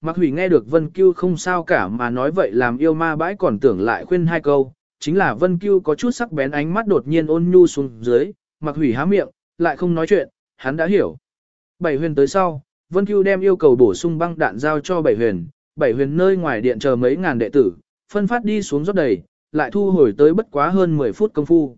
Mạc Hủy nghe được Vân Cưu không sao cả mà nói vậy làm yêu ma bãi còn tưởng lại khuyên hai câu, chính là Vân Cưu có chút sắc bén ánh mắt đột nhiên ôn nhu xuống dưới, Mạc Hủy há miệng, lại không nói chuyện, hắn đã hiểu. Bảy huyền tới sau, Vân Cưu đem yêu cầu bổ sung băng đạn giao cho bảy huyền, bảy huyền nơi ngoài điện chờ mấy ngàn đệ tử, phân phát đi xuống rót đầy, lại thu hồi tới bất quá hơn 10 phút công phu.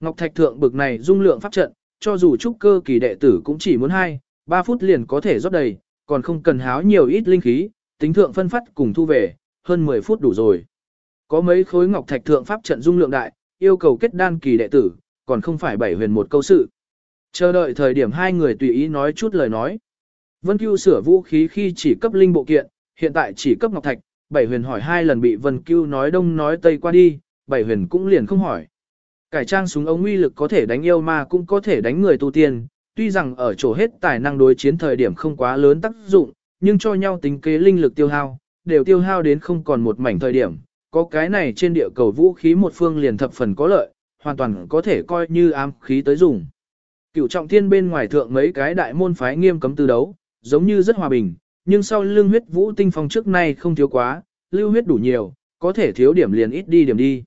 Ngọc Thạch Thượng bực này dung lượng pháp trận, cho dù trúc cơ kỳ đệ tử cũng chỉ muốn 2, 3 phút liền có thể rót đầy, còn không cần háo nhiều ít linh khí, tính thượng phân phát cùng thu về, hơn 10 phút đủ rồi. Có mấy khối Ngọc Thạch Thượng pháp trận dung lượng đại, yêu cầu kết đan kỳ đệ tử, còn không phải bảy huyền một câu sự. Chờ đợi thời điểm hai người tùy ý nói chút lời nói. Vân Cưu sửa vũ khí khi chỉ cấp linh bộ kiện, hiện tại chỉ cấp ngọc thạch, bảy huyền hỏi hai lần bị Vân Cưu nói đông nói tây qua đi, bảy huyền cũng liền không hỏi. Cải trang súng ống uy lực có thể đánh yêu ma cũng có thể đánh người tu tiên, tuy rằng ở chỗ hết tài năng đối chiến thời điểm không quá lớn tác dụng, nhưng cho nhau tính kế linh lực tiêu hao, đều tiêu hao đến không còn một mảnh thời điểm. Có cái này trên địa cầu vũ khí một phương liền thập phần có lợi, hoàn toàn có thể coi như ám khí tới dùng. Cửu trọng thiên bên ngoài thượng mấy cái đại môn phái nghiêm cấm tư đấu, giống như rất hòa bình, nhưng sau lưng huyết vũ tinh phong trước nay không thiếu quá, lưu huyết đủ nhiều, có thể thiếu điểm liền ít đi điểm đi.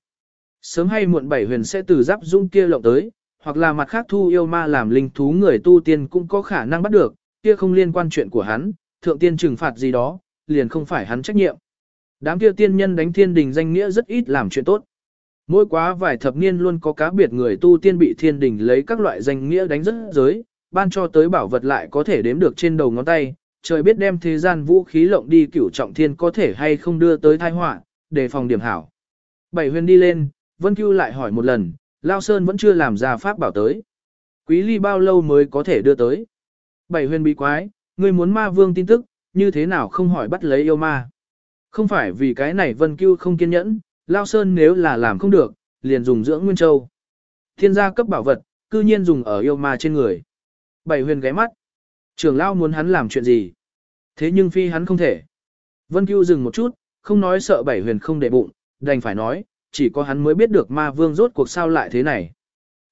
Sớm hay muộn bảy huyền sẽ từ giáp dung kia lộng tới, hoặc là mặt khác thu yêu ma làm linh thú người tu tiên cũng có khả năng bắt được, kia không liên quan chuyện của hắn, thượng tiên trừng phạt gì đó, liền không phải hắn trách nhiệm. Đám kia tiên nhân đánh thiên đình danh nghĩa rất ít làm chuyện tốt. Mỗi quá vài thập niên luôn có cá biệt người tu tiên bị thiên đình lấy các loại danh nghĩa đánh rất giới, ban cho tới bảo vật lại có thể đếm được trên đầu ngón tay, trời biết đem thế gian vũ khí lộng đi cửu trọng thiên có thể hay không đưa tới tai họa, đề phòng điểm hảo. Bảy huyền đi lên, Vân Cưu lại hỏi một lần, Lao Sơn vẫn chưa làm ra pháp bảo tới. Quý ly bao lâu mới có thể đưa tới? Bảy huyền bị quái, ngươi muốn ma vương tin tức, như thế nào không hỏi bắt lấy yêu ma? Không phải vì cái này Vân Cưu không kiên nhẫn, Lao Sơn nếu là làm không được, liền dùng dưỡng Nguyên Châu. Thiên gia cấp bảo vật, cư nhiên dùng ở yêu ma trên người. Bảy huyền ghé mắt. Trường Lao muốn hắn làm chuyện gì? Thế nhưng phi hắn không thể. Vân Cưu dừng một chút, không nói sợ bảy huyền không để bụng, đành phải nói, chỉ có hắn mới biết được ma vương rốt cuộc sao lại thế này.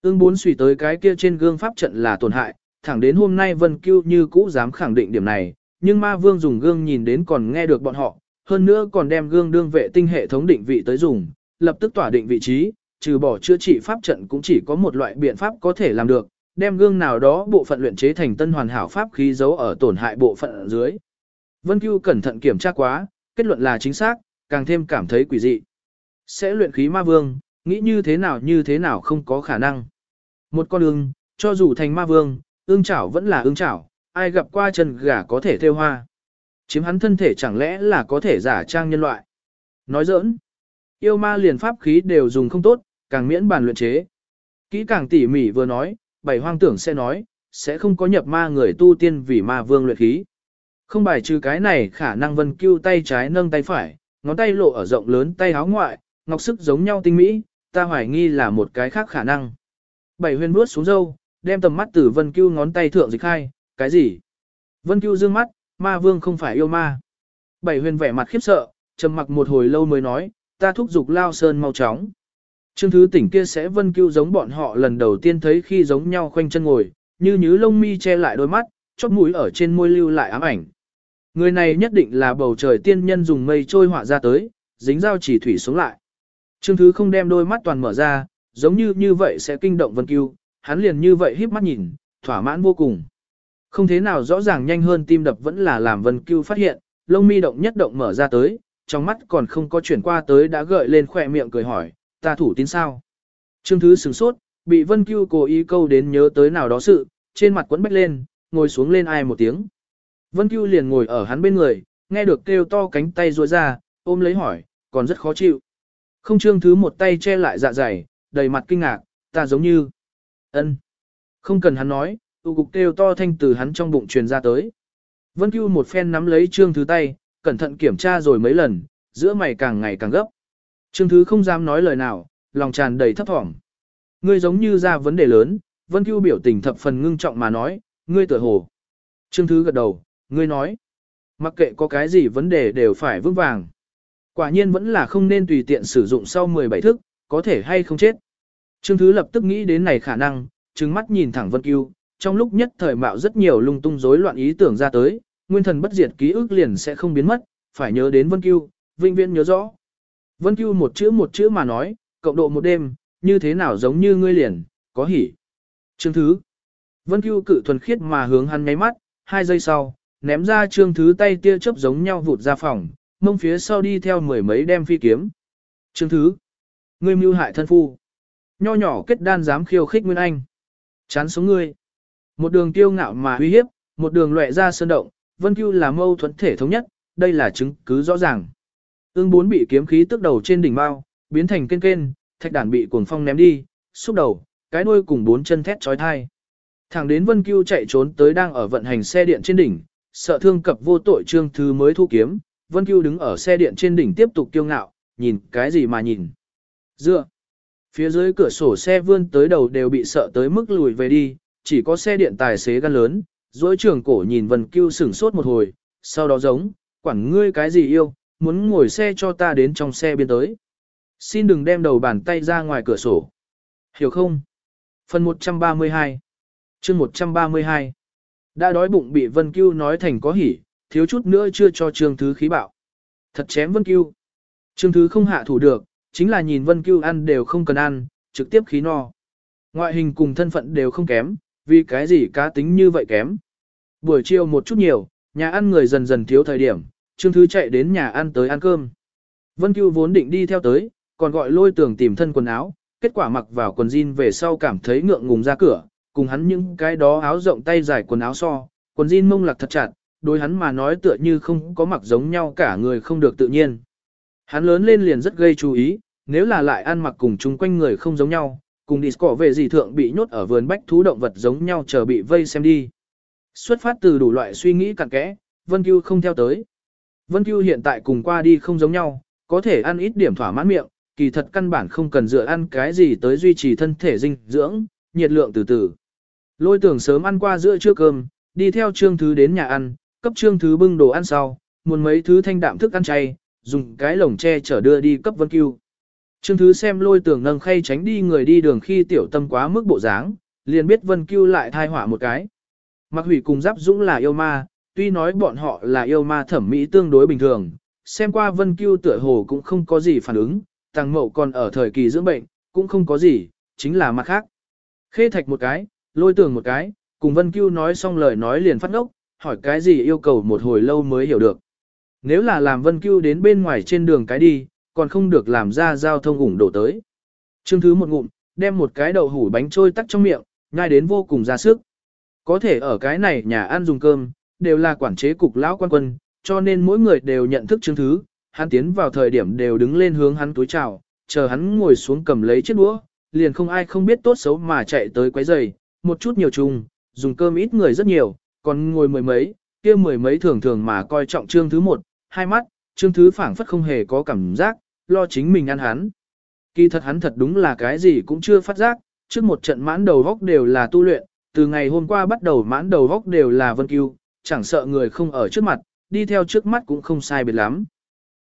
Ưng bốn suy tới cái kia trên gương pháp trận là tổn hại, thẳng đến hôm nay Vân Cưu như cũ dám khẳng định điểm này, nhưng ma vương dùng gương nhìn đến còn nghe được bọn họ, hơn nữa còn đem gương đương vệ tinh hệ thống định vị tới dùng, lập tức tỏa định vị trí, trừ bỏ chữa trị pháp trận cũng chỉ có một loại biện pháp có thể làm được, đem gương nào đó bộ phận luyện chế thành tân hoàn hảo pháp khí giấu ở tổn hại bộ phận ở dưới. Vân Cưu cẩn thận kiểm tra quá, kết luận là chính xác, càng thêm cảm thấy quỷ dị. Sẽ luyện khí ma vương, nghĩ như thế nào như thế nào không có khả năng. Một con ưng, cho dù thành ma vương, ương chảo vẫn là ương chảo, ai gặp qua chân gà có thể theo hoa. Chiếm hắn thân thể chẳng lẽ là có thể giả trang nhân loại. Nói giỡn, yêu ma liền pháp khí đều dùng không tốt, càng miễn bàn luyện chế. Kỹ càng tỉ mỉ vừa nói, bảy hoang tưởng sẽ nói, sẽ không có nhập ma người tu tiên vì ma vương luyện khí. Không bài trừ cái này khả năng vân cưu tay trái nâng tay phải, ngón tay lộ ở rộng lớn tay áo ngoại, ngọc sức giống nhau tinh mỹ, ta hoài nghi là một cái khác khả năng. Bảy huyền bước xuống dâu, đem tầm mắt từ vân cưu ngón tay thượng dịch khai, cái gì? Vân cưu dương mắt, ma vương không phải yêu ma. Bảy huyền vẻ mặt khiếp sợ, trầm mặc một hồi lâu mới nói, ta thúc giục lao sơn mau chóng. Trương thứ tỉnh kia sẽ vân cưu giống bọn họ lần đầu tiên thấy khi giống nhau khoanh chân ngồi, như nhứ lông mi che lại đôi mắt, chóp mũi ở trên môi lưu lại ám ảnh. Người này nhất định là bầu trời tiên nhân dùng mây trôi họa ra tới, dính dao chỉ thủy xuống lại. Trương Thứ không đem đôi mắt toàn mở ra, giống như như vậy sẽ kinh động Vân Cưu, hắn liền như vậy híp mắt nhìn, thỏa mãn vô cùng. Không thế nào rõ ràng nhanh hơn tim đập vẫn là làm Vân Cưu phát hiện, lông mi động nhất động mở ra tới, trong mắt còn không có chuyển qua tới đã gợi lên khỏe miệng cười hỏi, ta thủ tín sao? Trương Thứ sửng sốt, bị Vân Cưu cố ý câu đến nhớ tới nào đó sự, trên mặt quấn bách lên, ngồi xuống lên ai một tiếng. Vân Cưu liền ngồi ở hắn bên người, nghe được kêu to cánh tay ruôi ra, ôm lấy hỏi, còn rất khó chịu. Không trương thứ một tay che lại dạ dày, đầy mặt kinh ngạc, ta giống như... ân, Không cần hắn nói, tụ cục kêu to thanh từ hắn trong bụng truyền ra tới. Vân Cưu một phen nắm lấy trương thứ tay, cẩn thận kiểm tra rồi mấy lần, giữa mày càng ngày càng gấp. Trương thứ không dám nói lời nào, lòng tràn đầy thấp thỏm. Ngươi giống như ra vấn đề lớn, Vân Cưu biểu tình thập phần ngưng trọng mà nói, ngươi tựa hồ. Trương thứ gật đầu, ngươi nói, mặc kệ có cái gì vấn đề đều phải vững vàng. Quả nhiên vẫn là không nên tùy tiện sử dụng sau 17 thức, có thể hay không chết. Trương Thứ lập tức nghĩ đến này khả năng, trừng mắt nhìn thẳng Vân Cưu, trong lúc nhất thời mạo rất nhiều lung tung rối loạn ý tưởng ra tới, nguyên thần bất diệt ký ức liền sẽ không biến mất, phải nhớ đến Vân Cưu, vinh viễn nhớ rõ. Vân Cưu một chữ một chữ mà nói, cộng độ một đêm, như thế nào giống như ngươi liền, có hỉ. Trương Thứ. Vân Cưu cự thuần khiết mà hướng hắn nháy mắt, hai giây sau, ném ra Trương Thứ tay tia chớp giống nhau vụt ra phòng, mông phía sau đi theo mười mấy đem phi kiếm. Trương Thứ. Ngươi mưu hại thân phu. Nho nhỏ kết đan dám khiêu khích Nguyên Anh. Chán sống ngươi. Một đường tiêu ngạo mà uy hiếp, một đường loại ra sơn động, Vân Cưu là mâu thuẫn thể thống nhất, đây là chứng cứ rõ ràng. Ưng bốn bị kiếm khí tức đầu trên đỉnh bao, biến thành kên kên, thạch đản bị cuồng phong ném đi, xúc đầu, cái đuôi cùng bốn chân thét chói tai. Thẳng đến Vân Cưu chạy trốn tới đang ở vận hành xe điện trên đỉnh, sợ thương cập vô tội trương thứ mới thu kiếm, Vân Cưu đứng ở xe điện trên đỉnh tiếp tục kiêu ngạo, nhìn cái gì mà nhìn. Dựa. Phía dưới cửa sổ xe vươn tới đầu đều bị sợ tới mức lùi về đi, chỉ có xe điện tài xế gan lớn, dối trường cổ nhìn Vân Cưu sửng sốt một hồi, sau đó giống, quản ngươi cái gì yêu, muốn ngồi xe cho ta đến trong xe biên tới. Xin đừng đem đầu bàn tay ra ngoài cửa sổ. Hiểu không? Phần 132 chương 132 Đã đói bụng bị Vân Cưu nói thành có hỉ, thiếu chút nữa chưa cho Trương Thứ khí bạo. Thật chém Vân Cưu. Trương Thứ không hạ thủ được, chính là nhìn Vân Cưu ăn đều không cần ăn, trực tiếp khí no. Ngoại hình cùng thân phận đều không kém, vì cái gì cá tính như vậy kém. Buổi chiều một chút nhiều, nhà ăn người dần dần thiếu thời điểm, Trương Thứ chạy đến nhà ăn tới ăn cơm. Vân Cưu vốn định đi theo tới, còn gọi lôi tưởng tìm thân quần áo, kết quả mặc vào quần jean về sau cảm thấy ngượng ngùng ra cửa, cùng hắn những cái đó áo rộng tay dài quần áo so, quần jean mông lạc thật chặt, đối hắn mà nói tựa như không có mặc giống nhau cả người không được tự nhiên. Hắn lớn lên liền rất gây chú ý, nếu là lại ăn mặc cùng chung quanh người không giống nhau, cùng đi cỏ về gì thượng bị nhốt ở vườn bách thú động vật giống nhau chờ bị vây xem đi. Xuất phát từ đủ loại suy nghĩ cặn kẽ, Vân Cưu không theo tới. Vân Cưu hiện tại cùng qua đi không giống nhau, có thể ăn ít điểm thỏa mãn miệng, kỳ thật căn bản không cần dựa ăn cái gì tới duy trì thân thể dinh dưỡng, nhiệt lượng từ từ. Lôi tưởng sớm ăn qua giữa trưa cơm, đi theo trương thứ đến nhà ăn, cấp trương thứ bưng đồ ăn sau, muốn mấy thứ thanh đạm thức ăn chay, dùng cái lồng che chở đưa đi cấp Vân Cưu. Trương thứ xem lôi tưởng nâng khay tránh đi người đi đường khi tiểu tâm quá mức bộ dáng, liền biết Vân Cưu lại thai hỏa một cái. Mặc hủy cùng giáp dũng là yêu ma, tuy nói bọn họ là yêu ma thẩm mỹ tương đối bình thường, xem qua Vân Cưu tựa hồ cũng không có gì phản ứng, Tàng Mậu còn ở thời kỳ dưỡng bệnh, cũng không có gì, chính là mặt khác. Khê thạch một cái, lôi tường một cái, cùng Vân Cưu nói xong lời nói liền phát ngốc, hỏi cái gì yêu cầu một hồi lâu mới hiểu được. Nếu là làm Vân Cưu đến bên ngoài trên đường cái đi, còn không được làm ra giao thông ủng đổ tới. Trương thứ một ngụm, đem một cái đậu hủ bánh trôi tắt trong miệng, ngay đến vô cùng ra sức. Có thể ở cái này nhà ăn dùng cơm, đều là quản chế cục lão quan quân, cho nên mỗi người đều nhận thức Trương thứ, hắn tiến vào thời điểm đều đứng lên hướng hắn túi chào, chờ hắn ngồi xuống cầm lấy chiếc đũa, liền không ai không biết tốt xấu mà chạy tới quấy giày, một chút nhiều trùng, dùng cơm ít người rất nhiều, còn ngồi mười mấy, kia mười mấy thường thường mà coi trọng trương thứ một, hai mắt, trương thứ phảng phất không hề có cảm giác, lo chính mình ăn hắn. Kỳ thật hắn thật đúng là cái gì cũng chưa phát giác, trước một trận mãn đầu góc đều là tu luyện, từ ngày hôm qua bắt đầu mãn đầu góc đều là vân cứu, chẳng sợ người không ở trước mặt, đi theo trước mắt cũng không sai biệt lắm.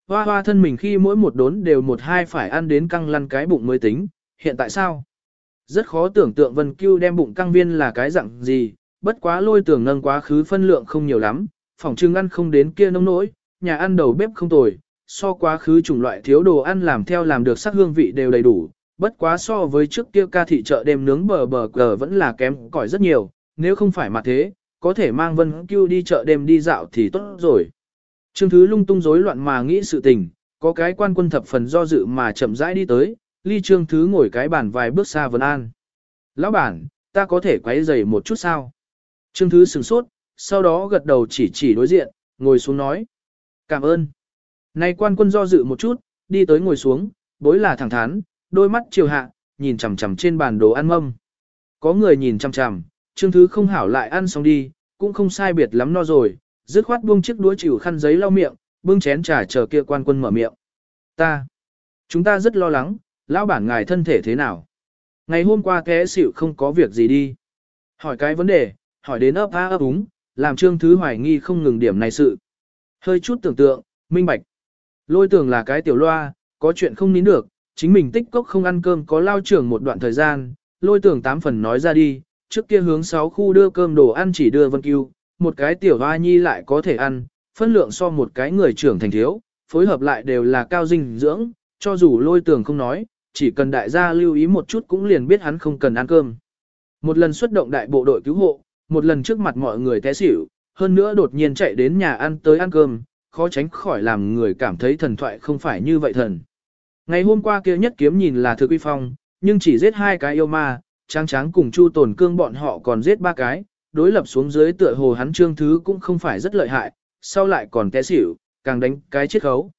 Hoa hoa thân mình khi mỗi một đốn đều một hai phải ăn đến căng lăn cái bụng mới tính, hiện tại sao? Rất khó tưởng tượng Vân Cưu đem bụng căng viên là cái dạng gì, bất quá lôi tưởng nâng quá khứ phân lượng không nhiều lắm, phòng trưng ăn không đến kia nông nỗi, nhà ăn đầu bếp không tồi, so quá khứ chủng loại thiếu đồ ăn làm theo làm được sắc hương vị đều đầy đủ, bất quá so với trước kia ca thị chợ đêm nướng bờ bờ cờ vẫn là kém cỏi rất nhiều, nếu không phải mà thế, có thể mang Vân Cưu đi chợ đêm đi dạo thì tốt rồi. Trương Thứ lung tung rối loạn mà nghĩ sự tình, có cái quan quân thập phần do dự mà chậm rãi đi tới, ly Trương Thứ ngồi cái bàn vài bước xa Vân An. Lão bản, ta có thể quấy giày một chút sao? Trương Thứ sừng sốt, sau đó gật đầu chỉ chỉ đối diện, ngồi xuống nói. Cảm ơn. Này quan quân do dự một chút, đi tới ngồi xuống, bối là thẳng thắn, đôi mắt chiều hạ, nhìn chằm chằm trên bàn đồ ăn mâm. Có người nhìn chằm chằm, Trương Thứ không hảo lại ăn xong đi, cũng không sai biệt lắm no rồi, dứt khoát buông chiếc đũa chịu khăn giấy lau miệng, bưng chén trà chờ kia quan quân mở miệng. Ta, chúng ta rất lo lắng, lão bản ngài thân thể thế nào? Ngày hôm qua té xỉu không có việc gì đi. Hỏi cái vấn đề, hỏi đến ấp a ấp úng, làm trương thứ hoài nghi không ngừng điểm này sự. Hơi chút tưởng tượng, minh bạch. Lôi tưởng là cái tiểu loa, có chuyện không nín được, chính mình tích cốc không ăn cơm có lao trưởng một đoạn thời gian, lôi tưởng tám phần nói ra đi, trước kia hướng sáu khu đưa cơm đồ ăn chỉ đưa Vân Cưu, một cái tiểu hoa nhi lại có thể ăn, phân lượng so một cái người trưởng thành thiếu, phối hợp lại đều là cao dinh dưỡng, cho dù lôi tường không nói, chỉ cần đại gia lưu ý một chút cũng liền biết hắn không cần ăn cơm. Một lần xuất động đại bộ đội cứu hộ, một lần trước mặt mọi người té xỉu, hơn nữa đột nhiên chạy đến nhà ăn tới ăn cơm, khó tránh khỏi làm người cảm thấy thần thoại không phải như vậy thần. Ngày hôm qua kia nhất kiếm nhìn là thực uy phong, nhưng chỉ giết hai cái yêu ma, tráng tráng cùng chu tồn cương bọn họ còn giết ba cái, đối lập xuống dưới tựa hồ hắn trương thứ cũng không phải rất lợi hại, sau lại còn té xỉu, càng đánh cái chết khấu.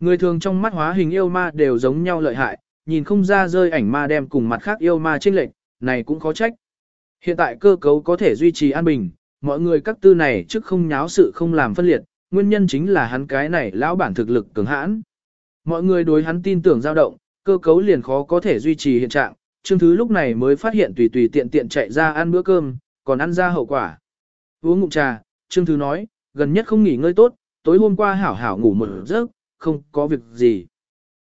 Người thường trong mắt hóa hình yêu ma đều giống nhau lợi hại, nhìn không ra rơi ảnh ma đem cùng mặt khác yêu ma chênh lệch, này cũng khó trách. Hiện tại cơ cấu có thể duy trì an bình, mọi người các tư này trước không nháo sự không làm phân liệt, nguyên nhân chính là hắn cái này lão bản thực lực cường hãn. Mọi người đối hắn tin tưởng dao động, cơ cấu liền khó có thể duy trì hiện trạng, Trương Thứ lúc này mới phát hiện tùy tùy tiện tiện chạy ra ăn bữa cơm, còn ăn ra hậu quả. Uống ngụm trà, Trương Thứ nói, gần nhất không nghỉ ngơi tốt, tối hôm qua hảo hảo ngủ một giấc, không có việc gì.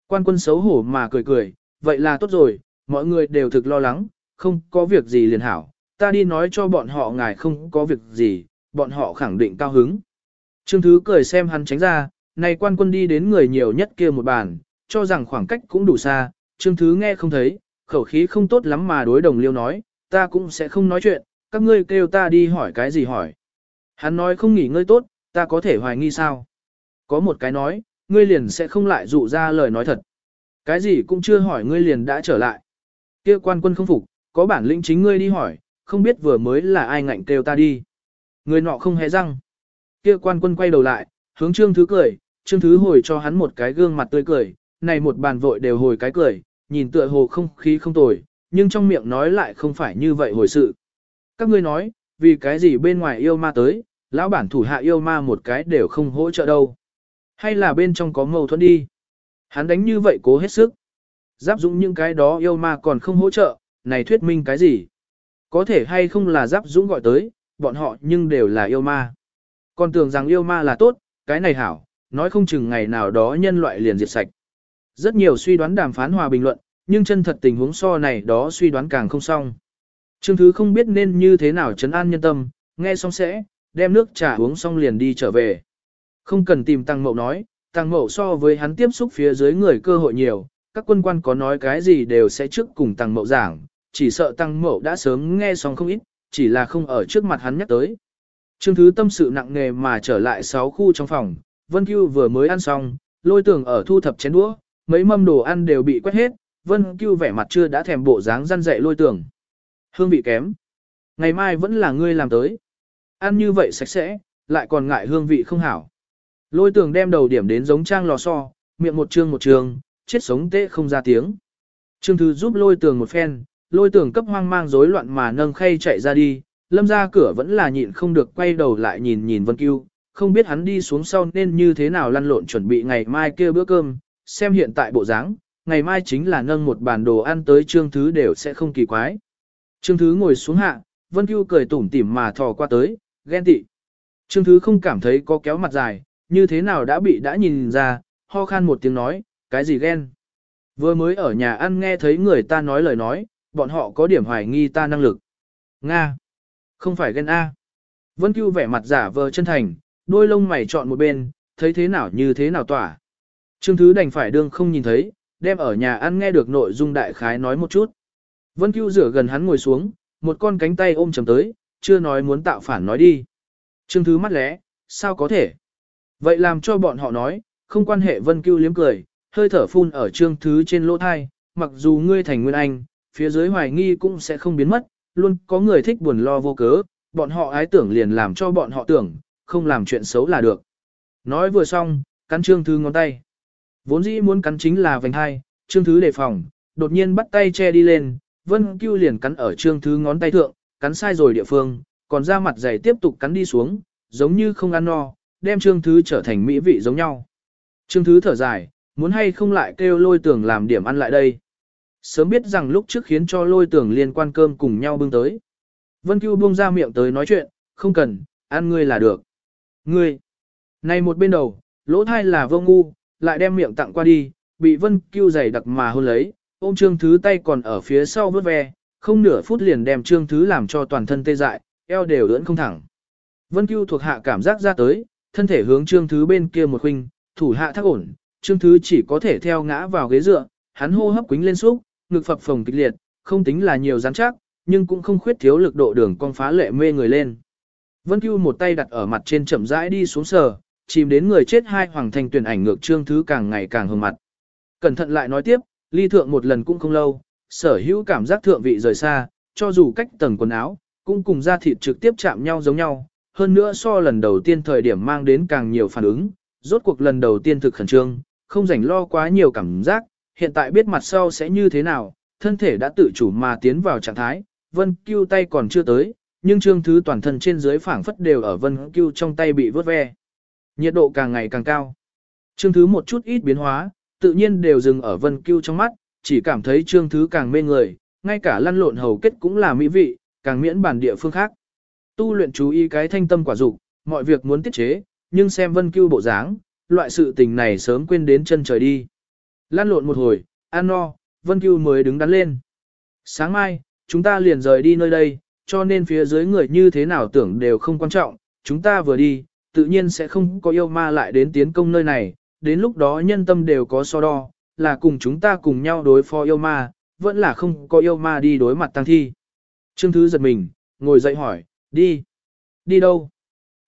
Quan quân xấu hổ mà cười cười, vậy là tốt rồi, mọi người đều thực lo lắng, không có việc gì liền hảo, ta đi nói cho bọn họ ngài không có việc gì, bọn họ khẳng định cao hứng. Trương Thứ cười xem hắn tránh ra, này quan quân đi đến người nhiều nhất kia một bàn, cho rằng khoảng cách cũng đủ xa, Trương Thứ nghe không thấy, khẩu khí không tốt lắm mà đối đồng liêu nói, ta cũng sẽ không nói chuyện, các ngươi kêu ta đi hỏi cái gì hỏi. Hắn nói không nghỉ ngơi tốt, ta có thể hoài nghi sao. Có một cái nói, ngươi liền sẽ không lại dụ ra lời nói thật. Cái gì cũng chưa hỏi ngươi liền đã trở lại. Kia quan quân không phục, có bản lĩnh chính ngươi đi hỏi, không biết vừa mới là ai ngạnh kêu ta đi. Người nọ không hề răng. Kia quan quân quay đầu lại, hướng trương thứ cười, trương thứ hồi cho hắn một cái gương mặt tươi cười, này một bàn vội đều hồi cái cười, nhìn tựa hồ không khí không tồi, nhưng trong miệng nói lại không phải như vậy hồi sự. Các ngươi nói, vì cái gì bên ngoài yêu ma tới, lão bản thủ hạ yêu ma một cái đều không hỗ trợ đâu. Hay là bên trong có mâu thuẫn đi. Hắn đánh như vậy cố hết sức. Giáp dũng những cái đó yêu ma còn không hỗ trợ, này thuyết minh cái gì? Có thể hay không là giáp dũng gọi tới, bọn họ nhưng đều là yêu ma. Còn tưởng rằng yêu ma là tốt, cái này hảo, nói không chừng ngày nào đó nhân loại liền diệt sạch. Rất nhiều suy đoán đàm phán hòa bình luận, nhưng chân thật tình huống so này đó suy đoán càng không xong. Trương Thứ không biết nên như thế nào trấn an nhân tâm, nghe xong sẽ, đem nước trà uống xong liền đi trở về. Không cần tìm Tăng Mậu nói, Tăng Mậu so với hắn tiếp xúc phía dưới người cơ hội nhiều, các quân quan có nói cái gì đều sẽ trước cùng Tăng Mậu giảng, chỉ sợ Tăng mẫu đã sớm nghe xong không ít, chỉ là không ở trước mặt hắn nhắc tới. Trương Thứ tâm sự nặng nề mà trở lại 6 khu trong phòng, Vân Cưu vừa mới ăn xong, lôi tưởng ở thu thập chén đũa, mấy mâm đồ ăn đều bị quét hết, Vân Cưu vẻ mặt chưa đã thèm bộ dáng răn dậy lôi tưởng. Hương vị kém. Ngày mai vẫn là ngươi làm tới. Ăn như vậy sạch sẽ, lại còn ngại hương vị không hảo. Lôi tường đem đầu điểm đến giống trang lò xo, miệng một trương một trường, chết sống tệ không ra tiếng. Trương Thư giúp lôi tường một phen, lôi tưởng cấp hoang mang rối loạn mà nâng khay chạy ra đi, lâm ra cửa vẫn là nhịn không được quay đầu lại nhìn nhìn Vân Cưu, không biết hắn đi xuống sau nên như thế nào lăn lộn chuẩn bị ngày mai kia bữa cơm, xem hiện tại bộ dáng, ngày mai chính là nâng một bàn đồ ăn tới Trương Thứ đều sẽ không kỳ quái. Trương Thứ ngồi xuống hạ, Vân Cưu cười tủm tỉm mà thò qua tới, ghen tị. Trương Thứ không cảm thấy có kéo mặt dài, như thế nào đã bị đã nhìn ra, ho khan một tiếng nói, cái gì ghen. Vừa mới ở nhà ăn nghe thấy người ta nói lời nói, bọn họ có điểm hoài nghi ta năng lực. Nga. Không phải ghen A. Vân Cưu vẻ mặt giả vờ chân thành, đôi lông mày chọn một bên, thấy thế nào như thế nào tỏa. Trương Thứ đành phải đương không nhìn thấy, đem ở nhà ăn nghe được nội dung đại khái nói một chút. Vân Cưu rửa gần hắn ngồi xuống, một con cánh tay ôm chầm tới, chưa nói muốn tạo phản nói đi. Trương Thứ mắt lẽ, sao có thể? Vậy làm cho bọn họ nói, không quan hệ Vân Cưu liếm cười, hơi thở phun ở Trương Thứ trên lỗ thai, mặc dù ngươi thành nguyên anh, phía dưới hoài nghi cũng sẽ không biến mất, luôn có người thích buồn lo vô cớ, bọn họ ái tưởng liền làm cho bọn họ tưởng, không làm chuyện xấu là được. Nói vừa xong, cắn Trương Thứ ngón tay. Vốn dĩ muốn cắn chính là vành hai, Trương Thứ đề phòng, đột nhiên bắt tay che đi lên, Vân Cưu liền cắn ở Trương Thứ ngón tay thượng, cắn sai rồi địa phương, còn ra mặt dày tiếp tục cắn đi xuống, giống như không ăn no, đem Trương Thứ trở thành mỹ vị giống nhau. Trương Thứ thở dài, muốn hay không lại kêu lôi tưởng làm điểm ăn lại đây. Sớm biết rằng lúc trước khiến cho lôi tưởng liên quan cơm cùng nhau bưng tới. Vân Cưu buông ra miệng tới nói chuyện, không cần, ăn ngươi là được. Ngươi, này một bên đầu, lỗ thai là vô ngu, lại đem miệng tặng qua đi, bị Vân Cưu giày đặc mà hôn lấy, ôm Trương Thứ tay còn ở phía sau vớt ve, không nửa phút liền đem Trương Thứ làm cho toàn thân tê dại, eo đều ưỡn không thẳng. Vân Cưu thuộc hạ cảm giác ra tới, thân thể hướng Trương Thứ bên kia một khinh, thủ hạ thác ổn, Trương Thứ chỉ có thể theo ngã vào ghế dựa, hắn hô hấp quính lên xúc, ngực phập phồng kịch liệt, không tính là nhiều rắn chắc, nhưng cũng không khuyết thiếu lực độ đường con phá lệ mê người lên. Vân Cưu một tay đặt ở mặt trên chậm rãi đi xuống sờ, chìm đến người chết hai hoàng thành tuyển ảnh ngược Trương Thứ càng ngày càng hồng mặt. Cẩn thận lại nói tiếp, ly thượng một lần cũng không lâu, sở hữu cảm giác thượng vị rời xa, cho dù cách tầng quần áo, cũng cùng da thịt trực tiếp chạm nhau giống nhau, hơn nữa so lần đầu tiên thời điểm mang đến càng nhiều phản ứng, rốt cuộc lần đầu tiên thực khẩn trương, không rảnh lo quá nhiều cảm giác, hiện tại biết mặt sau sẽ như thế nào, thân thể đã tự chủ mà tiến vào trạng thái, Vân Cưu tay còn chưa tới, nhưng trương thứ toàn thân trên dưới phảng phất đều ở Vân Cưu trong tay bị vớt ve. Nhiệt độ càng ngày càng cao. Trương thứ một chút ít biến hóa, tự nhiên đều dừng ở Vân Cưu trong mắt, chỉ cảm thấy trương thứ càng mê người, ngay cả lăn lộn hầu kết cũng là mỹ vị, càng miễn bản địa phương khác. Tu luyện chú ý cái thanh tâm quả dục, mọi việc muốn tiết chế, nhưng xem Vân Cưu bộ dáng, loại sự tình này sớm quên đến chân trời đi. Lăn lộn một hồi, ăn no, Vân Cưu mới đứng đắn lên. Sáng mai, chúng ta liền rời đi nơi đây, cho nên phía dưới người như thế nào tưởng đều không quan trọng, chúng ta vừa đi, tự nhiên sẽ không có yêu ma lại đến tiến công nơi này, đến lúc đó nhân tâm đều có so đo, là cùng chúng ta cùng nhau đối phó yêu ma, vẫn là không có yêu ma đi đối mặt tăng thi. Trương Thứ giật mình, ngồi dậy hỏi, đi. Đi đâu?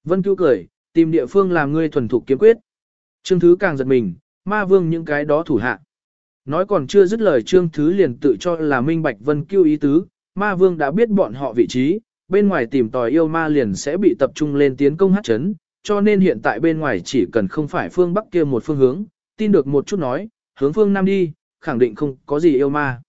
Vân Cưu cười, tìm địa phương làm ngươi thuần thục kiếm quyết. Trương Thứ càng giật mình, ma vương những cái đó thủ hạ. Nói còn chưa dứt lời Trương Thứ liền tự cho là minh bạch Vân Cưu ý tứ, ma vương đã biết bọn họ vị trí, bên ngoài tìm tòi yêu ma liền sẽ bị tập trung lên tiến công hát chấn, cho nên hiện tại bên ngoài chỉ cần không phải phương bắc kia một phương hướng, tin được một chút nói, hướng phương nam đi, khẳng định không có gì yêu ma.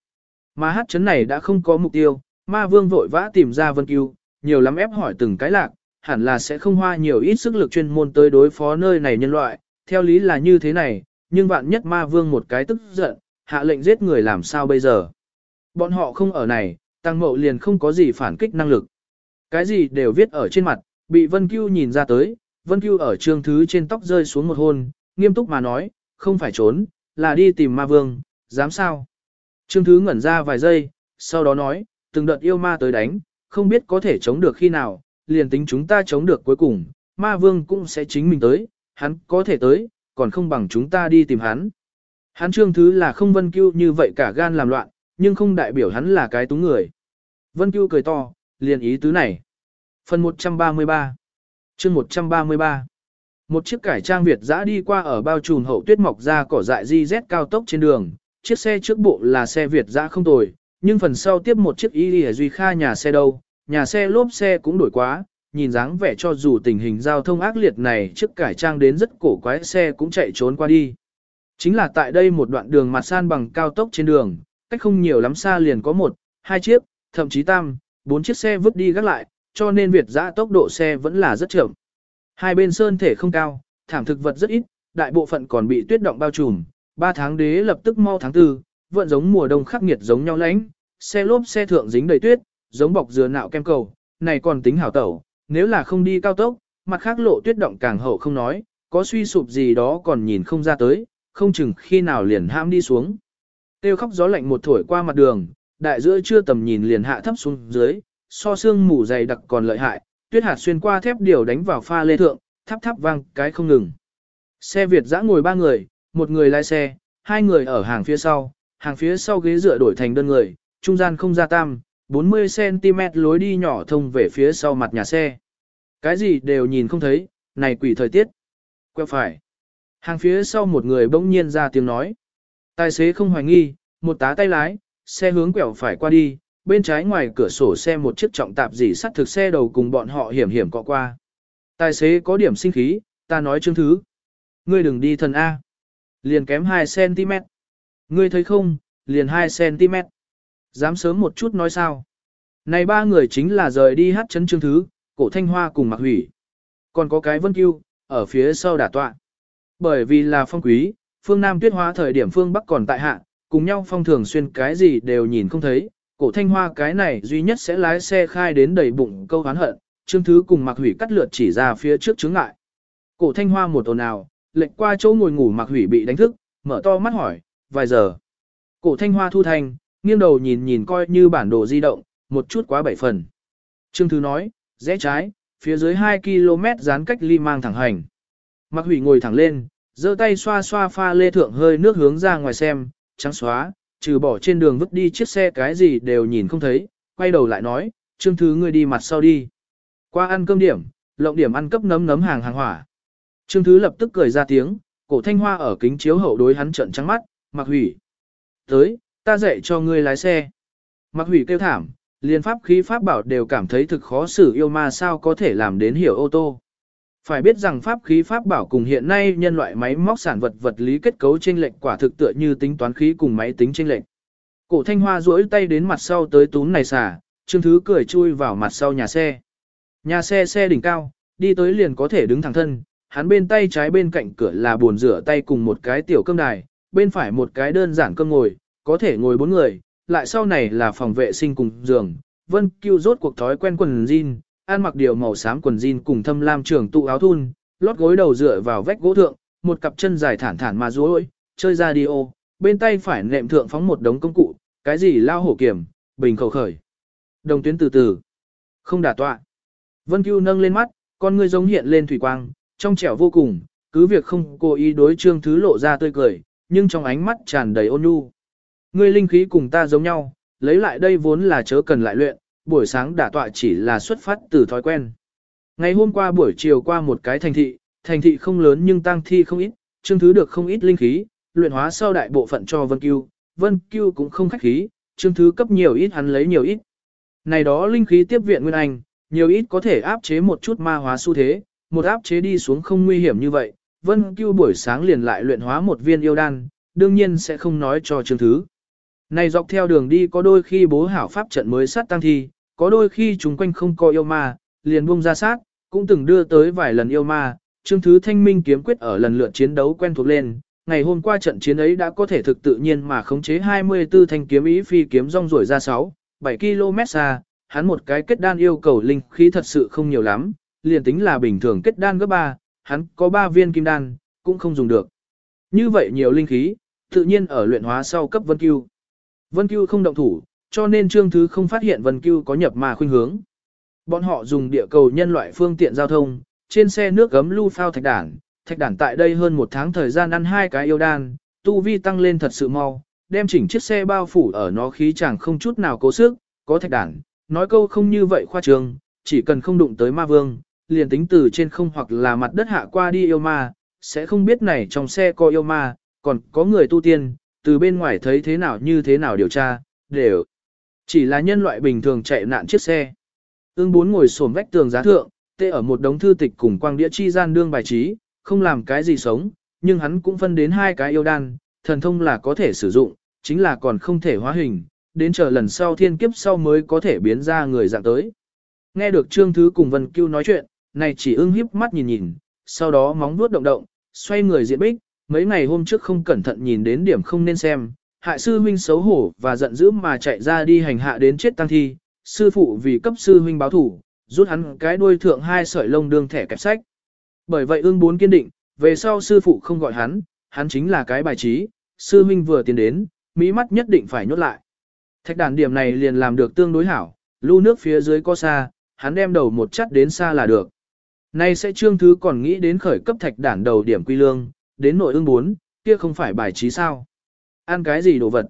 Mà hát chấn này đã không có mục tiêu, ma vương vội vã tìm ra Vân Cưu, nhiều lắm ép hỏi từng cái lạc, hẳn là sẽ không hoa nhiều ít sức lực chuyên môn tới đối phó nơi này nhân loại, theo lý là như thế này, nhưng vạn nhất ma vương một cái tức giận, hạ lệnh giết người làm sao bây giờ. Bọn họ không ở này, tăng mậu liền không có gì phản kích năng lực. Cái gì đều viết ở trên mặt, bị Vân Cưu nhìn ra tới, Vân Cưu ở trương thứ trên tóc rơi xuống một hôn, nghiêm túc mà nói, không phải trốn, là đi tìm ma vương, dám sao. Trương thứ ngẩn ra vài giây, sau đó nói, từng đợt yêu ma tới đánh, không biết có thể chống được khi nào, liền tính chúng ta chống được cuối cùng, ma vương cũng sẽ chính mình tới, hắn có thể tới, còn không bằng chúng ta đi tìm hắn. Hắn trương thứ là không vân cưu như vậy cả gan làm loạn, nhưng không đại biểu hắn là cái túng người. Vân cưu cười to, liền ý tứ này. Phần 133 chương 133 Một chiếc cải trang Việt dã đi qua ở bao trùm hậu tuyết mọc ra cỏ dại di cao tốc trên đường, chiếc xe trước bộ là xe Việt dã không tồi, nhưng phần sau tiếp một chiếc y lìa duy kha nhà xe đâu, nhà xe lốp xe cũng đổi quá, nhìn dáng vẻ cho dù tình hình giao thông ác liệt này chiếc cải trang đến rất cổ quái xe cũng chạy trốn qua đi. Chính là tại đây một đoạn đường mặt san bằng cao tốc trên đường, cách không nhiều lắm xa liền có một, hai chiếc, thậm chí tam, bốn chiếc xe vứt đi gác lại, cho nên Việt giã tốc độ xe vẫn là rất chậm. Hai bên sơn thể không cao, thảm thực vật rất ít, đại bộ phận còn bị tuyết động bao trùm, ba tháng đế lập tức mau tháng tư, vẫn giống mùa đông khắc nghiệt giống nhau lãnh, xe lốp xe thượng dính đầy tuyết, giống bọc dừa nạo kem cầu, này còn tính hảo tẩu, nếu là không đi cao tốc, mặt khác lộ tuyết động càng hậu không nói, có suy sụp gì đó còn nhìn không ra tới, không chừng khi nào liền ham đi xuống. Tiêu khóc gió lạnh một thổi qua mặt đường, đại giữa chưa tầm nhìn liền hạ thấp xuống dưới, so xương mù dày đặc còn lợi hại, tuyết hạt xuyên qua thép điều đánh vào pha lê thượng, thắp thắp vang cái không ngừng. Xe Việt dã ngồi ba người, một người lái xe, hai người ở hàng phía sau, hàng phía sau ghế dựa đổi thành đơn người, trung gian không ra tam, 40cm lối đi nhỏ thông về phía sau mặt nhà xe. Cái gì đều nhìn không thấy, này quỷ thời tiết. Quẹo phải. Hàng phía sau một người bỗng nhiên ra tiếng nói. Tài xế không hoài nghi, một tá tay lái, xe hướng quẹo phải qua đi, bên trái ngoài cửa sổ xe một chiếc trọng tạp dỉ sắt thực xe đầu cùng bọn họ hiểm hiểm cọ qua. Tài xế có điểm sinh khí, ta nói chương thứ. Ngươi đừng đi thần A. Liền kém 2cm. Ngươi thấy không, liền 2cm. Dám sớm một chút nói sao. Này ba người chính là rời đi hát chấn chương thứ, cổ thanh hoa cùng mặc hủy. Còn có cái vân cưu, ở phía sau đả tọa. Bởi vì là phong quý, phương Nam tuyết hóa thời điểm phương Bắc còn tại hạ, cùng nhau phong thường xuyên cái gì đều nhìn không thấy. Cổ thanh hoa cái này duy nhất sẽ lái xe khai đến đầy bụng câu hán hận, chương thứ cùng mặc hủy cắt lượt chỉ ra phía trước chướng ngại. Cổ thanh hoa một ồn ào, lệnh qua chỗ ngồi ngủ mặc hủy bị đánh thức, mở to mắt hỏi, vài giờ. Cổ thanh hoa thu thành nghiêng đầu nhìn nhìn coi như bản đồ di động, một chút quá bảy phần. Trương Thứ nói, rẽ trái, phía dưới 2 km dán cách ly mang thẳng hành. Mạc Hủy ngồi thẳng lên, giơ tay xoa xoa pha lê thượng hơi nước hướng ra ngoài xem, trắng xóa, trừ bỏ trên đường vứt đi chiếc xe cái gì đều nhìn không thấy, quay đầu lại nói, Trương Thứ ngươi đi mặt sau đi. Qua ăn cơm điểm, lộng điểm ăn cấp nấm nấm hàng hàng hỏa. Trương Thứ lập tức cười ra tiếng, cổ thanh hoa ở kính chiếu hậu đối hắn trận trắng mắt, Mạc Hủy. Tới, ta dạy cho ngươi lái xe. Mặc Hủy kêu thảm, liên pháp khí pháp bảo đều cảm thấy thực khó xử yêu ma sao có thể làm đến hiểu ô tô. Phải biết rằng pháp khí pháp bảo cùng hiện nay nhân loại máy móc sản vật vật lý kết cấu trên lệnh quả thực tựa như tính toán khí cùng máy tính trên lệnh. Cổ Thanh Hoa duỗi tay đến mặt sau tới tún này xả, Trương Thứ cười chui vào mặt sau nhà xe. Nhà xe xe đỉnh cao, đi tới liền có thể đứng thẳng thân, hắn bên tay trái bên cạnh cửa là bồn rửa tay cùng một cái tiểu cơm đài, bên phải một cái đơn giản cơm ngồi, có thể ngồi bốn người, lại sau này là phòng vệ sinh cùng giường. Vân Cưu rốt cuộc thói quen quần jean, ăn mặc điều màu xám quần jean cùng thâm lam trường tụ áo thun, lót gối đầu dựa vào vách gỗ thượng, một cặp chân dài thản thản mà duỗi, chơi radio, bên tay phải nệm thượng phóng một đống công cụ, cái gì lao hổ kiểm, bình khẩu khởi. Đồng tuyến từ từ, không đả tọa. Vân Cưu nâng lên mắt, con ngươi giống hiện lên thủy quang, trong trẻo vô cùng, cứ việc không cố ý đối trương thứ lộ ra tươi cười, nhưng trong ánh mắt tràn đầy ôn nhu. Ngươi linh khí cùng ta giống nhau, lấy lại đây vốn là chớ cần lại luyện, buổi sáng đả tọa chỉ là xuất phát từ thói quen. Ngày hôm qua buổi chiều qua một cái thành thị, thành thị không lớn nhưng tăng thi không ít, trương thứ được không ít linh khí, luyện hóa sau đại bộ phận cho Vân Cưu, Vân Cưu cũng không khách khí, trương thứ cấp nhiều ít hắn lấy nhiều ít. Này đó linh khí tiếp viện Nguyên Anh, nhiều ít có thể áp chế một chút ma hóa xu thế, một áp chế đi xuống không nguy hiểm như vậy. Vân Cưu buổi sáng liền lại luyện hóa một viên yêu đan, đương nhiên sẽ không nói cho trương thứ. Này dọc theo đường đi có đôi khi bố hảo pháp trận mới sát tăng thi, có đôi khi chúng quanh không có yêu ma, liền buông ra sát, cũng từng đưa tới vài lần yêu ma, chương Thứ Thanh Minh kiếm quyết ở lần lượt chiến đấu quen thuộc lên, ngày hôm qua trận chiến ấy đã có thể thực tự nhiên mà khống chế 24 thanh kiếm ý phi kiếm rong ruổi ra 6, 7 km xa, hắn một cái kết đan yêu cầu linh khí thật sự không nhiều lắm, liền tính là bình thường kết đan gấp 3, hắn có 3 viên kim đan, cũng không dùng được. Như vậy nhiều linh khí, tự nhiên ở luyện hóa sau cấp Vân Cưu. Vân Cưu không động thủ, cho nên Trương Thứ không phát hiện Vân Cưu có nhập mà khuynh hướng. Bọn họ dùng địa cầu nhân loại phương tiện giao thông, trên xe nước gấm lưu phao thạch đản, thạch đản tại đây hơn một tháng thời gian ăn hai cái yêu đan, tu vi tăng lên thật sự mau, đem chỉnh chiếc xe bao phủ ở nó khí chẳng không chút nào cố sức, có thạch đản, nói câu không như vậy khoa trương, chỉ cần không đụng tới ma vương, liền tính từ trên không hoặc là mặt đất hạ qua đi yêu ma, sẽ không biết này trong xe có yêu ma, còn có người tu tiên, từ bên ngoài thấy thế nào như thế nào điều tra, đều chỉ là nhân loại bình thường chạy nạn chiếc xe. Ưng bốn ngồi xổm vách tường giá thượng, tê ở một đống thư tịch cùng quang đĩa chi gian đương bài trí, không làm cái gì sống, nhưng hắn cũng phân đến hai cái yêu đan, thần thông là có thể sử dụng, chính là còn không thể hóa hình, đến chờ lần sau thiên kiếp sau mới có thể biến ra người dạng tới. Nghe được Trương Thứ cùng Vân Cưu nói chuyện, này chỉ ưng hiếp mắt nhìn nhìn, sau đó móng vuốt động động, xoay người diện bích, mấy ngày hôm trước không cẩn thận nhìn đến điểm không nên xem, hại sư huynh xấu hổ và giận dữ mà chạy ra đi hành hạ đến chết tăng thi, sư phụ vì cấp sư huynh báo thủ, rút hắn cái đuôi thượng hai sợi lông đương thẻ kẹp sách. Bởi vậy ương bốn kiên định, về sau sư phụ không gọi hắn, hắn chính là cái bài trí, sư huynh vừa tiến đến, mỹ mắt nhất định phải nhốt lại. Thạch đàn điểm này liền làm được tương đối hảo, lưu nước phía dưới có xa, hắn đem đầu một chắt đến xa là được. Nay sẽ trương thứ còn nghĩ đến khởi cấp thạch đản đầu điểm quy lương, đến nội ương bốn, kia không phải bài trí sao. Ăn cái gì đồ vật?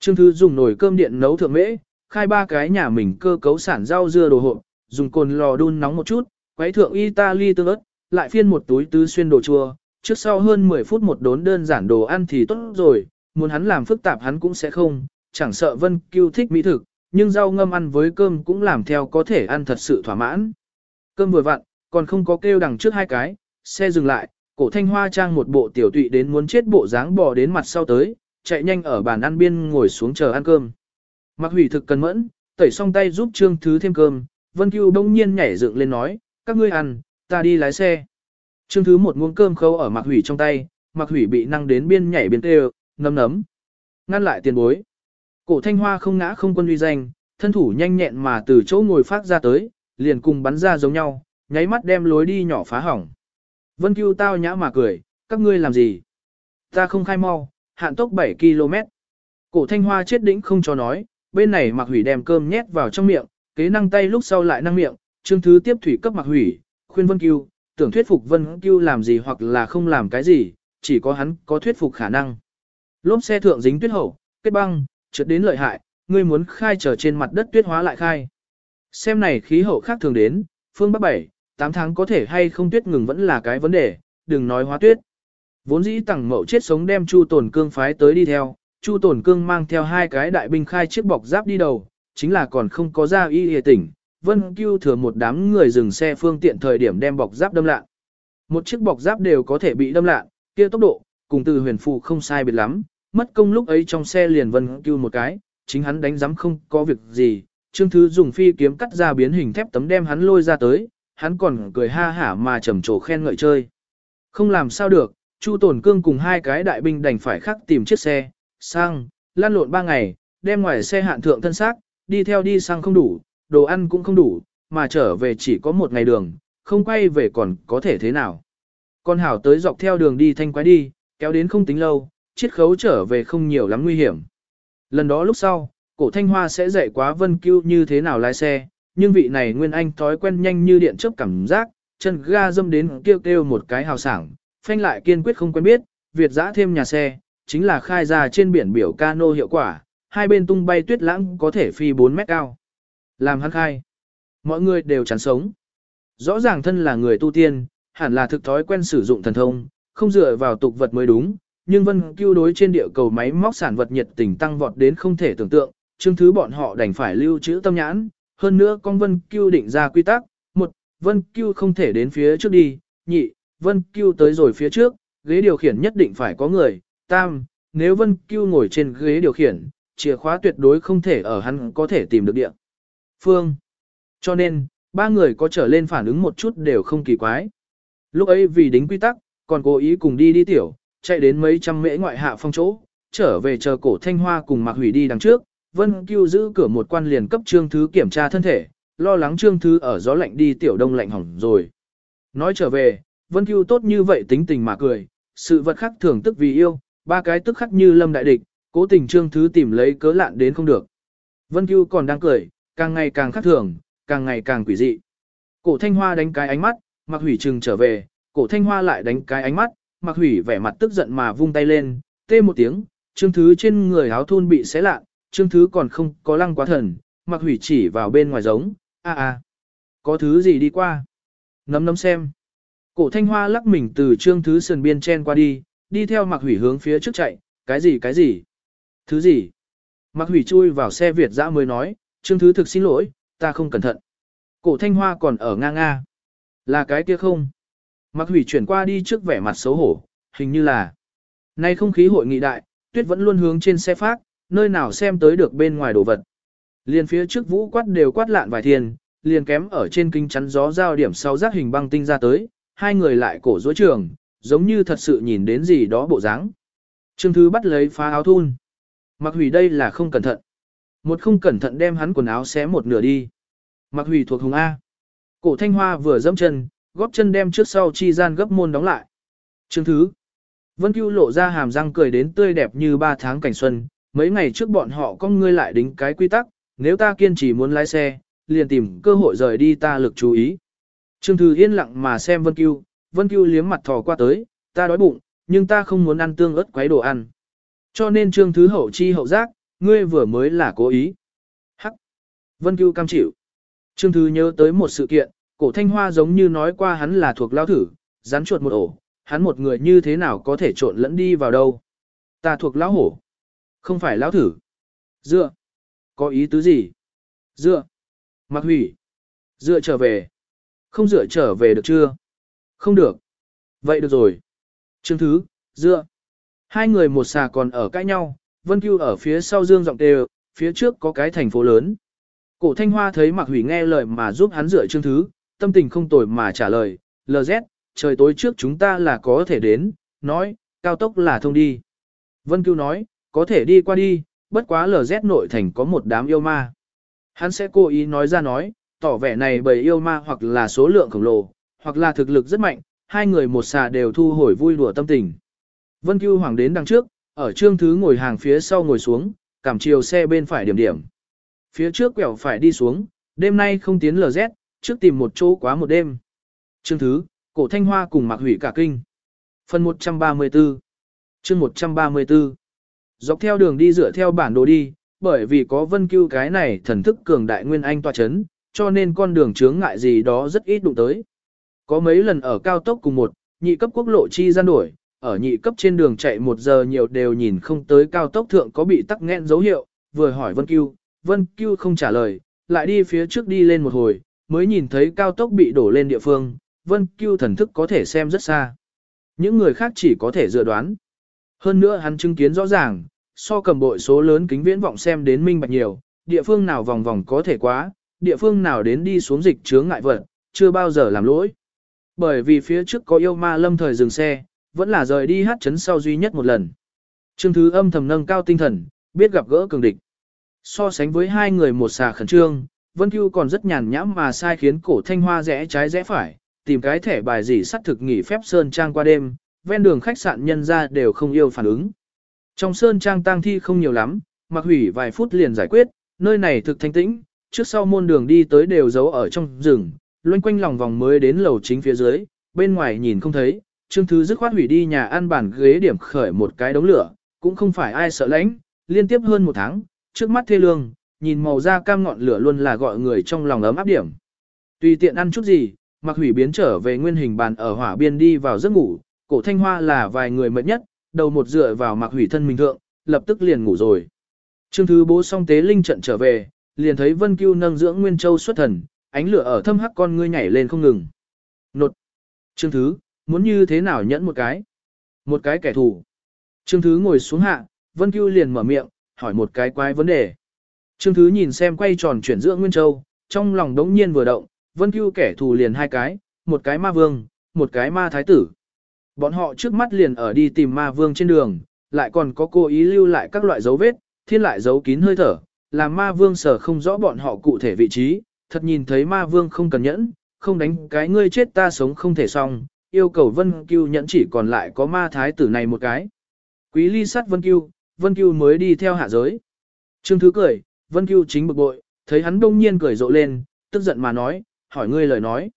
Trương Thứ dùng nồi cơm điện nấu thượng mễ, khai ba cái nhà mình cơ cấu sản rau dưa đồ hộp, dùng cồn lò đun nóng một chút, quấy thượng Italy tương ớt, lại phiên một túi tứ xuyên đồ chua, trước sau hơn 10 phút một đốn đơn giản đồ ăn thì tốt rồi, muốn hắn làm phức tạp hắn cũng sẽ không, chẳng sợ Vân Cưu thích mỹ thực, nhưng rau ngâm ăn với cơm cũng làm theo có thể ăn thật sự thỏa mãn. Cơm vừa vặn, còn không có kêu đằng trước hai cái, xe dừng lại, cổ thanh hoa trang một bộ tiểu tụy đến muốn chết bộ dáng bò đến mặt sau tới, chạy nhanh ở bàn ăn biên ngồi xuống chờ ăn cơm. Mặc hủy thực cần mẫn, tẩy xong tay giúp Trương Thứ thêm cơm, Vân Cưu đông nhiên nhảy dựng lên nói, các ngươi ăn, ta đi lái xe. Trương Thứ một muỗng cơm khâu ở Mặc hủy trong tay, Mặc hủy bị năng đến biên nhảy biên tê nấm nấm. Ngăn lại tiền bối. Cổ thanh hoa không ngã không quân uy danh, thân thủ nhanh nhẹn mà từ chỗ ngồi phát ra tới, liền cùng bắn ra giống nhau, nháy mắt đem lối đi nhỏ phá hỏng. Vân Cưu tao nhã mà cười, các ngươi làm gì? Ta không khai mau, hạn tốc 7 km. Cổ thanh hoa chết đĩnh không cho nói, bên này mặc hủy đem cơm nhét vào trong miệng, kế năng tay lúc sau lại năng miệng, Trương Thứ tiếp thủy cấp mặc hủy, khuyên Vân Cưu, tưởng thuyết phục Vân Cưu làm gì hoặc là không làm cái gì, chỉ có hắn có thuyết phục khả năng. Lốp xe thượng dính tuyết hậu, kết băng, trượt đến lợi hại, ngươi muốn khai trở trên mặt đất tuyết hóa lại khai. Xem này khí hậu khác thường đến, phương Bắc 7, 8 tháng có thể hay không tuyết ngừng vẫn là cái vấn đề, đừng nói hóa tuyết. Vốn dĩ tẳng mậu chết sống đem Chu Tồn Cương phái tới đi theo, Chu Tồn Cương mang theo hai cái đại binh khai chiếc bọc giáp đi đầu, chính là còn không có ra y hề tỉnh. Vân Cưu thừa một đám người dừng xe phương tiện thời điểm đem bọc giáp đâm lạ. Một chiếc bọc giáp đều có thể bị đâm lạ, kia tốc độ, cùng từ huyền phù không sai biệt lắm, mất công lúc ấy trong xe liền Vân Cưu một cái, chính hắn đánh giám không có việc gì, Trương Thứ dùng phi kiếm cắt ra biến hình thép tấm đem hắn lôi ra tới, hắn còn cười ha hả mà trầm trồ khen ngợi chơi. Không làm sao được, Chu Tổn Cương cùng hai cái đại binh đành phải khắc tìm chiếc xe, sang, lan lộn ba ngày, đem ngoài xe hạn thượng thân xác, đi theo đi sang không đủ, đồ ăn cũng không đủ, mà trở về chỉ có một ngày đường, không quay về còn có thể thế nào. Con hảo tới dọc theo đường đi thanh quái đi, kéo đến không tính lâu, chiết khấu trở về không nhiều lắm nguy hiểm. Lần đó lúc sau, cổ thanh hoa sẽ dạy quá vân cưu như thế nào lái xe, nhưng vị này nguyên anh thói quen nhanh như điện chớp cảm giác, chân ga dâm đến kêu kêu một cái hào sảng, phanh lại kiên quyết không quen biết, Việt giã thêm nhà xe, chính là khai ra trên biển biểu cano hiệu quả, hai bên tung bay tuyết lãng có thể phi 4 mét cao. Làm hắn khai. Mọi người đều chán sống. Rõ ràng thân là người tu tiên, hẳn là thực thói quen sử dụng thần thông, không dựa vào tục vật mới đúng, nhưng vân cứu đối trên địa cầu máy móc sản vật nhiệt tình tăng vọt đến không thể tưởng tượng, chương thứ bọn họ đành phải lưu trữ tâm nhãn, hơn nữa con vân Cưu định ra quy tắc, một, vân Cưu không thể đến phía trước đi, nhị, vân Cưu tới rồi phía trước, ghế điều khiển nhất định phải có người, tam, nếu vân Cưu ngồi trên ghế điều khiển, chìa khóa tuyệt đối không thể ở hắn có thể tìm được địa. Phương. Cho nên, ba người có trở lên phản ứng một chút đều không kỳ quái. Lúc ấy vì đính quy tắc, còn cố ý cùng đi đi tiểu, chạy đến mấy trăm mễ ngoại hạ phong chỗ, trở về chờ cổ thanh hoa cùng mặc hủy đi đằng trước, Vân Cưu giữ cửa một quan liền cấp Trương Thứ kiểm tra thân thể, lo lắng Trương Thứ ở gió lạnh đi tiểu đông lạnh hỏng rồi. Nói trở về, Vân Cưu tốt như vậy tính tình mà cười, sự vật khắc thường tức vì yêu, ba cái tức khắc như lâm đại địch, cố tình Trương Thứ tìm lấy cớ lạn đến không được. Vân Cưu còn đang cười, càng ngày càng khắc thường, càng ngày càng quỷ dị. Cổ Thanh Hoa đánh cái ánh mắt, Mặc Hủy trừng trở về, cổ Thanh Hoa lại đánh cái ánh mắt, Mặc Hủy vẻ mặt tức giận mà vung tay lên, tê một tiếng, Trương Thứ trên người áo thun bị xé lạn. Trương Thứ còn không có lăng quá thần, Mặc Hủy chỉ vào bên ngoài giống, a a, có thứ gì đi qua? Nấm nấm xem. Cổ Thanh Hoa lắc mình từ Trương Thứ sườn biên chen qua đi, đi theo Mặc Hủy hướng phía trước chạy, cái gì cái gì? Thứ gì? Mặc Hủy chui vào xe Việt dã mới nói, Trương Thứ thực xin lỗi, ta không cẩn thận. Cổ Thanh Hoa còn ở nga nga. Là cái kia không? Mặc Hủy chuyển qua đi trước vẻ mặt xấu hổ, hình như là. Nay không khí hội nghị đại, tuyết vẫn luôn hướng trên xe phát, nơi nào xem tới được bên ngoài đồ vật. Liền phía trước vũ quát đều quát lạn vài thiên, liền kém ở trên kinh chắn gió giao điểm sau giác hình băng tinh ra tới, hai người lại cổ dối trường, giống như thật sự nhìn đến gì đó bộ dáng. Trương Thứ bắt lấy phá áo thun. Mặc hủy đây là không cẩn thận. Một không cẩn thận đem hắn quần áo xé một nửa đi. Mặc hủy thuộc hùng A. Cổ thanh hoa vừa dẫm chân, góp chân đem trước sau chi gian gấp môn đóng lại. Trương Thứ. Vân Cưu lộ ra hàm răng cười đến tươi đẹp như ba tháng cảnh xuân, mấy ngày trước bọn họ có ngươi lại đính cái quy tắc, nếu ta kiên trì muốn lái xe, liền tìm cơ hội rời đi ta lực chú ý. Trương Thư yên lặng mà xem Vân Cưu, Vân Cưu liếm mặt thò qua tới, ta đói bụng, nhưng ta không muốn ăn tương ớt quấy đồ ăn. Cho nên Trương Thứ hậu chi hậu giác, ngươi vừa mới là cố ý. Hắc. Vân Cưu cam chịu. Trương Thứ nhớ tới một sự kiện, cổ thanh hoa giống như nói qua hắn là thuộc lao thử, rắn chuột một ổ, hắn một người như thế nào có thể trộn lẫn đi vào đâu. Ta thuộc lão hổ. Không phải lão thử. Dựa. Có ý tứ gì? Dựa. Mặc hủy. Dựa trở về. Không dựa trở về được chưa? Không được. Vậy được rồi. Chương thứ, dựa. Hai người một xà còn ở cãi nhau, Vân Cưu ở phía sau dương giọng đều, phía trước có cái thành phố lớn. Cổ Thanh Hoa thấy Mạc Hủy nghe lời mà giúp hắn dựa chương thứ, tâm tình không tồi mà trả lời, LZ, trời tối trước chúng ta là có thể đến, nói, cao tốc là thông đi. Vân Cưu nói, có thể đi qua đi, bất quá LZ nội thành có một đám yêu ma. Hắn sẽ cố ý nói ra nói, tỏ vẻ này bầy yêu ma hoặc là số lượng khổng lồ, hoặc là thực lực rất mạnh, hai người một xà đều thu hồi vui đùa tâm tình. Vân Cưu Hoàng đến đằng trước, ở trương thứ ngồi hàng phía sau ngồi xuống, cảm chiều xe bên phải điểm điểm. Phía trước quẹo phải đi xuống, đêm nay không tiến LZ, trước tìm một chỗ quá một đêm. trương thứ, cổ thanh hoa cùng mặc hủy cả kinh. Phần 134 Chương 134 Dọc theo đường đi dựa theo bản đồ đi, bởi vì có vân cưu cái này thần thức cường đại nguyên anh tòa chấn, cho nên con đường chướng ngại gì đó rất ít đụng tới. Có mấy lần ở cao tốc cùng một, nhị cấp quốc lộ chi gian đổi, ở nhị cấp trên đường chạy một giờ nhiều đều nhìn không tới cao tốc thượng có bị tắc nghẽn dấu hiệu, vừa hỏi Vân Cưu, Vân Cưu không trả lời, lại đi phía trước đi lên một hồi, mới nhìn thấy cao tốc bị đổ lên địa phương, Vân Cưu thần thức có thể xem rất xa. Những người khác chỉ có thể dự đoán. Hơn nữa hắn chứng kiến rõ ràng, so cầm bội số lớn kính viễn vọng xem đến minh bạch nhiều, địa phương nào vòng vòng có thể quá, địa phương nào đến đi xuống dịch chướng ngại vật, chưa bao giờ làm lỗi. Bởi vì phía trước có yêu ma lâm thời dừng xe, vẫn là rời đi hát chấn sau duy nhất một lần. Trương Thứ âm thầm nâng cao tinh thần, biết gặp gỡ cường địch. So sánh với hai người một xà khẩn trương, Vân Cưu còn rất nhàn nhãm mà sai khiến cổ thanh hoa rẽ trái rẽ phải, tìm cái thẻ bài gì sắt thực nghỉ phép Sơn Trang qua đêm, ven đường khách sạn nhân ra đều không yêu phản ứng. Trong Sơn Trang tang thi không nhiều lắm, mặc hủy vài phút liền giải quyết, nơi này thực thanh tĩnh, trước sau môn đường đi tới đều giấu ở trong rừng, loanh quanh lòng vòng mới đến lầu chính phía dưới, bên ngoài nhìn không thấy, Trương Thứ dứt khoát hủy đi nhà ăn bản ghế điểm khởi một cái đống lửa, cũng không phải ai sợ lãnh, liên tiếp hơn một tháng, trước mắt thê lương, nhìn màu da cam ngọn lửa luôn là gọi người trong lòng ấm áp điểm. Tùy tiện ăn chút gì, mặc hủy biến trở về nguyên hình bàn ở hỏa biên đi vào giấc ngủ, cổ thanh hoa là vài người mệt nhất, đầu một dựa vào mặc hủy thân mình thượng, lập tức liền ngủ rồi. Trương Thứ bố xong tế linh trận trở về, liền thấy Vân Cưu nâng dưỡng Nguyên Châu xuất thần, ánh lửa ở thâm hắc con ngươi nhảy lên không ngừng. Nột. Trương Thứ, muốn như thế nào nhẫn một cái? Một cái kẻ thù. Trương Thứ ngồi xuống hạ, Vân Cưu liền mở miệng, hỏi một cái quái vấn đề. Trương Thứ nhìn xem quay tròn chuyển dưỡng Nguyên Châu, trong lòng đống nhiên vừa động, Vân Cưu kẻ thù liền hai cái, một cái ma vương, một cái ma thái tử. Bọn họ trước mắt liền ở đi tìm ma vương trên đường, lại còn có cố ý lưu lại các loại dấu vết, thiên lại giấu kín hơi thở, làm ma vương sở không rõ bọn họ cụ thể vị trí, thật nhìn thấy ma vương không cần nhẫn, không đánh cái ngươi chết ta sống không thể xong, yêu cầu Vân Cưu nhẫn chỉ còn lại có ma thái tử này một cái. Quý ly sát Vân Cưu, Vân Cưu mới đi theo hạ giới. Trương Thứ cười, Vân Cưu chính bực bội, thấy hắn đông nhiên cười rộ lên, tức giận mà nói, hỏi ngươi lời nói.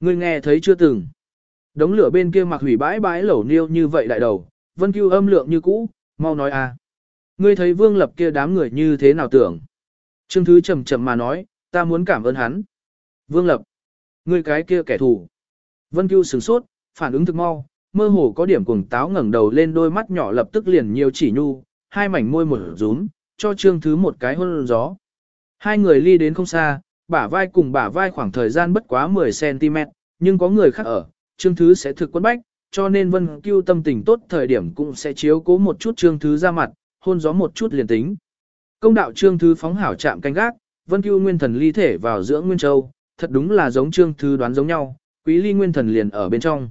Ngươi nghe thấy chưa từng. Đống lửa bên kia mặc hủy bãi bãi lẩu niêu như vậy đại đầu, Vân Cưu âm lượng như cũ, mau nói à. Ngươi thấy Vương Lập kia đám người như thế nào tưởng? Trương Thứ chậm chậm mà nói, ta muốn cảm ơn hắn. Vương Lập, ngươi cái kia kẻ thù. Vân Cưu sửng sốt, phản ứng thực mau, mơ hồ có điểm cuồng táo ngẩng đầu lên đôi mắt nhỏ lập tức liền nhiều chỉ nhu, hai mảnh môi mở rúm, cho Trương Thứ một cái hôn gió. Hai người ly đến không xa, bả vai cùng bả vai khoảng thời gian bất quá 10cm, nhưng có người khác ở, Trương Thứ sẽ thực quân bách, cho nên Vân Cưu tâm tình tốt thời điểm cũng sẽ chiếu cố một chút Trương Thứ ra mặt, hôn gió một chút liền tính. Công đạo Trương Thứ phóng hảo chạm canh gác, Vân Cưu nguyên thần ly thể vào giữa Nguyên Châu, thật đúng là giống Trương Thứ đoán giống nhau, quý ly nguyên thần liền ở bên trong.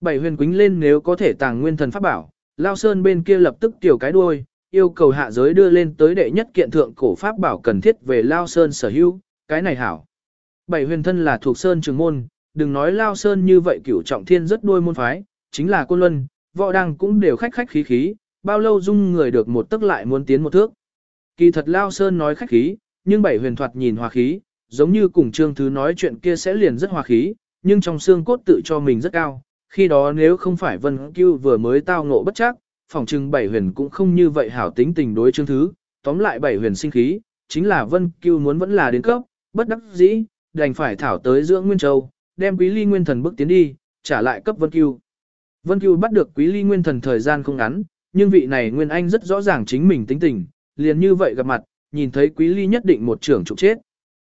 Bảy huyền quính lên nếu có thể tàng nguyên thần pháp bảo, Lao Sơn bên kia lập tức tiểu cái đuôi, yêu cầu hạ giới đưa lên tới đệ nhất kiện thượng cổ pháp bảo cần thiết về Lao Sơn sở hữu, cái này hảo. Bảy huyền thân là thuộc Sơn trường môn, đừng nói Lao Sơn như vậy cửu trọng thiên rất đuôi môn phái, chính là côn luân, võ đăng cũng đều khách khách khí khí, bao lâu dung người được một tức lại muốn tiến một thước. Kỳ thật Lao Sơn nói khách khí, nhưng bảy huyền thoạt nhìn hòa khí, giống như cùng trương thứ nói chuyện kia sẽ liền rất hòa khí, nhưng trong xương cốt tự cho mình rất cao. Khi đó nếu không phải Vân Cưu vừa mới tao ngộ bất chắc, phòng trưng bảy huyền cũng không như vậy hảo tính tình đối trương thứ, tóm lại bảy huyền sinh khí, chính là Vân Cưu muốn vẫn là đến cấp, bất đắc dĩ, đành phải thảo tới dưỡng Nguyên Châu, đem Quý Ly Nguyên Thần bước tiến đi, trả lại cấp Vân Cưu. Vân Cưu bắt được Quý Ly Nguyên Thần thời gian không ngắn, nhưng vị này Nguyên Anh rất rõ ràng chính mình tính tình, liền như vậy gặp mặt, nhìn thấy Quý Ly nhất định một trưởng trục chết.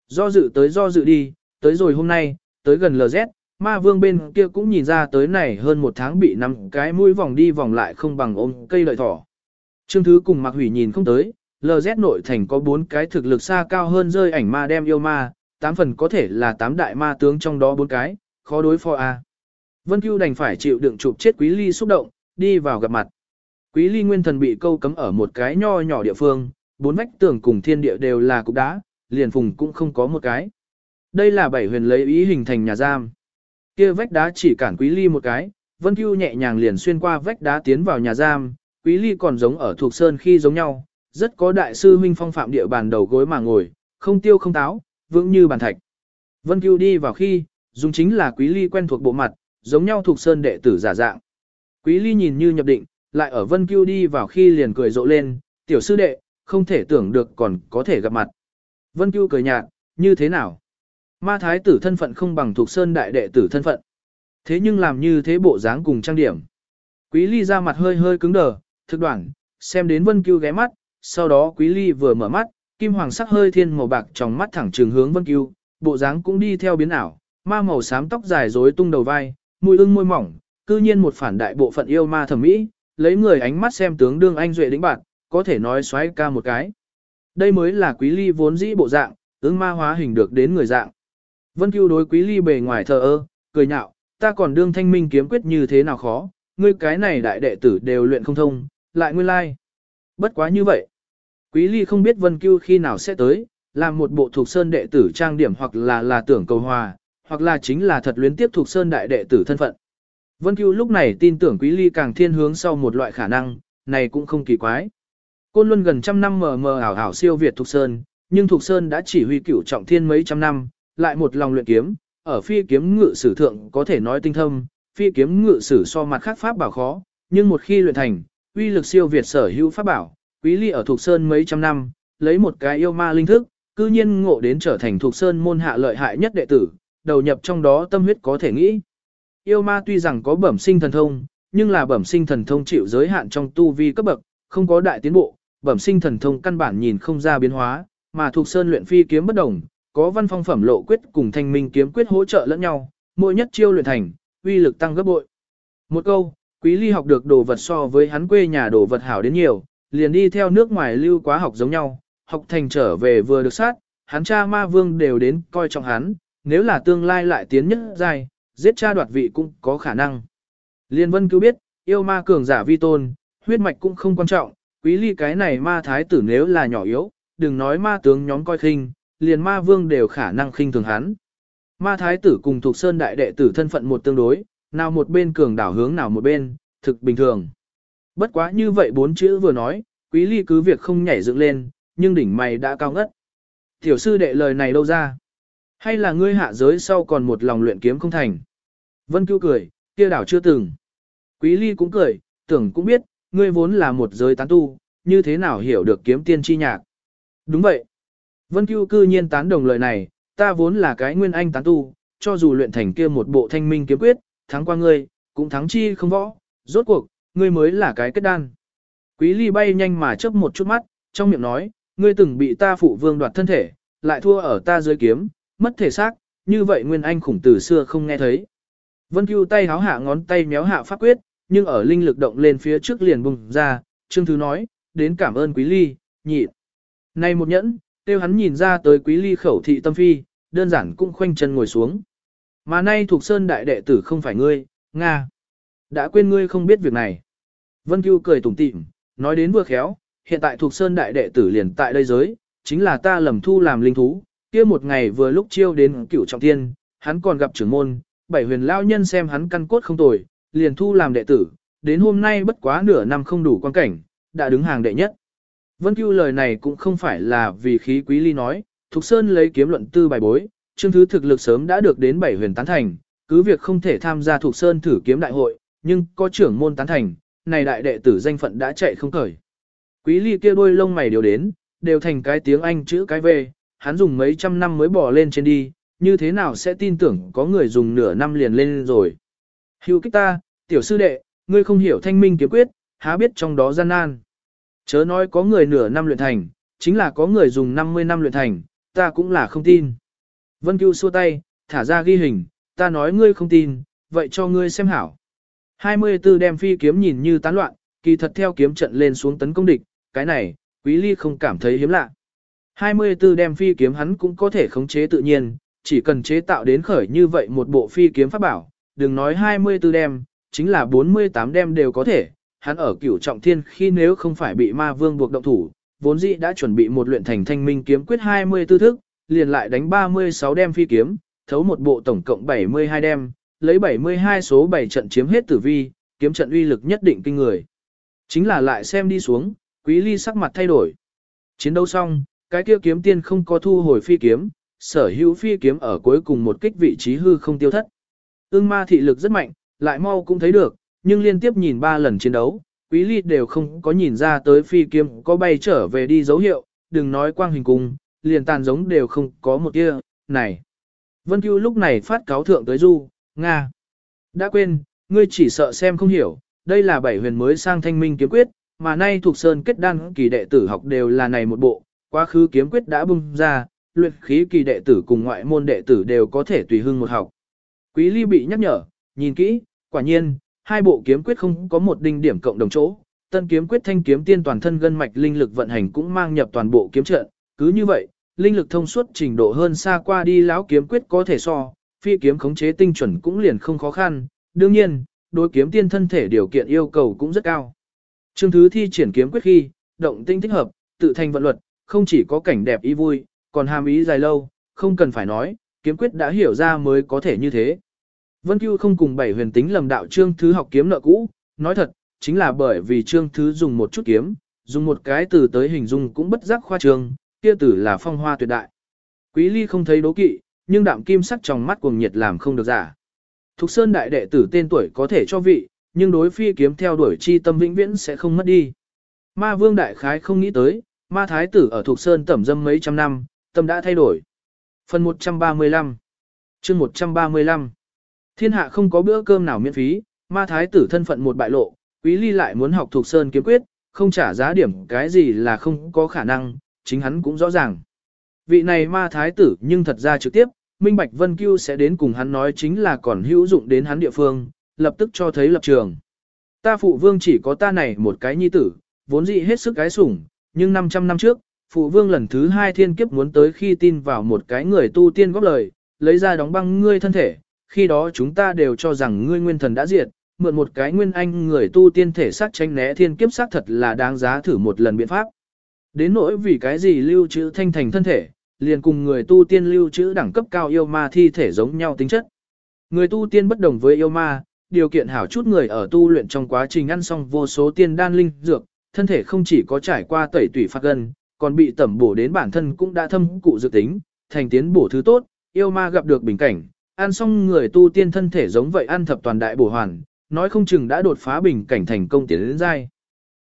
Do dự tới do dự đi, tới rồi hôm nay, tới gần LZ, ma vương bên kia cũng nhìn ra tới này hơn một tháng bị nắm cái mũi vòng đi vòng lại không bằng ôm cây lợi thỏ. Trương Thứ cùng Mạc Hủy nhìn không tới, LZ nội thành có bốn cái thực lực xa cao hơn rơi ảnh ma đem yêu ma, tám phần có thể là tám đại ma tướng trong đó bốn cái, khó đối phó a. Vân Cưu đành phải chịu đựng chụp chết Quý Ly xúc động, đi vào gặp mặt. Quý Ly nguyên thần bị câu cấm ở một cái nho nhỏ địa phương, bốn vách tường cùng thiên địa đều là cục đá, liền phùng cũng không có một cái. Đây là bảy huyền lấy ý hình thành nhà giam. Kia vách đá chỉ cản Quý Ly một cái, Vân Cưu nhẹ nhàng liền xuyên qua vách đá tiến vào nhà giam, Quý Ly còn giống ở thuộc sơn khi giống nhau, rất có đại sư huynh phong phạm địa bàn đầu gối mà ngồi, không tiêu không táo, vững như bàn thạch. Vân Cưu đi vào khi, dùng chính là Quý Ly quen thuộc bộ mặt, giống nhau thuộc sơn đệ tử giả dạng. Quý Ly nhìn như nhập định, lại ở Vân Cưu đi vào khi liền cười rộ lên, tiểu sư đệ, không thể tưởng được còn có thể gặp mặt. Vân Cưu cười nhạt, như thế nào? Ma thái tử thân phận không bằng thuộc sơn đại đệ tử thân phận. Thế nhưng làm như thế bộ dáng cùng trang điểm. Quý Ly ra mặt hơi hơi cứng đờ, thực đoạn, xem đến Vân Cưu ghé mắt, sau đó Quý Ly vừa mở mắt, kim hoàng sắc hơi thiên màu bạc trong mắt thẳng trường hướng Vân Cưu, bộ dáng cũng đi theo biến ảo, ma màu xám tóc dài rối tung đầu vai, mùi ưng môi mỏng, cư nhiên một phản đại bộ phận yêu ma thẩm mỹ, lấy người ánh mắt xem tướng đương anh duệ đĩnh bạn, có thể nói xoáy ca một cái. Đây mới là quý ly vốn dĩ bộ dạng, ứng ma hóa hình được đến người dạng. Vân Cưu đối quý ly bề ngoài thờ ơ, cười nhạo, ta còn đương thanh minh kiếm quyết như thế nào khó, ngươi cái này đại đệ tử đều luyện không thông, lại nguyên lai. Bất quá như vậy. Quý ly không biết Vân Cưu khi nào sẽ tới, làm một bộ thuộc sơn đệ tử trang điểm hoặc là là tưởng cầu hòa, hoặc là chính là thật luyến tiếp thuộc sơn đại đệ tử thân phận. Vân Cưu lúc này tin tưởng Quý Ly càng thiên hướng sau một loại khả năng, này cũng không kỳ quái. Côn Luân gần trăm năm mờ mờ ảo ảo siêu việt thuộc sơn, nhưng thuộc sơn đã chỉ huy cửu trọng thiên mấy trăm năm, lại một lòng luyện kiếm, ở phi kiếm ngự sử thượng có thể nói tinh thâm, phi kiếm ngự sử so mặt khác pháp bảo khó, nhưng một khi luyện thành, uy lực siêu việt sở hữu pháp bảo, Quý Ly ở thuộc sơn mấy trăm năm, lấy một cái yêu ma linh thức, cư nhiên ngộ đến trở thành thuộc sơn môn hạ lợi hại nhất đệ tử, đầu nhập trong đó tâm huyết có thể nghĩ. Yêu ma tuy rằng có bẩm sinh thần thông, nhưng là bẩm sinh thần thông chịu giới hạn trong tu vi cấp bậc, không có đại tiến bộ, bẩm sinh thần thông căn bản nhìn không ra biến hóa, mà thuộc sơn luyện phi kiếm bất đồng, có văn phong phẩm lộ quyết cùng thanh minh kiếm quyết hỗ trợ lẫn nhau, mỗi nhất chiêu luyện thành, uy lực tăng gấp bội. Một câu, quý ly học được đồ vật so với hắn quê nhà đồ vật hảo đến nhiều, liền đi theo nước ngoài lưu quá học giống nhau, học thành trở về vừa được sát, hắn cha ma vương đều đến coi trọng hắn, nếu là tương lai lại tiến nhất dài giết cha đoạt vị cũng có khả năng. Liên vân cứ biết, yêu ma cường giả vi tôn, huyết mạch cũng không quan trọng, quý ly cái này ma thái tử nếu là nhỏ yếu, đừng nói ma tướng nhóm coi khinh, liền ma vương đều khả năng khinh thường hắn. Ma thái tử cùng thuộc sơn đại đệ tử thân phận một tương đối, nào một bên cường đảo hướng nào một bên, thực bình thường. Bất quá như vậy bốn chữ vừa nói, quý ly cứ việc không nhảy dựng lên, nhưng đỉnh mày đã cao ngất. Tiểu sư đệ lời này đâu ra? Hay là ngươi hạ giới sau còn một lòng luyện kiếm không thành? Vân Cưu cười, kia đảo chưa từng. Quý Ly cũng cười, tưởng cũng biết, ngươi vốn là một giới tán tu, như thế nào hiểu được kiếm tiên chi nhạc. Đúng vậy. Vân Cưu cư nhiên tán đồng lời này, ta vốn là cái nguyên anh tán tu, cho dù luyện thành kia một bộ thanh minh kiếm quyết, thắng qua ngươi, cũng thắng chi không võ, rốt cuộc, ngươi mới là cái kết đan. Quý Ly bay nhanh mà chớp một chút mắt, trong miệng nói, ngươi từng bị ta phụ vương đoạt thân thể, lại thua ở ta dưới kiếm, mất thể xác, như vậy Nguyên Anh khủng từ xưa không nghe thấy. Vân Cưu tay háo hạ ngón tay méo hạ pháp quyết, nhưng ở linh lực động lên phía trước liền bùng ra, Trương Thứ nói, đến cảm ơn Quý Ly, nhị. Này một nhẫn, tiêu hắn nhìn ra tới Quý Ly khẩu thị tâm phi, đơn giản cũng khoanh chân ngồi xuống. Mà nay thuộc sơn đại đệ tử không phải ngươi, Nga. Đã quên ngươi không biết việc này. Vân Cưu cười tủm tỉm, nói đến vừa khéo, hiện tại thuộc sơn đại đệ tử liền tại đây giới, chính là ta lầm thu làm linh thú, kia một ngày vừa lúc chiêu đến cửu trọng thiên, hắn còn gặp trưởng môn, bảy huyền lao nhân xem hắn căn cốt không tồi, liền thu làm đệ tử, đến hôm nay bất quá nửa năm không đủ quan cảnh, đã đứng hàng đệ nhất. Vân Cưu lời này cũng không phải là vì khí quý ly nói, Thục Sơn lấy kiếm luận tư bài bối, chương thứ thực lực sớm đã được đến bảy huyền tán thành, cứ việc không thể tham gia Thục Sơn thử kiếm đại hội, nhưng có trưởng môn tán thành, này đại đệ tử danh phận đã chạy không khởi. Quý ly kia đôi lông mày đều đến, đều thành cái tiếng Anh chữ cái về, hắn dùng mấy trăm năm mới bỏ lên trên đi, như thế nào sẽ tin tưởng có người dùng nửa năm liền lên rồi. Hưu kích ta, tiểu sư đệ, ngươi không hiểu thanh minh kiếm quyết, há biết trong đó gian nan. Chớ nói có người nửa năm luyện thành, chính là có người dùng 50 năm luyện thành, ta cũng là không tin. Vân Cưu xua tay, thả ra ghi hình, ta nói ngươi không tin, vậy cho ngươi xem hảo. 24 đem phi kiếm nhìn như tán loạn, kỳ thật theo kiếm trận lên xuống tấn công địch, cái này, Quý Ly không cảm thấy hiếm lạ. 24 đem phi kiếm hắn cũng có thể khống chế tự nhiên, chỉ cần chế tạo đến khởi như vậy một bộ phi kiếm pháp bảo, đừng nói 24 đem, chính là 48 đem đều có thể. Hắn ở cửu trọng thiên khi nếu không phải bị ma vương buộc động thủ, vốn dĩ đã chuẩn bị một luyện thành thanh minh kiếm quyết 24 thức, liền lại đánh 36 đem phi kiếm, thấu một bộ tổng cộng 72 đem, lấy 72 số 7 trận chiếm hết tử vi, kiếm trận uy lực nhất định kinh người. Chính là lại xem đi xuống, quý ly sắc mặt thay đổi. Chiến đấu xong, cái kia kiếm tiên không có thu hồi phi kiếm, sở hữu phi kiếm ở cuối cùng một kích vị trí hư không tiêu thất. Ưng ma thị lực rất mạnh, lại mau cũng thấy được, nhưng liên tiếp nhìn ba lần chiến đấu, quý ly đều không có nhìn ra tới phi kiếm có bay trở về đi dấu hiệu, đừng nói quang hình cung, liền tàn giống đều không có một tia, này. Vân Cưu lúc này phát cáo thượng tới Du, Nga. Đã quên, ngươi chỉ sợ xem không hiểu, đây là bảy huyền mới sang thanh minh kiếm quyết, mà nay thuộc sơn kết đan kỳ đệ tử học đều là này một bộ, quá khứ kiếm quyết đã bung ra, luyện khí kỳ đệ tử cùng ngoại môn đệ tử đều có thể tùy hưng một học. Quý ly bị nhắc nhở, nhìn kỹ, quả nhiên, hai bộ kiếm quyết không có một đinh điểm cộng đồng chỗ. Tân kiếm quyết thanh kiếm tiên toàn thân gân mạch linh lực vận hành cũng mang nhập toàn bộ kiếm trận, cứ như vậy, linh lực thông suốt trình độ hơn xa qua đi lão kiếm quyết có thể so, phi kiếm khống chế tinh chuẩn cũng liền không khó khăn, đương nhiên, đối kiếm tiên thân thể điều kiện yêu cầu cũng rất cao. Trương thứ thi triển kiếm quyết khi, động tinh thích hợp, tự thành vận luật, không chỉ có cảnh đẹp ý vui, còn hàm ý dài lâu, không cần phải nói, kiếm quyết đã hiểu ra mới có thể như thế. Vân Cưu không cùng bảy huyền tính lầm đạo trương thứ học kiếm nợ cũ, nói thật, chính là bởi vì trương thứ dùng một chút kiếm, dùng một cái từ tới hình dung cũng bất giác khoa trương, kia tử là phong hoa tuyệt đại. Quý ly không thấy đố kỵ, nhưng đạm kim sắc trong mắt cuồng nhiệt làm không được giả. Thục Sơn đại đệ tử tên tuổi có thể cho vị, nhưng đối phi kiếm theo đuổi chi tâm vĩnh viễn sẽ không mất đi. Ma vương đại khái không nghĩ tới, ma thái tử ở Thục Sơn tẩm dâm mấy trăm năm, tâm đã thay đổi. Phần 135 chương 135 Thiên hạ không có bữa cơm nào miễn phí, ma thái tử thân phận một bại lộ, quý ly lại muốn học Thục Sơn kiếm quyết, không trả giá điểm cái gì là không có khả năng, chính hắn cũng rõ ràng. Vị này ma thái tử nhưng thật ra trực tiếp, Minh Bạch Vân Cưu sẽ đến cùng hắn nói chính là còn hữu dụng đến hắn địa phương, lập tức cho thấy lập trường. Ta phụ vương chỉ có ta này một cái nhi tử, vốn dĩ hết sức cái sủng, nhưng 500 năm trước, phụ vương lần thứ hai thiên kiếp muốn tới khi tin vào một cái người tu tiên góp lời, lấy ra đóng băng ngươi thân thể, khi đó chúng ta đều cho rằng ngươi nguyên thần đã diệt, mượn một cái nguyên anh người tu tiên thể xác tranh né thiên kiếp xác thật là đáng giá thử một lần biện pháp. Đến nỗi vì cái gì lưu trữ thanh thành thân thể, liền cùng người tu tiên lưu trữ đẳng cấp cao yêu ma thi thể giống nhau tính chất. Người tu tiên bất đồng với yêu ma, điều kiện hảo chút người ở tu luyện trong quá trình ăn xong vô số tiên đan linh dược, thân thể không chỉ có trải qua tẩy tủy phạt gần còn bị tẩm bổ đến bản thân cũng đã thâm cụ dự tính, thành tiến bổ thứ tốt, yêu ma gặp được bình cảnh, ăn xong người tu tiên thân thể giống vậy ăn thập toàn đại bổ hoàn, nói không chừng đã đột phá bình cảnh thành công tiến đến giai.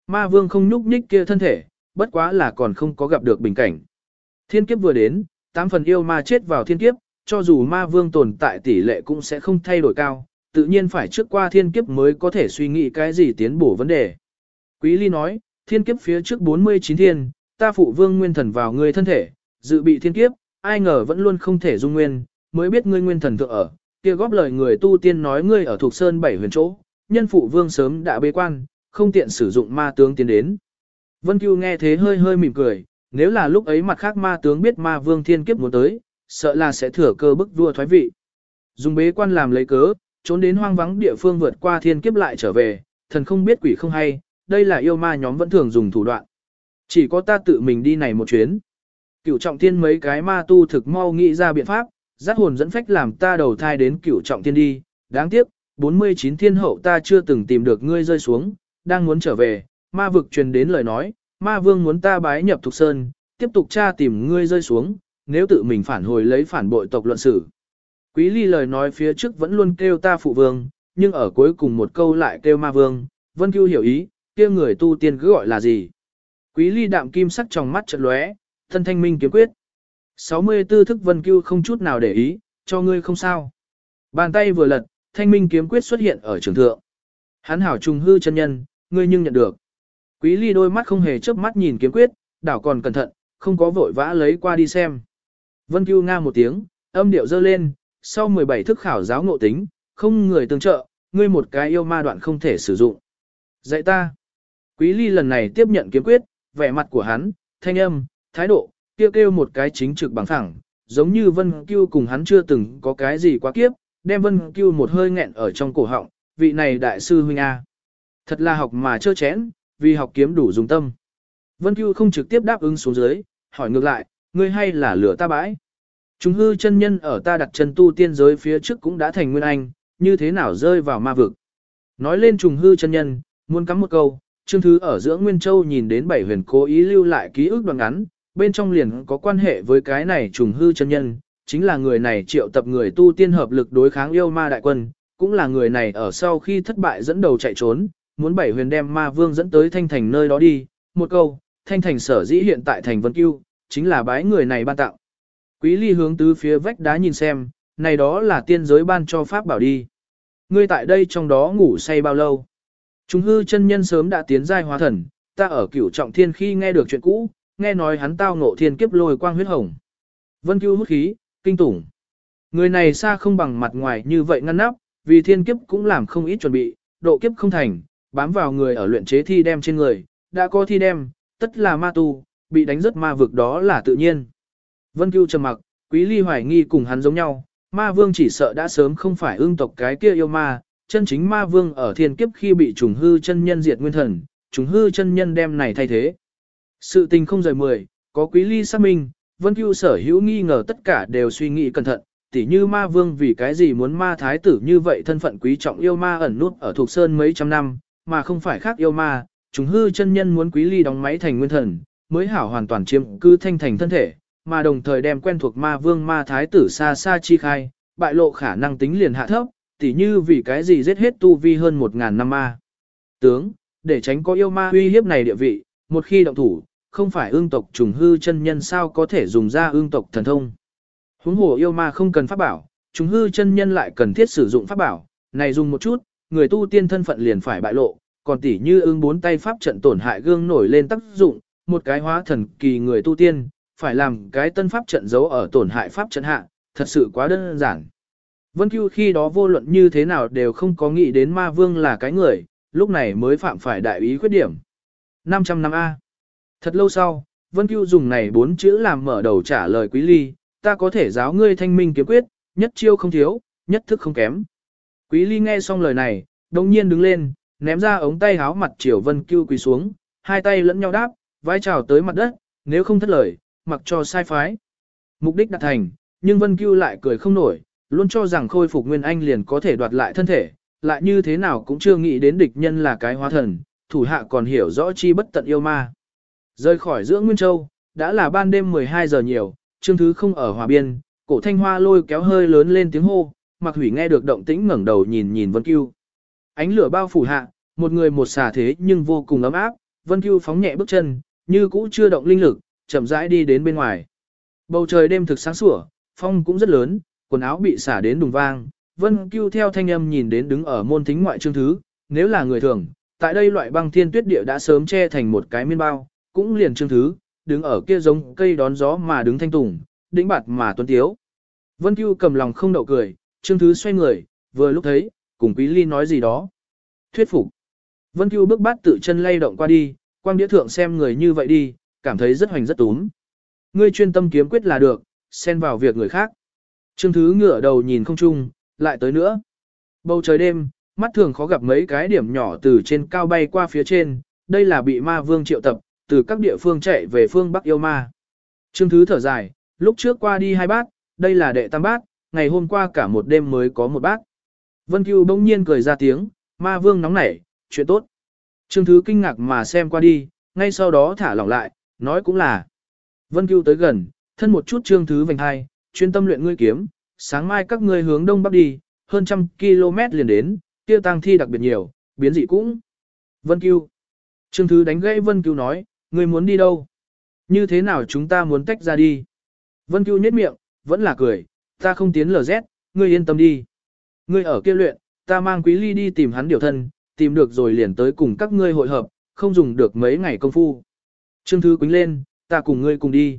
Ma vương không nhúc nhích kia thân thể, bất quá là còn không có gặp được bình cảnh. Thiên kiếp vừa đến, tám phần yêu ma chết vào thiên kiếp, cho dù ma vương tồn tại tỷ lệ cũng sẽ không thay đổi cao, tự nhiên phải trước qua thiên kiếp mới có thể suy nghĩ cái gì tiến bổ vấn đề. Quý ly nói, thiên kiếp phía trước 49 thiên, ta phụ vương nguyên thần vào ngươi thân thể, dự bị thiên kiếp, ai ngờ vẫn luôn không thể dung nguyên, mới biết ngươi nguyên thần thượng ở, kia góp lời người tu tiên nói ngươi ở thuộc sơn bảy huyền chỗ, nhân phụ vương sớm đã bế quan, không tiện sử dụng ma tướng tiến đến. Vân Cưu nghe thế hơi hơi mỉm cười, nếu là lúc ấy mặt khác ma tướng biết ma vương thiên kiếp muốn tới, sợ là sẽ thừa cơ bức vua thoái vị. Dùng bế quan làm lấy cớ, trốn đến hoang vắng địa phương vượt qua thiên kiếp lại trở về, thần không biết quỷ không hay, đây là yêu ma nhóm vẫn thường dùng thủ đoạn. Chỉ có ta tự mình đi này một chuyến. Cửu trọng thiên mấy cái ma tu thực mau nghĩ ra biện pháp, giác hồn dẫn phách làm ta đầu thai đến cửu trọng thiên đi, đáng tiếc, 49 thiên hậu ta chưa từng tìm được ngươi rơi xuống, đang muốn trở về, ma vực truyền đến lời nói, ma vương muốn ta bái nhập thục sơn, tiếp tục tra tìm ngươi rơi xuống, nếu tự mình phản hồi lấy phản bội tộc luận xử. Quý ly lời nói phía trước vẫn luôn kêu ta phụ vương, nhưng ở cuối cùng một câu lại kêu ma vương, vân cưu hiểu ý, kia người tu tiên cứ gọi là gì. Quý ly đạm kim sắc trong mắt chợt lóe, thân thanh minh kiếm quyết. 64 thức vân cưu không chút nào để ý, cho ngươi không sao. Bàn tay vừa lật, thanh minh kiếm quyết xuất hiện ở trường thượng. Hắn hảo trùng hư chân nhân, ngươi nhưng nhận được. Quý ly đôi mắt không hề chớp mắt nhìn kiếm quyết, đảo còn cẩn thận, không có vội vã lấy qua đi xem. Vân Cưu nga một tiếng, âm điệu dơ lên, sau 17 thức khảo giáo ngộ tính, không người tương trợ, ngươi một cái yêu ma đoạn không thể sử dụng. Dạy ta. Quý ly lần này tiếp nhận kiếm quyết, vẻ mặt của hắn, thanh âm, thái độ, kêu kêu một cái chính trực bằng thẳng, giống như Vân Cưu cùng hắn chưa từng có cái gì quá kiếp, đem Vân Cưu một hơi nghẹn ở trong cổ họng, vị này đại sư huynh A. Thật là học mà chơ chén, vì học kiếm đủ dùng tâm. Vân Cưu không trực tiếp đáp ứng xuống dưới, hỏi ngược lại, ngươi hay là lửa ta bãi? Chúng hư chân nhân ở ta đặt chân tu tiên giới phía trước cũng đã thành nguyên anh, như thế nào rơi vào ma vực. Nói lên trùng hư chân nhân, muốn cắm một câu, Trương Thứ ở giữa Nguyên Châu nhìn đến bảy huyền cố ý lưu lại ký ức đoạn ngắn, bên trong liền có quan hệ với cái này trùng hư chân nhân, chính là người này triệu tập người tu tiên hợp lực đối kháng yêu ma đại quân, cũng là người này ở sau khi thất bại dẫn đầu chạy trốn, muốn bảy huyền đem ma vương dẫn tới thanh thành nơi đó đi, một câu, thanh thành sở dĩ hiện tại thành vân cưu, chính là bái người này ban tặng Quý ly hướng tứ phía vách đá nhìn xem, này đó là tiên giới ban cho pháp bảo đi. Ngươi tại đây trong đó ngủ say bao lâu? Chúng hư chân nhân sớm đã tiến giai hóa thần, ta ở cửu trọng thiên khi nghe được chuyện cũ, nghe nói hắn tao ngộ thiên kiếp lôi quang huyết hồng. Vân cưu hút khí, kinh tủng. Người này xa không bằng mặt ngoài như vậy ngăn nắp, vì thiên kiếp cũng làm không ít chuẩn bị, độ kiếp không thành, bám vào người ở luyện chế thi đem trên người, đã có thi đem, tất là ma tu, bị đánh rất ma vực đó là tự nhiên. Vân Cưu trầm mặc, Quý Ly hoài nghi cùng hắn giống nhau, ma vương chỉ sợ đã sớm không phải ương tộc cái kia yêu ma, chân chính ma vương ở thiên kiếp khi bị trùng hư chân nhân diệt nguyên thần, trùng hư chân nhân đem này thay thế. Sự tình không rời mười, có Quý Ly xác minh, Vân Cưu sở hữu nghi ngờ tất cả đều suy nghĩ cẩn thận, tỉ như ma vương vì cái gì muốn ma thái tử như vậy thân phận quý trọng yêu ma ẩn nút ở thuộc sơn mấy trăm năm, mà không phải khác yêu ma, chúng hư chân nhân muốn quý ly đóng máy thành nguyên thần, mới hảo hoàn toàn chiếm cư thanh thành thân thể, mà đồng thời đem quen thuộc ma vương ma thái tử xa xa chi khai, bại lộ khả năng tính liền hạ thấp, tỉ như vì cái gì giết hết tu vi hơn một ngàn năm ma. Tướng, để tránh có yêu ma uy hiếp này địa vị, một khi động thủ, không phải ương tộc trùng hư chân nhân sao có thể dùng ra ương tộc thần thông. Huống hồ yêu ma không cần pháp bảo, trùng hư chân nhân lại cần thiết sử dụng pháp bảo, này dùng một chút, người tu tiên thân phận liền phải bại lộ, còn tỉ như ứng bốn tay pháp trận tổn hại gương nổi lên tác dụng, một cái hóa thần kỳ người tu tiên, phải làm cái tân pháp trận giấu ở tổn hại pháp trận hạ, thật sự quá đơn giản. Vân Cưu khi đó vô luận như thế nào đều không có nghĩ đến ma vương là cái người, lúc này mới phạm phải đại ý khuyết điểm. 500 năm A. Thật lâu sau, Vân Cưu dùng này bốn chữ làm mở đầu trả lời Quý Ly, ta có thể giáo ngươi thanh minh kiếm quyết, nhất chiêu không thiếu, nhất thức không kém. Quý Ly nghe xong lời này, đồng nhiên đứng lên, ném ra ống tay háo mặt Triều Vân Cưu quỳ xuống, hai tay lẫn nhau đáp, vai trào tới mặt đất, nếu không thất lời, mặc cho sai phái. Mục đích đạt thành, nhưng Vân Cưu lại cười không nổi, luôn cho rằng khôi phục Nguyên Anh liền có thể đoạt lại thân thể, lại như thế nào cũng chưa nghĩ đến địch nhân là cái hóa thần, thủ hạ còn hiểu rõ chi bất tận yêu ma. Rời khỏi giữa Nguyên Châu, đã là ban đêm 12 giờ nhiều, Trương Thứ không ở hòa biên, cổ thanh hoa lôi kéo hơi lớn lên tiếng hô, Mạc hủy nghe được động tĩnh ngẩng đầu nhìn nhìn Vân Cưu. Ánh lửa bao phủ hạ, một người một xà thế nhưng vô cùng ấm áp, Vân Cưu phóng nhẹ bước chân, như cũ chưa động linh lực, chậm rãi đi đến bên ngoài. Bầu trời đêm thực sáng sủa, phong cũng rất lớn, quần áo bị xả đến đùng vang. Vân Cưu theo thanh âm nhìn đến đứng ở môn thính ngoại trương thứ, nếu là người thường, tại đây loại băng thiên tuyết địa đã sớm che thành một cái miên bao, cũng liền trương thứ, đứng ở kia giống cây đón gió mà đứng thanh tùng, đĩnh bạt mà tuấn tiếu. Vân Cưu cầm lòng không đậu cười, Trương Thứ xoay người, vừa lúc thấy, cùng Quý Ly nói gì đó. Thuyết phục. Vân Cưu bước bát tự chân lay động qua đi, quang đĩa thượng xem người như vậy đi, cảm thấy rất hoành rất túm. Ngươi chuyên tâm kiếm quyết là được, xen vào việc người khác. Trương Thứ ngửa đầu nhìn không chung, lại tới nữa. Bầu trời đêm, mắt thường khó gặp mấy cái điểm nhỏ từ trên cao bay qua phía trên, đây là bị ma vương triệu tập, từ các địa phương chạy về phương Bắc yêu ma. Trương Thứ thở dài, lúc trước qua đi hai bát, đây là đệ tam bát, ngày hôm qua cả một đêm mới có một bát. Vân Cưu bỗng nhiên cười ra tiếng, ma vương nóng nảy, chuyện tốt. Trương Thứ kinh ngạc mà xem qua đi, ngay sau đó thả lỏng lại, nói cũng là. Vân Cưu tới gần, thân một chút Trương Thứ vành hai, chuyên tâm luyện ngươi kiếm, sáng mai các ngươi hướng đông bắc đi, hơn trăm km liền đến, tiêu tăng thi đặc biệt nhiều, biến dị cũng. Vân Cưu. Trương Thứ đánh gãy Vân Cưu nói, ngươi muốn đi đâu? Như thế nào chúng ta muốn tách ra đi? Vân Cưu nhếch miệng, vẫn là cười, ta không tiến LZ, ngươi yên tâm đi. Ngươi ở kia luyện, ta mang quý ly đi tìm hắn điều thân, tìm được rồi liền tới cùng các ngươi hội hợp, không dùng được mấy ngày công phu. Trương Thứ Quýnh lên, ta cùng ngươi cùng đi.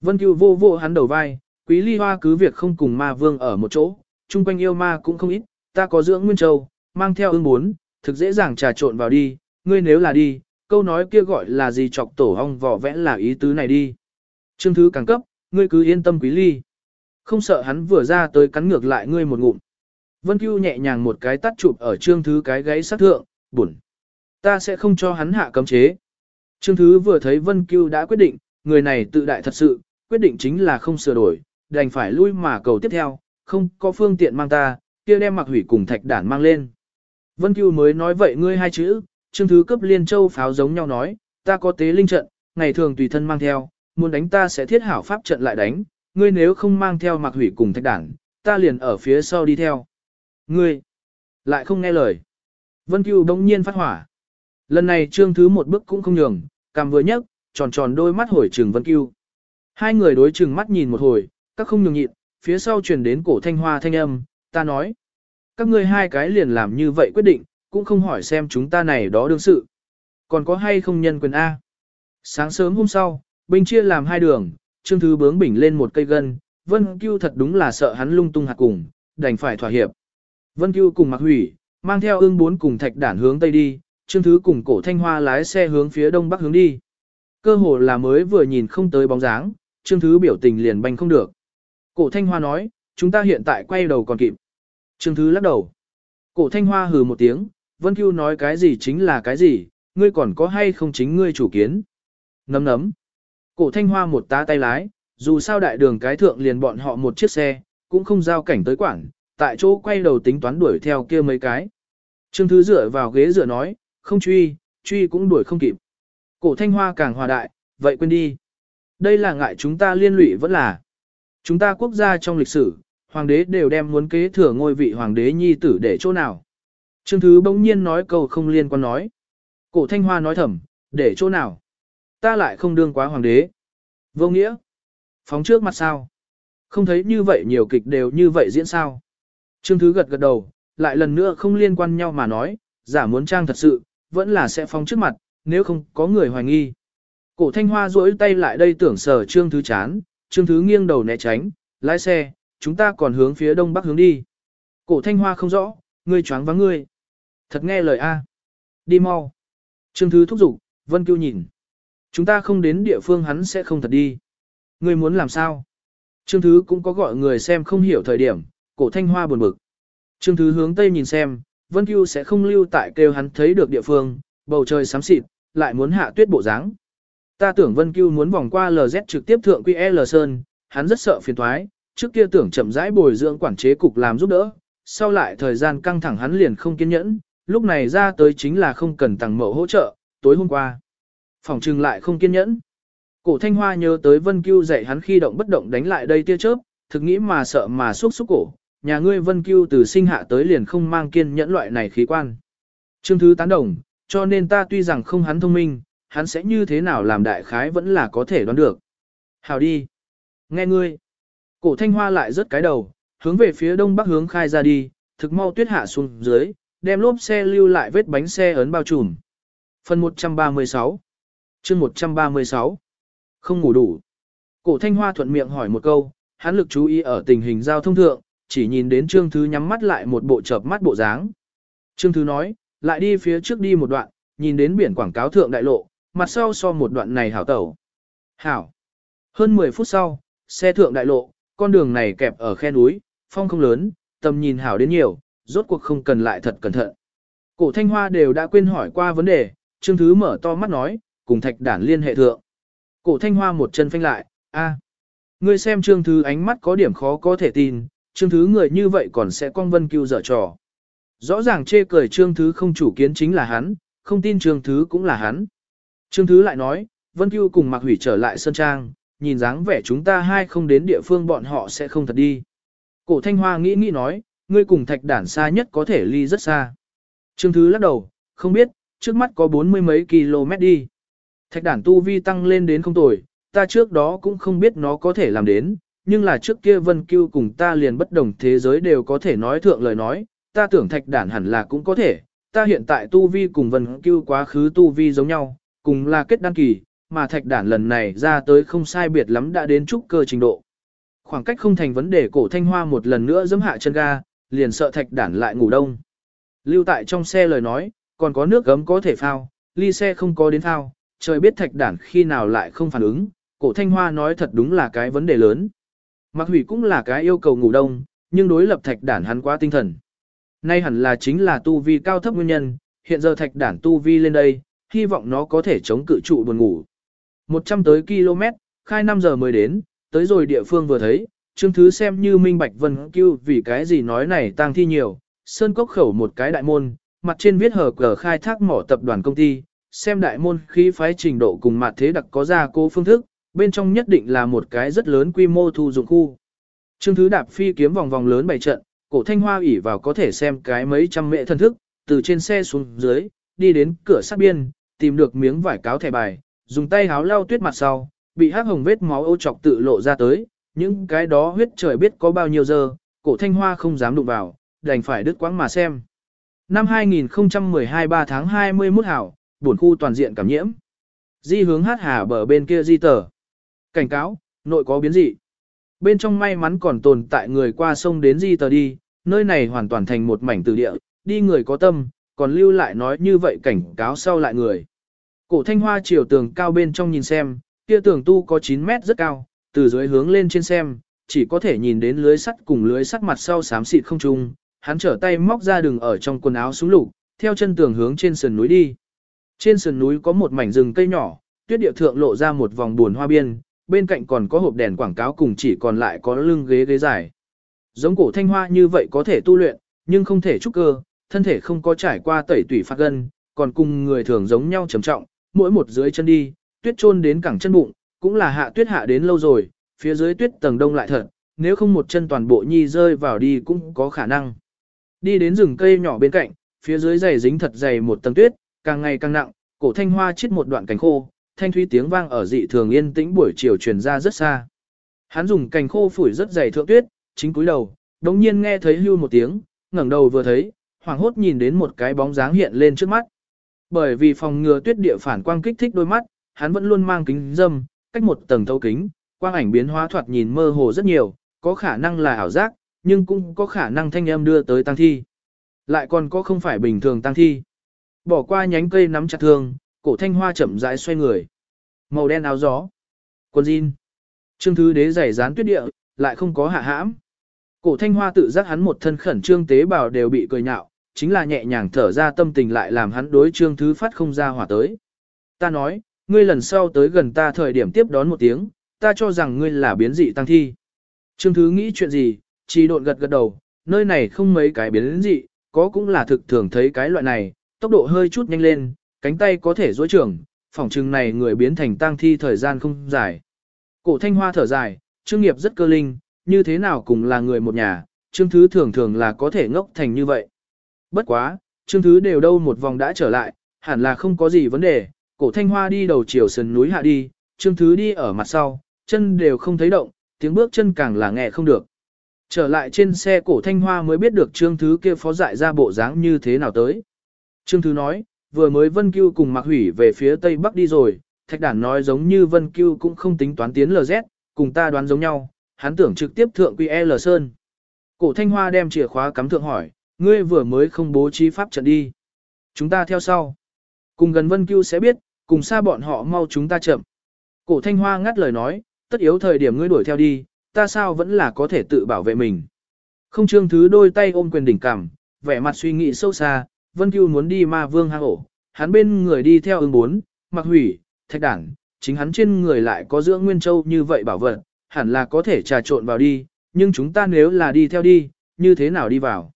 Vân Cưu vô vô hắn đầu vai, quý ly hoa cứ việc không cùng ma vương ở một chỗ, chung quanh yêu ma cũng không ít, ta có dưỡng Nguyên Châu, mang theo ưng bốn, thực dễ dàng trà trộn vào đi, ngươi nếu là đi, câu nói kia gọi là gì chọc tổ hong vỏ vẽ là ý tứ này đi. Trương Thứ càng cấp, ngươi cứ yên tâm quý ly. Không sợ hắn vừa ra tới cắn ngược lại ngươi một ngụm. Vân Cưu nhẹ nhàng một cái tắt chụp ở Trương Thứ cái gáy sát thượng, buồn. Ta sẽ không cho hắn hạ cấm chế. Trương Thứ vừa thấy Vân Cưu đã quyết định, người này tự đại thật sự, quyết định chính là không sửa đổi, đành phải lui mà cầu tiếp theo, không có phương tiện mang ta, kia đem mặc hủy cùng thạch đản mang lên. Vân Cưu mới nói vậy ngươi hai chữ, Trương Thứ cấp liên châu pháo giống nhau nói, ta có tế linh trận, ngày thường tùy thân mang theo, muốn đánh ta sẽ thiết hảo pháp trận lại đánh, ngươi nếu không mang theo mặc hủy cùng thạch đảng, ta liền ở phía sau đi theo. Ngươi, lại không nghe lời. Vân Cưu đông nhiên phát hỏa. Lần này trương thứ một bước cũng không nhường, cằm vừa nhấc, tròn tròn đôi mắt hồi trừng Vân Cưu. Hai người đối chừng mắt nhìn một hồi, các không nhường nhịn, phía sau truyền đến cổ thanh hoa thanh âm, ta nói. Các ngươi hai cái liền làm như vậy quyết định, cũng không hỏi xem chúng ta này đó đương sự. Còn có hay không nhân quyền A. Sáng sớm hôm sau, binh chia làm hai đường, trương thứ bướng bỉnh lên một cây gân, Vân Cưu thật đúng là sợ hắn lung tung hạt cùng, đành phải thỏa hiệp. Vân Cưu cùng mặc hủy, mang theo ương bốn cùng thạch đản hướng tây đi, trương thứ cùng cổ thanh hoa lái xe hướng phía đông bắc hướng đi. Cơ hồ là mới vừa nhìn không tới bóng dáng, trương thứ biểu tình liền banh không được. Cổ thanh hoa nói, chúng ta hiện tại quay đầu còn kịp. Trương thứ lắc đầu. Cổ thanh hoa hừ một tiếng, Vân Cưu nói cái gì chính là cái gì, ngươi còn có hay không chính ngươi chủ kiến. Nấm nấm. Cổ thanh hoa một tá tay lái, dù sao đại đường cái thượng liền bọn họ một chiếc xe, cũng không giao cảnh tới quảng, tại chỗ quay đầu tính toán đuổi theo kia mấy cái. Trương Thứ dựa vào ghế dựa nói, không truy, truy cũng đuổi không kịp. Cổ thanh hoa càng hòa đại, vậy quên đi. Đây là ngại chúng ta liên lụy vẫn là. Chúng ta quốc gia trong lịch sử, hoàng đế đều đem muốn kế thừa ngôi vị hoàng đế nhi tử để chỗ nào. Trương Thứ bỗng nhiên nói câu không liên quan nói. Cổ thanh hoa nói thầm, để chỗ nào. Ta lại không đương quá hoàng đế. Vô nghĩa. Phóng trước mặt sao. Không thấy như vậy nhiều kịch đều như vậy diễn sao. Trương Thứ gật gật đầu, lại lần nữa không liên quan nhau mà nói, giả muốn trang thật sự, vẫn là sẽ phóng trước mặt, nếu không có người hoài nghi. Cổ thanh hoa duỗi tay lại đây tưởng sở Trương Thứ chán, Trương Thứ nghiêng đầu né tránh, lái xe, chúng ta còn hướng phía đông bắc hướng đi. Cổ thanh hoa không rõ, ngươi choáng vắng ngươi. Thật nghe lời A. Đi mau. Trương Thứ thúc giục, Vân Kiêu nhìn. Chúng ta không đến địa phương hắn sẽ không thật đi. Ngươi muốn làm sao? Trương Thứ cũng có gọi người xem không hiểu thời điểm, cổ thanh hoa buồn bực. Trương Thứ hướng Tây nhìn xem, Vân Cưu sẽ không lưu tại kêu hắn thấy được địa phương, bầu trời xám xịt, lại muốn hạ tuyết bộ dáng. Ta tưởng Vân Cưu muốn vòng qua LZ trực tiếp thượng QL Sơn, hắn rất sợ phiền thoái, trước kia tưởng chậm rãi bồi dưỡng quản chế cục làm giúp đỡ, sau lại thời gian căng thẳng hắn liền không kiên nhẫn, lúc này ra tới chính là không cần tặng mẫu hỗ trợ, tối hôm qua. Phòng trừng lại không kiên nhẫn. Cổ thanh hoa nhớ tới Vân Cưu dạy hắn khi động bất động đánh lại đây tia chớp, thực nghĩ mà sợ mà xúc xúc cổ, nhà ngươi Vân Cưu từ sinh hạ tới liền không mang kiên nhẫn loại này khí quan. Trương Thứ tán đồng, cho nên ta tuy rằng không hắn thông minh, hắn sẽ như thế nào làm đại khái vẫn là có thể đoán được. Hào đi. Nghe ngươi. Cổ thanh hoa lại rớt cái đầu, hướng về phía đông bắc hướng khai ra đi, thực mau tuyết hạ xuống dưới, đem lốp xe lưu lại vết bánh xe ấn bao trùm. Phần 136 chương 136 Không ngủ đủ. Cổ thanh hoa thuận miệng hỏi một câu, hắn lực chú ý ở tình hình giao thông thượng, chỉ nhìn đến Trương Thứ nhắm mắt lại một bộ chợp mắt bộ dáng. Trương Thứ nói, lại đi phía trước đi một đoạn, nhìn đến biển quảng cáo thượng đại lộ, mặt sau so một đoạn này hảo tẩu. Hảo. Hơn 10 phút sau, xe thượng đại lộ, con đường này kẹp ở khe núi, phong không lớn, tầm nhìn hảo đến nhiều, rốt cuộc không cần lại thật cẩn thận. Cổ thanh hoa đều đã quên hỏi qua vấn đề, Trương Thứ mở to mắt nói, cùng thạch đản liên hệ thượng. Cổ thanh hoa một chân phanh lại, a, Ngươi xem Trương Thứ ánh mắt có điểm khó có thể tin, Trương Thứ người như vậy còn sẽ con vân cưu dở trò. Rõ ràng chê cười Trương Thứ không chủ kiến chính là hắn, không tin Trương Thứ cũng là hắn. Trương Thứ lại nói, Vân Cưu cùng mặc Hủy trở lại Sơn Trang, nhìn dáng vẻ chúng ta hai không đến địa phương bọn họ sẽ không thật đi. Cổ Thanh Hoa nghĩ nghĩ nói, ngươi cùng thạch đản xa nhất có thể ly rất xa. Trương Thứ lắc đầu, không biết, trước mắt có bốn mươi mấy km đi. Thạch đản tu vi tăng lên đến không tồi, ta trước đó cũng không biết nó có thể làm đến, nhưng là trước kia Vân Cưu cùng ta liền bất đồng thế giới đều có thể nói thượng lời nói, ta tưởng thạch đản hẳn là cũng có thể, ta hiện tại tu vi cùng Vân Cưu quá khứ tu vi giống nhau, cùng là kết đăng kỳ, mà thạch đản lần này ra tới không sai biệt lắm đã đến trúc cơ trình độ. Khoảng cách không thành vấn đề cổ thanh hoa một lần nữa giẫm hạ chân ga, liền sợ thạch đản lại ngủ đông. Lưu tại trong xe lời nói, còn có nước gấm có thể phao, ly xe không có đến phao, trời biết thạch đản khi nào lại không phản ứng, cổ thanh hoa nói thật đúng là cái vấn đề lớn. Mặc hủy cũng là cái yêu cầu ngủ đông, nhưng đối lập thạch đản hắn quá tinh thần. Nay hẳn là chính là tu vi cao thấp nguyên nhân, hiện giờ thạch đản tu vi lên đây, hy vọng nó có thể chống cự trụ buồn ngủ. 100 tới km, khai 5 giờ mới đến, tới rồi địa phương vừa thấy, Trương Thứ xem như Minh Bạch Vân Cưu vì cái gì nói này tang thi nhiều, sơn cốc khẩu một cái đại môn, mặt trên viết hở cờ khai thác mỏ tập đoàn công ty, xem đại môn khí phái trình độ cùng mặt thế đặc có ra cố phương thức, bên trong nhất định là một cái rất lớn quy mô thu dụng khu. Trương Thứ đạp phi kiếm vòng vòng lớn bảy trận, cổ thanh hoa ủy vào có thể xem cái mấy trăm mệ thân thức, từ trên xe xuống dưới, đi đến cửa sát biên, tìm được miếng vải cáo thẻ bài, dùng tay háo lau tuyết mặt sau, bị hắc hồng vết máu ô trọc tự lộ ra tới, những cái đó huyết trời biết có bao nhiêu giờ, cổ thanh hoa không dám đụng vào, đành phải đứt quãng mà xem. Năm 2012 3 tháng 21 hảo, buồn khu toàn diện cảm nhiễm. Di hướng hát hà bờ bên kia di tờ. Cảnh cáo, nội có biến dị. Bên trong may mắn còn tồn tại người qua sông đến di tờ đi, nơi này hoàn toàn thành một mảnh từ địa, đi người có tâm, còn lưu lại nói như vậy cảnh cáo sau lại người. Cổ thanh hoa chiều tường cao bên trong nhìn xem, kia tường tu có 9 mét rất cao, từ dưới hướng lên trên xem, chỉ có thể nhìn đến lưới sắt cùng lưới sắt mặt sau xám xịt không trung, hắn trở tay móc ra đường ở trong quần áo xuống lục, theo chân tường hướng trên sườn núi đi. Trên sườn núi có một mảnh rừng cây nhỏ, tuyết địa thượng lộ ra một vòng buồn hoa biên, bên cạnh còn có hộp đèn quảng cáo cùng chỉ còn lại có lưng ghế ghế dài. Giống cổ thanh hoa như vậy có thể tu luyện, nhưng không thể trúc cơ, thân thể không có trải qua tẩy tủy phát gân, còn cùng người thường giống nhau trầm trọng, mỗi một dưới chân đi, tuyết trôn đến cẳng chân bụng, cũng là hạ tuyết hạ đến lâu rồi, phía dưới tuyết tầng đông lại thật, nếu không một chân toàn bộ nhi rơi vào đi cũng có khả năng. Đi đến rừng cây nhỏ bên cạnh, phía dưới dày dính thật dày một tầng tuyết, càng ngày càng nặng, cổ thanh hoa chết một đoạn cành khô, thanh thúy tiếng vang ở dị thường yên tĩnh buổi chiều truyền ra rất xa. Hắn dùng cành khô phủi rất dày thượng tuyết, chính cúi đầu, đống nhiên nghe thấy hưu một tiếng, ngẩng đầu vừa thấy, hoảng hốt nhìn đến một cái bóng dáng hiện lên trước mắt. Bởi vì phòng ngừa tuyết địa phản quang kích thích đôi mắt, hắn vẫn luôn mang kính dâm, cách một tầng thấu kính, quang ảnh biến hóa thoạt nhìn mơ hồ rất nhiều, có khả năng là ảo giác, nhưng cũng có khả năng thanh âm đưa tới tăng thi. Lại còn có không phải bình thường tăng thi. Bỏ qua nhánh cây nắm chặt thương, cổ thanh hoa chậm rãi xoay người. Màu đen áo gió. Quần jean. Trương thứ đế giày dán tuyết địa, lại không có hạ hãm. Cổ thanh hoa tự giác hắn một thân khẩn trương tế bào đều bị cười nhạo, chính là nhẹ nhàng thở ra tâm tình lại làm hắn đối trương thứ phát không ra hỏa tới. Ta nói, ngươi lần sau tới gần ta thời điểm tiếp đón một tiếng, ta cho rằng ngươi là biến dị tăng thi. Trương thứ nghĩ chuyện gì, chỉ độn gật gật đầu, nơi này không mấy cái biến dị, có cũng là thực thường thấy cái loại này, tốc độ hơi chút nhanh lên, cánh tay có thể dối trưởng, phỏng chừng này người biến thành tang thi thời gian không dài. Cổ thanh hoa thở dài, trương nghiệp rất cơ linh, như thế nào cũng là người một nhà, trương thứ thường thường là có thể ngốc thành như vậy. Bất quá, trương thứ đều đâu một vòng đã trở lại, hẳn là không có gì vấn đề, cổ thanh hoa đi đầu chiều sườn núi hạ đi, trương thứ đi ở mặt sau, chân đều không thấy động, tiếng bước chân càng là nghe không được. Trở lại trên xe cổ thanh hoa mới biết được trương thứ kia phó dại ra bộ dáng như thế nào tới. Trương thứ nói, vừa mới Vân Cưu cùng Mạc Hủy về phía Tây Bắc đi rồi, Thạch Đản nói giống như Vân Cưu cũng không tính toán tiến LZ, cùng ta đoán giống nhau, hắn tưởng trực tiếp thượng quy L Sơn. Cổ Thanh Hoa đem chìa khóa cắm thượng hỏi, ngươi vừa mới không bố trí pháp trận đi. Chúng ta theo sau. Cùng gần Vân Cưu sẽ biết, cùng xa bọn họ mau chúng ta chậm. Cổ Thanh Hoa ngắt lời nói, tất yếu thời điểm ngươi đuổi theo đi, ta sao vẫn là có thể tự bảo vệ mình. Không trương thứ đôi tay ôm quyền đỉnh cằm, vẻ mặt suy nghĩ sâu xa, Vân Cưu muốn đi ma vương hang ổ, hắn bên người đi theo ứng bốn, mặc hủy, thạch đảng, chính hắn trên người lại có dưỡng nguyên châu như vậy bảo vật, hẳn là có thể trà trộn vào đi, nhưng chúng ta nếu là đi theo đi, như thế nào đi vào.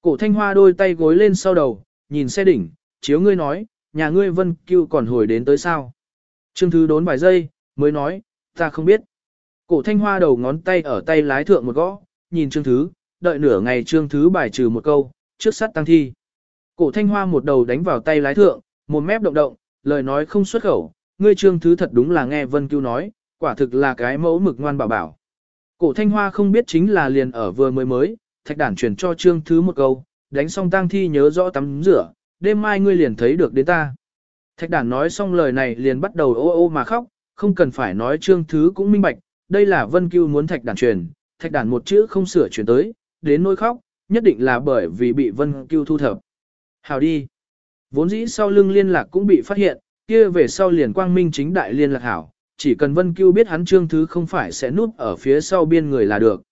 Cổ thanh hoa đôi tay gối lên sau đầu, nhìn xe đỉnh, chiếu ngươi nói, nhà ngươi Vân Cưu còn hồi đến tới sao. Trương Thứ đốn vài giây, mới nói, ta không biết. Cổ thanh hoa đầu ngón tay ở tay lái thượng một gõ, nhìn Trương Thứ, đợi nửa ngày Trương Thứ bài trừ một câu, trước sắt tăng thi. Cổ thanh hoa một đầu đánh vào tay lái thượng, một mép động động, lời nói không xuất khẩu, ngươi trương thứ thật đúng là nghe Vân Cưu nói, quả thực là cái mẫu mực ngoan bảo bảo. Cổ thanh hoa không biết chính là liền ở vừa mới mới, thạch đản truyền cho trương thứ một câu, đánh xong tang thi nhớ rõ tắm rửa, đêm mai ngươi liền thấy được đến ta. Thạch đản nói xong lời này liền bắt đầu ô ô mà khóc, không cần phải nói trương thứ cũng minh bạch, đây là Vân Cưu muốn thạch đản truyền, thạch đản một chữ không sửa truyền tới, đến nỗi khóc, nhất định là bởi vì bị Vân Cưu thu thập. Hào đi. Vốn dĩ sau lưng liên lạc cũng bị phát hiện, kia về sau liền quang minh chính đại liên lạc hảo, chỉ cần Vân Cưu biết hắn trương thứ không phải sẽ núp ở phía sau biên người là được.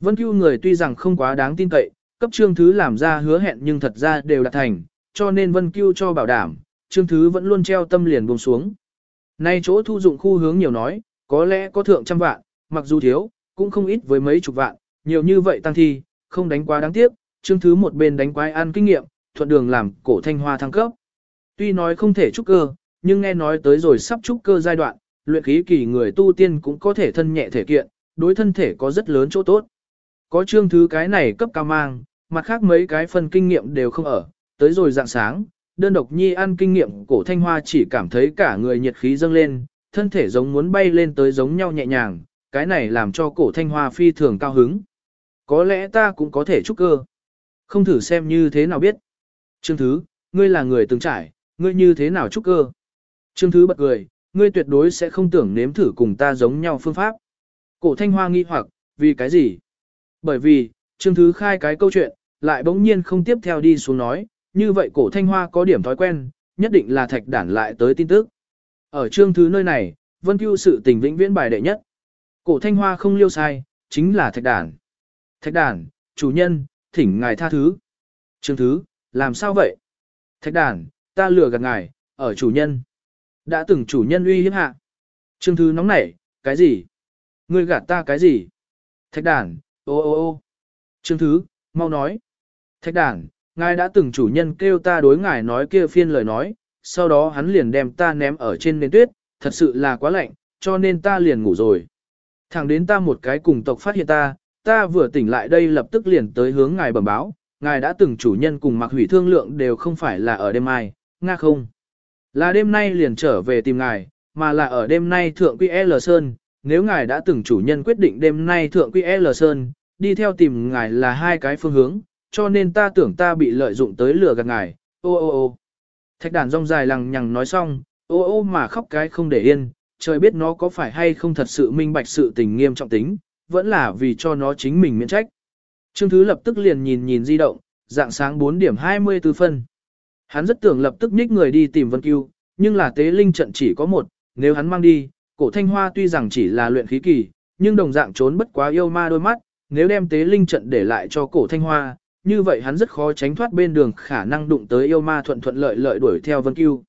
Vân Cưu người tuy rằng không quá đáng tin cậy, cấp trương thứ làm ra hứa hẹn nhưng thật ra đều đạt thành, cho nên Vân Cưu cho bảo đảm, trương thứ vẫn luôn treo tâm liền buông xuống. Nay chỗ thu dụng khu hướng nhiều nói, có lẽ có thượng trăm vạn, mặc dù thiếu, cũng không ít với mấy chục vạn, nhiều như vậy tăng thi, không đánh quá đáng tiếc, trương thứ một bên đánh quái ăn kinh nghiệm, thuận đường làm cổ thanh hoa thăng cấp. Tuy nói không thể trúc cơ, nhưng nghe nói tới rồi sắp trúc cơ giai đoạn, luyện khí kỳ người tu tiên cũng có thể thân nhẹ thể kiện, đối thân thể có rất lớn chỗ tốt. Có chương thứ cái này cấp cao mang, mặt khác mấy cái phần kinh nghiệm đều không ở, tới rồi dạng sáng, đơn độc nhi ăn kinh nghiệm cổ thanh hoa chỉ cảm thấy cả người nhiệt khí dâng lên, thân thể giống muốn bay lên tới giống nhau nhẹ nhàng, cái này làm cho cổ thanh hoa phi thường cao hứng. Có lẽ ta cũng có thể trúc cơ. Không thử xem như thế nào biết. Trương Thứ, ngươi là người từng trải, ngươi như thế nào trúc cơ. Trương Thứ bật cười, ngươi tuyệt đối sẽ không tưởng nếm thử cùng ta giống nhau phương pháp. Cổ thanh hoa nghi hoặc, vì cái gì? Bởi vì, Trương Thứ khai cái câu chuyện, lại bỗng nhiên không tiếp theo đi xuống nói, như vậy cổ thanh hoa có điểm thói quen, nhất định là thạch đản lại tới tin tức. Ở Trương Thứ nơi này, vân cưu sự tình vĩnh viễn bài đệ nhất. Cổ thanh hoa không liêu sai, chính là thạch đản. Thạch đản, chủ nhân, thỉnh ngài tha thứ. Trương Thứ, làm sao vậy? Thạch đản, ta lừa gạt ngài, ở chủ nhân. Đã từng chủ nhân uy hiếp hạ. Trương Thứ nóng nảy, cái gì? Ngươi gạt ta cái gì? Thạch đản, ô ô ô. Trương Thứ, mau nói. Thạch đản, ngài đã từng chủ nhân kêu ta đối ngài nói kia phiên lời nói, sau đó hắn liền đem ta ném ở trên nền tuyết, thật sự là quá lạnh, cho nên ta liền ngủ rồi. Thẳng đến ta một cái cùng tộc phát hiện ta, ta vừa tỉnh lại đây lập tức liền tới hướng ngài bẩm báo, ngài đã từng chủ nhân cùng mặc hủy thương lượng đều không phải là ở đêm mai, nga không. Là đêm nay liền trở về tìm ngài, mà là ở đêm nay thượng quy L Sơn, nếu ngài đã từng chủ nhân quyết định đêm nay thượng quy L Sơn, đi theo tìm ngài là hai cái phương hướng, cho nên ta tưởng ta bị lợi dụng tới lừa gạt ngài, ô ô ô. Thạch đàn rong dài lằng nhằng nói xong, ô ô mà khóc cái không để yên, trời biết nó có phải hay không thật sự minh bạch sự tình nghiêm trọng tính, vẫn là vì cho nó chính mình miễn trách. Trương Thứ lập tức liền nhìn nhìn di động, dạng sáng 4 điểm 24 phân. Hắn rất tưởng lập tức nhích người đi tìm Vân Cưu, nhưng là tế linh trận chỉ có một, nếu hắn mang đi, cổ thanh hoa tuy rằng chỉ là luyện khí kỳ, nhưng đồng dạng trốn bất quá yêu ma đôi mắt, nếu đem tế linh trận để lại cho cổ thanh hoa, như vậy hắn rất khó tránh thoát bên đường khả năng đụng tới yêu ma thuận thuận lợi lợi đuổi theo Vân Cưu.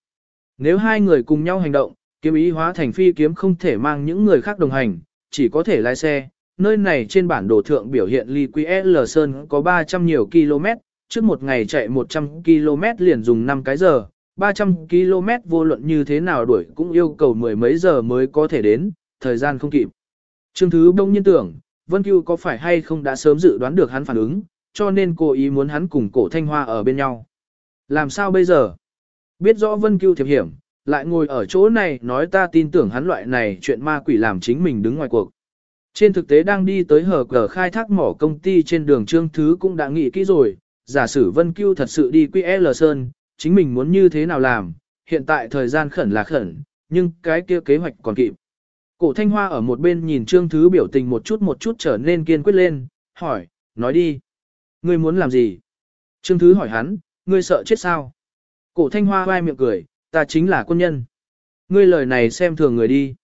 Nếu hai người cùng nhau hành động, kiếm ý hóa thành phi kiếm không thể mang những người khác đồng hành, chỉ có thể lái xe. Nơi này trên bản đồ thượng biểu hiện ly quý L Sơn có 300 nhiều km, trước một ngày chạy 100 km liền dùng 5 cái giờ, 300 km vô luận như thế nào đuổi cũng yêu cầu mười mấy giờ mới có thể đến, thời gian không kịp. Trương Thứ đông nhiên tưởng, Vân Cưu có phải hay không đã sớm dự đoán được hắn phản ứng, cho nên cố ý muốn hắn cùng cổ thanh hoa ở bên nhau. Làm sao bây giờ? Biết rõ Vân Cưu thiệp hiểm, lại ngồi ở chỗ này nói ta tin tưởng hắn loại này chuyện ma quỷ làm chính mình đứng ngoài cuộc. Trên thực tế đang đi tới hở cờ khai thác mỏ công ty trên đường Trương Thứ cũng đã nghĩ kỹ rồi, giả sử Vân Cưu thật sự đi QL L Sơn, chính mình muốn như thế nào làm, hiện tại thời gian khẩn là khẩn, nhưng cái kia kế hoạch còn kịp. Cổ Thanh Hoa ở một bên nhìn Trương Thứ biểu tình một chút một chút trở nên kiên quyết lên, hỏi, nói đi. Ngươi muốn làm gì? Trương Thứ hỏi hắn, ngươi sợ chết sao? Cổ Thanh Hoa vai miệng cười, ta chính là quân nhân. Ngươi lời này xem thường người đi.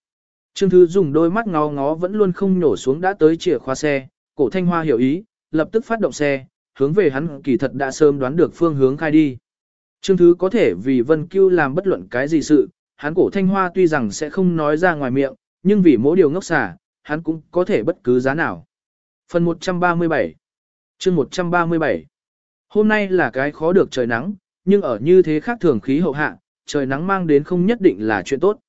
Trương Thứ dùng đôi mắt ngó ngó vẫn luôn không nhổ xuống đã tới chìa khóa xe, cổ Thanh Hoa hiểu ý, lập tức phát động xe, hướng về hắn kỳ thật đã sớm đoán được phương hướng khai đi. Trương Thứ có thể vì Vân Cưu làm bất luận cái gì sự, hắn cổ Thanh Hoa tuy rằng sẽ không nói ra ngoài miệng, nhưng vì mỗi điều ngốc xả, hắn cũng có thể bất cứ giá nào. Phần 137 chương 137 Hôm nay là cái khó được trời nắng, nhưng ở như thế khác thường khí hậu hạ, trời nắng mang đến không nhất định là chuyện tốt.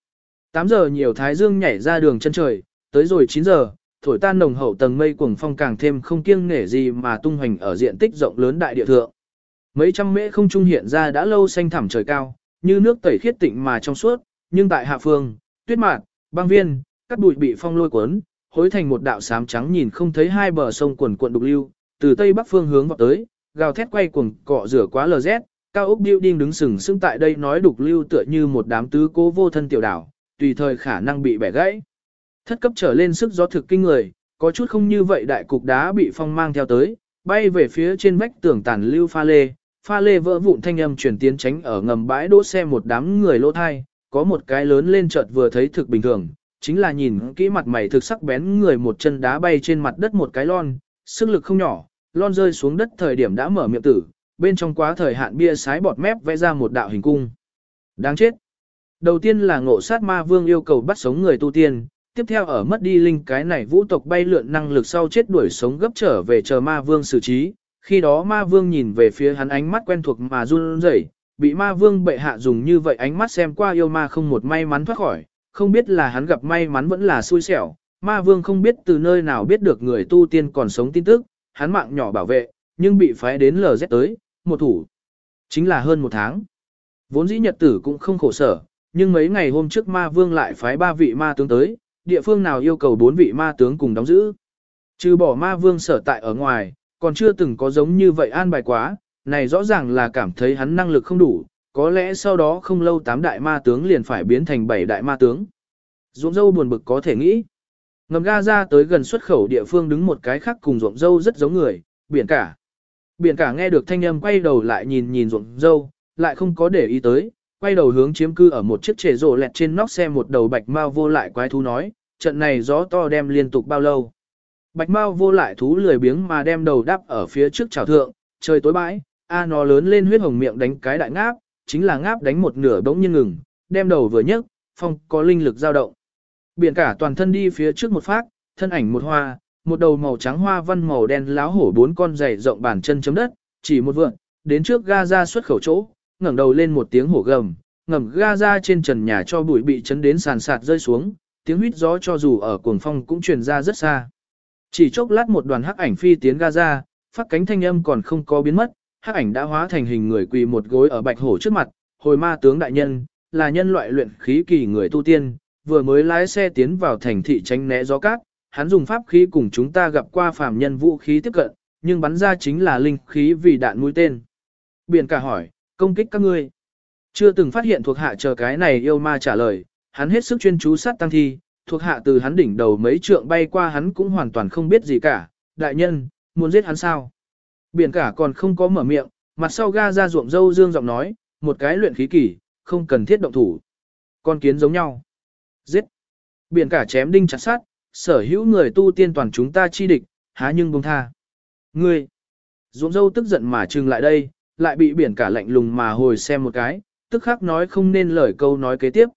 8 giờ nhiều thái dương nhảy ra đường chân trời, tới rồi 9 giờ, thổi tan nồng hậu tầng mây cuồng phong càng thêm không kiêng nể gì mà tung hoành ở diện tích rộng lớn đại địa thượng. Mấy trăm mễ không trung hiện ra đã lâu xanh thẳm trời cao, như nước tẩy khiết tịnh mà trong suốt, nhưng tại hạ phương, tuyết mạn, băng viên, các bụi bị phong lôi cuốn, hối thành một đạo xám trắng nhìn không thấy hai bờ sông quần cuộn đục lưu, từ tây bắc phương hướng vào tới, gào thét quay cuồng cọ rửa quá lờ rét, cao ốc building đứng sừng sững tại đây nói đục lưu tựa như một đám tứ cố vô thân tiểu đảo, tùy thời khả năng bị bẻ gãy. Thất cấp trở lên sức gió thực kinh người, có chút không như vậy đại cục đá bị phong mang theo tới, bay về phía trên vách tường tàn lưu pha lê, pha lê vỡ vụn thanh âm chuyển tiến tránh ở ngầm bãi đỗ xe một đám người lỗ thai, có một cái lớn lên chợt vừa thấy thực bình thường, chính là nhìn kỹ mặt mày thực sắc bén người một chân đá bay trên mặt đất một cái lon, sức lực không nhỏ, lon rơi xuống đất thời điểm đã mở miệng tử, bên trong quá thời hạn bia sái bọt mép vẽ ra một đạo hình cung. Đáng chết. Đầu tiên là ngộ sát ma vương yêu cầu bắt sống người tu tiên, tiếp theo ở mất đi linh cái này vũ tộc bay lượn năng lực sau chết đuổi sống gấp trở về chờ ma vương xử trí. Khi đó ma vương nhìn về phía hắn ánh mắt quen thuộc mà run rẩy, bị ma vương bệ hạ dùng như vậy ánh mắt xem qua yêu ma không một may mắn thoát khỏi, không biết là hắn gặp may mắn vẫn là xui xẻo, ma vương không biết từ nơi nào biết được người tu tiên còn sống tin tức, hắn mạng nhỏ bảo vệ, nhưng bị phái đến LZ tới, một thủ. Chính là hơn một tháng. Vốn dĩ nhật tử cũng không khổ sở, nhưng mấy ngày hôm trước ma vương lại phái ba vị ma tướng tới, địa phương nào yêu cầu bốn vị ma tướng cùng đóng giữ. Trừ bỏ ma vương sở tại ở ngoài, còn chưa từng có giống như vậy an bài quá, này rõ ràng là cảm thấy hắn năng lực không đủ, có lẽ sau đó không lâu tám đại ma tướng liền phải biến thành bảy đại ma tướng. Ruộng dâu buồn bực có thể nghĩ. Ngầm ga ra tới gần xuất khẩu địa phương đứng một cái khác cùng ruộng dâu rất giống người, biển cả. Biển cả nghe được thanh âm quay đầu lại nhìn nhìn ruộng dâu, lại không có để ý tới, quay đầu hướng chiếm cư ở một chiếc trẻ rổ lẹt trên nóc xe một đầu bạch mao vô lại quái thú nói, trận này gió to đem liên tục bao lâu. Bạch mao vô lại thú lười biếng mà đem đầu đắp ở phía trước chảo thượng, trời tối bãi, a nó lớn lên huyết hồng miệng đánh cái đại ngáp, chính là ngáp đánh một nửa bỗng nhiên ngừng, đem đầu vừa nhấc, phong có linh lực dao động. Biển cả toàn thân đi phía trước một phát, thân ảnh một hoa, một đầu màu trắng hoa văn màu đen láo hổ bốn con dày rộng bàn chân chấm đất, chỉ một vượn, đến trước ga ra xuất khẩu chỗ, ngẩng đầu lên một tiếng hổ gầm, ngầm ga ra trên trần nhà cho bụi bị chấn đến sàn sạt rơi xuống, tiếng huýt gió cho dù ở cuồng phong cũng truyền ra rất xa. Chỉ chốc lát một đoàn hắc ảnh phi tiến ga ra, phát cánh thanh âm còn không có biến mất, hắc ảnh đã hóa thành hình người quỳ một gối ở bạch hổ trước mặt, hồi ma tướng đại nhân, là nhân loại luyện khí kỳ người tu tiên, vừa mới lái xe tiến vào thành thị tránh né gió cát, hắn dùng pháp khí cùng chúng ta gặp qua phàm nhân vũ khí tiếp cận, nhưng bắn ra chính là linh khí vì đạn mũi tên. Biển cả hỏi, công kích các ngươi. Chưa từng phát hiện thuộc hạ chờ cái này yêu ma trả lời, hắn hết sức chuyên chú sát tăng thi, thuộc hạ từ hắn đỉnh đầu mấy trượng bay qua hắn cũng hoàn toàn không biết gì cả, đại nhân, muốn giết hắn sao. Biển cả còn không có mở miệng, mặt sau ga ra ruộng dâu dương giọng nói, một cái luyện khí kỳ, không cần thiết động thủ. Con kiến giống nhau. Giết. Biển cả chém đinh chặt sát, sở hữu người tu tiên toàn chúng ta chi địch, há nhưng bông tha. Ngươi. Ruộng dâu tức giận mà trừng lại đây, lại bị biển cả lạnh lùng mà hồi xem một cái, tức khắc nói không nên lời câu nói kế tiếp.